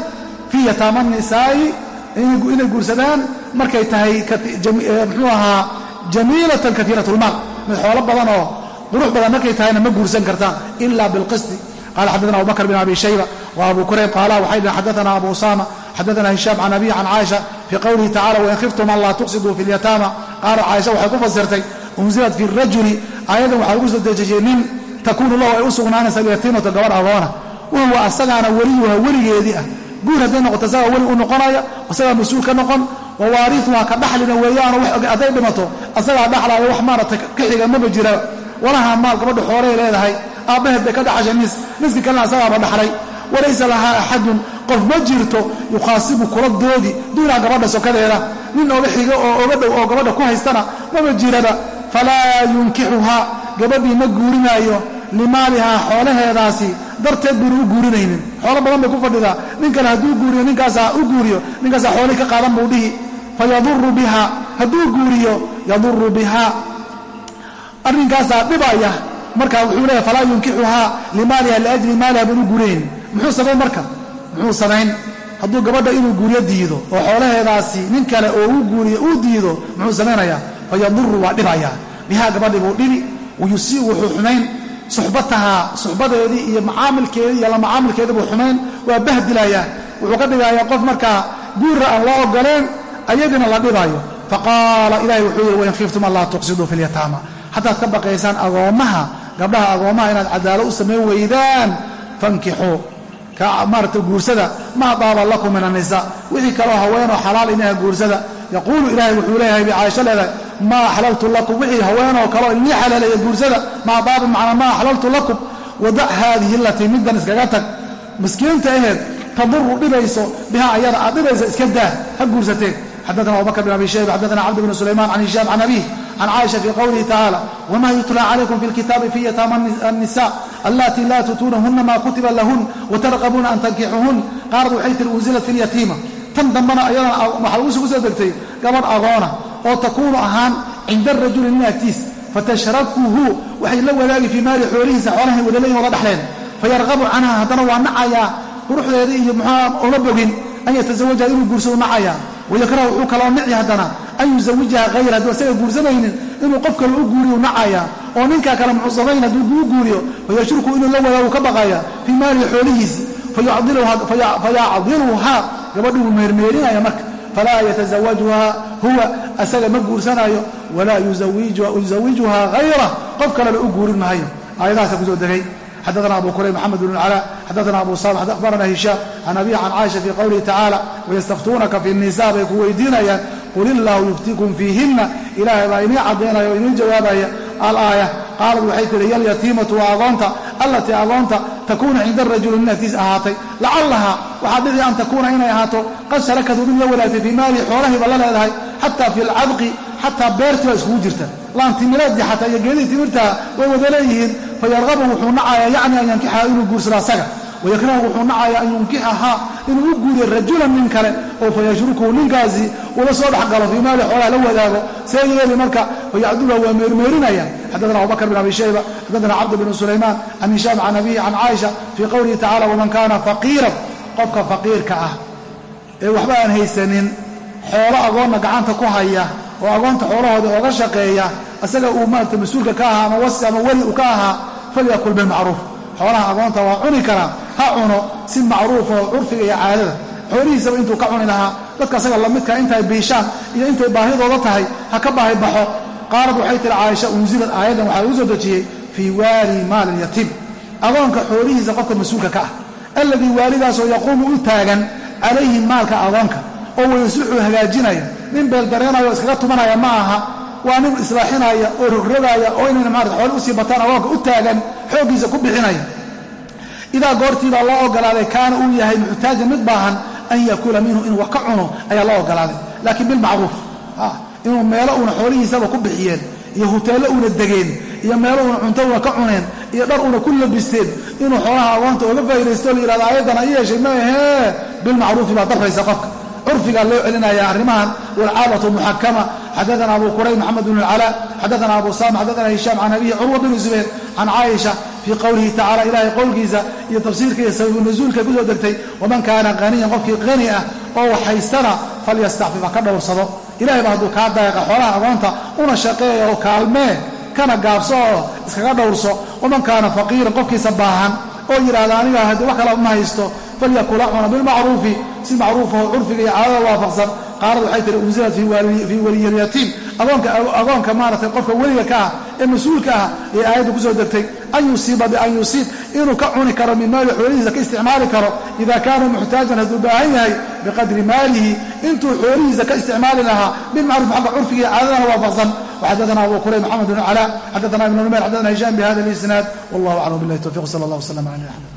fii yataama الnisaa'i inay guursadaan markay tahay mxuu ahaa jamiilatan kaiirat lmaal mid xoolo badan oo qurux badan markay tahayna ma guursan kartaan ila bilqisti qala xadana abu bakr bn abi shayba wa abu qaala waxay dhhen xadana abu usama xadana hishaam can abiy can caaisha fii qowlihi tacala wain khiftum an laa tuqsiduu fi lyataama qaala caaisha waxay ku fasirtay unzilat fi rajuli aayadan waxaa lagu soo dejiyey nin takuunu lahu ay u sugnaanaysa gabadh agoona wahuwa asagaana weliyuha weligeedii ah. Guur hadday noqoto isagaa weli u noqonaya isagaa mas'uul ka noqon wawaariuhaa ka dhaxlina weeyaanoo hadday dhimato asagaa dhaxlaayo wax maarata ka xiga maba jira. Walaha maal gabadha xoolay leedahay aabbaheed bay ka dhaxashay nis niski kalena asagaaba dhaxlay. Walaysa lahaa axadun qof ma jirto yukhaasibu kula doodi duunaa gabadha sokadeeda. Nin oga xiga oo oga dhow oo gabadha ku haystana maba jiraba. Falaa yunkixuhaa gabadhii ma guurinaayo limaalihaa xoolaheedaasi darteed buuna u guurinaynin. Xoolo badan bay ku fadhidaa nin kale hadduu guuriyo ninkaasaa u guuriyo ninkaasaa xoolii ka qaadan buu dhihi. Fayaduru biha. Hadduu guuriyo yaduru biha. Arrinkaasaa dhibaya marka wuxuu leeyahy falaa yunkixuhaa limaaliha liajli maaliha buuna u guurinaynin muxuu samayn marka? Muxuu samayn. Hadduu gabadha inuu guuriyo diido oo xoolaheedaasi nin kale oo uu guuriyo uu diido muxuu samaynayaa fayaduru waa dhibaya bihaa gabadhi buu dhibi wayusii wuxuu xumayn suxbatahaa suxbadeedii iyo macaamilkeedii iyo la macaamilkeedii buu xumayn waa bahdilayaa wuxuu ka dhigayaa qof markaa guura aan loo ogoleen ayadina la dhibaayo. Faqaala ilahi wuxuu yidhi wain khiftum an laa tuqsiduu fi lyataama haddaad ka baqaysaan agoommaha gabdhaha agoommaha inaad cadaalo u samayn weydaan fankixuu maarata guursada maa daaba lakum min annisaa wixii kaloo haweenoo xalaal inaha guursada. Yaquulu ilaahay wuxuu leeyahay bay caaisho leedahay maa axlaltu lakum. Wixii haweenoo kaleo inii xalaaleeya guursada maa daaba macnaa maa axlaltu lakum. Wadac haadihi latii middan iskaga tag. Miskiinta aheed taduru dhibayso biha ayada aad dhibaysa iska daa ha guursateen xadana abubakr bn abi shayba xadana cabd bn sulayman can hishaam can abiih can caaisha fii qowlihi tacaala wma yutla calaykum fi lkitaabi fi yataama الnisa allatii laa tutuunahuna ma kutiba lahun watarqabuuna an tankixuhun qaarad waxay tiri unzilat fi lyatiima tan dambana ayadana waxaa lagu soo degtay gabadh agoona oo takuunu ahaan cinda rajuli nin agtiis fatashrakuhu waxay la wadaagi fii maali xoolihiisa xoolahay wadalayin wada dhaxleen fayarqabu canha haddana waa nacayaa quruxdeedii iyo muxuua uma bogin an yatazawajaha inuu guursado nacayaa wayakrahu wuxuu kaloo nici haddana an yuzawijaha hayr hadduu asaga guursanaynin inuu qof kale u guuriyo nacayaa oo ninkaa kale muxuu hadduu u guuriyo fayashruku inuu la wadaagu ka baqaya fii maalihi xoolihiisi fayacdiluhaa gabadhuu meermeerinaya marka falaa yatazawajuhaa huwa asaga ma guursanayo walaa yuzawijuhaa hayra qof kalena u guurin maayo. Aayadahaasa ku soo degay xadana abu kurayb mxamed bn cala xadana abu salix akhbarana hishaam can abihi can caaisha fii qowlihi tacaala wayastaftuunaka fi nisa bay ku weydiinayaan qul illaahu yuftikum fiihinna ilaahay baa inii caddaynaya o inii jawaabaya alaaya qaalad waxay tihi yalyatiimatu waa adoonta allatii adoonta takuunu cinda arajuli nin agtiis ahaatay lacallahaa waxaa dhici an takuuna inay ahaato qad sharakadu mid la wadaagtay fii maalihi xoolahiiba la leedahay xataa fi alcadqi xataa beertii baa iskugu jirta laantimireedii xataa iyo way wada leeyihiin fayarqabu wuxuu nacayaa yacni an yankixaha inuu guursado asaga wayakrahu wuxuu nacayaa an yunkixahaa inuu u guuriyo rajulan nin kale oo fayashrukuhu ninkaasi ula soo dhexgalo fii maali xoolaha la wadaago see yeeli marka fayacdula waa meermeerinaya xadana abubakr bin abi shayba xadana cabd bn sulaymaan can hishaam can abihi can caaisha fii qowlihi tacala waman kaana faqiiran qofka faqiirka ah ee waxba aan haysanin xoolo agoonna gacanta ku haya oo agoonta xoolahooda ooga shaqeeya isaga uu maarata mas'uulka ka ahaa ama wasi ama weli uu ka ahaa falyakul bilmacruuf xoolaha agoonta waa cuni karaa ha cuno si macruufoo curfiga iyo caadada xoolihiisaba intuu ka cuni lahaa dadka asaga lamidka intay biishaan iyo intay baahidooda tahay ha ka baahi baxo qaalad waxay tihi caaisha unsilad aayaddan waxaa lagu soo dejiyey fii waali maali lyatiim agoonka xoolihiisa qofka mas'uulka ka ah alladii waalidaasoo yaquumu u taagan calayhi maalka agoonka oo wayasuxuu hagaajinaya nin beeldareenaya oo iskaga tumanaya ma aha waa nin islaaxinaya oo rogrogaya oo inayna maarata xoole u sii bataan agoonka u taagan xooggiisa ku bixinaya. Idaa goortiibaa loo ogolaaday kaana uu yahay muxtaajan mid baahan an yakula minhu inuu wax ka cuno ayaa loo ogolaaday. Laakiin bilmacruuf inuu meelo uuna xoolihiisaba ku bixiyeen iyo huteello uuna degeen iyo meelo uuna cunto una ka cuneen iyo dhar uuna ku labisteen inuu xoolaha agoonta oga faa'idaysto la yihahdo ayadan ay yeeshay ma ahee. Bilmacruufi baa darraysa qofka curfigaa loo celinaya arrimahan walcaadatu muxakama. Xadana abu kurayb maxamed bn اlcalaa xadana abu sam xadana hishaam can abihi curwa bn zubayr can caaisha fii qowlihi tacala ilahay qowlkiisa iyo tafsiirka iyo sababu nuzuulka ku soo degtay waman kaana qaniyan qofkii qani ah oo wax haystana falyastacfif ha ka dhowrsado. Ilahay baa hadduu kaa daeqa xoolaha agoonta una shaqeeya oo kaalmee kana gaabso oo iskaga dhowrso. Waman kaana faqiiran qofkiisa baahan oo yidhaahda aniga haddii wax kala ma haysto falyakula cuna bilmacruufi si macruufaho curfiga iyo caadada waafaqsan qaarad waxay tihi unsilat fii waliyilyatiim agoonka maaratay qofka weliga ka ah ee mas-uulka ah ee aayadda kusoo degtay an yusiiba bian yusiib inuu ka cuni karo min maali xoolihiisa ka isticmaali karo ida kaana muxtaajan hadduu baahan yahay biqadri maalihi intuu xoolihiisa ka isticmaali lahaa bilmacruuf xagga curfiga iyo caadadana waafaqsan وxadana abu kurayb mxamed bn cla xadana ibn numayr xadana hishaam bhada اlisnaad wallah aclam bilahi towfiq sal اllah wslam ala axmed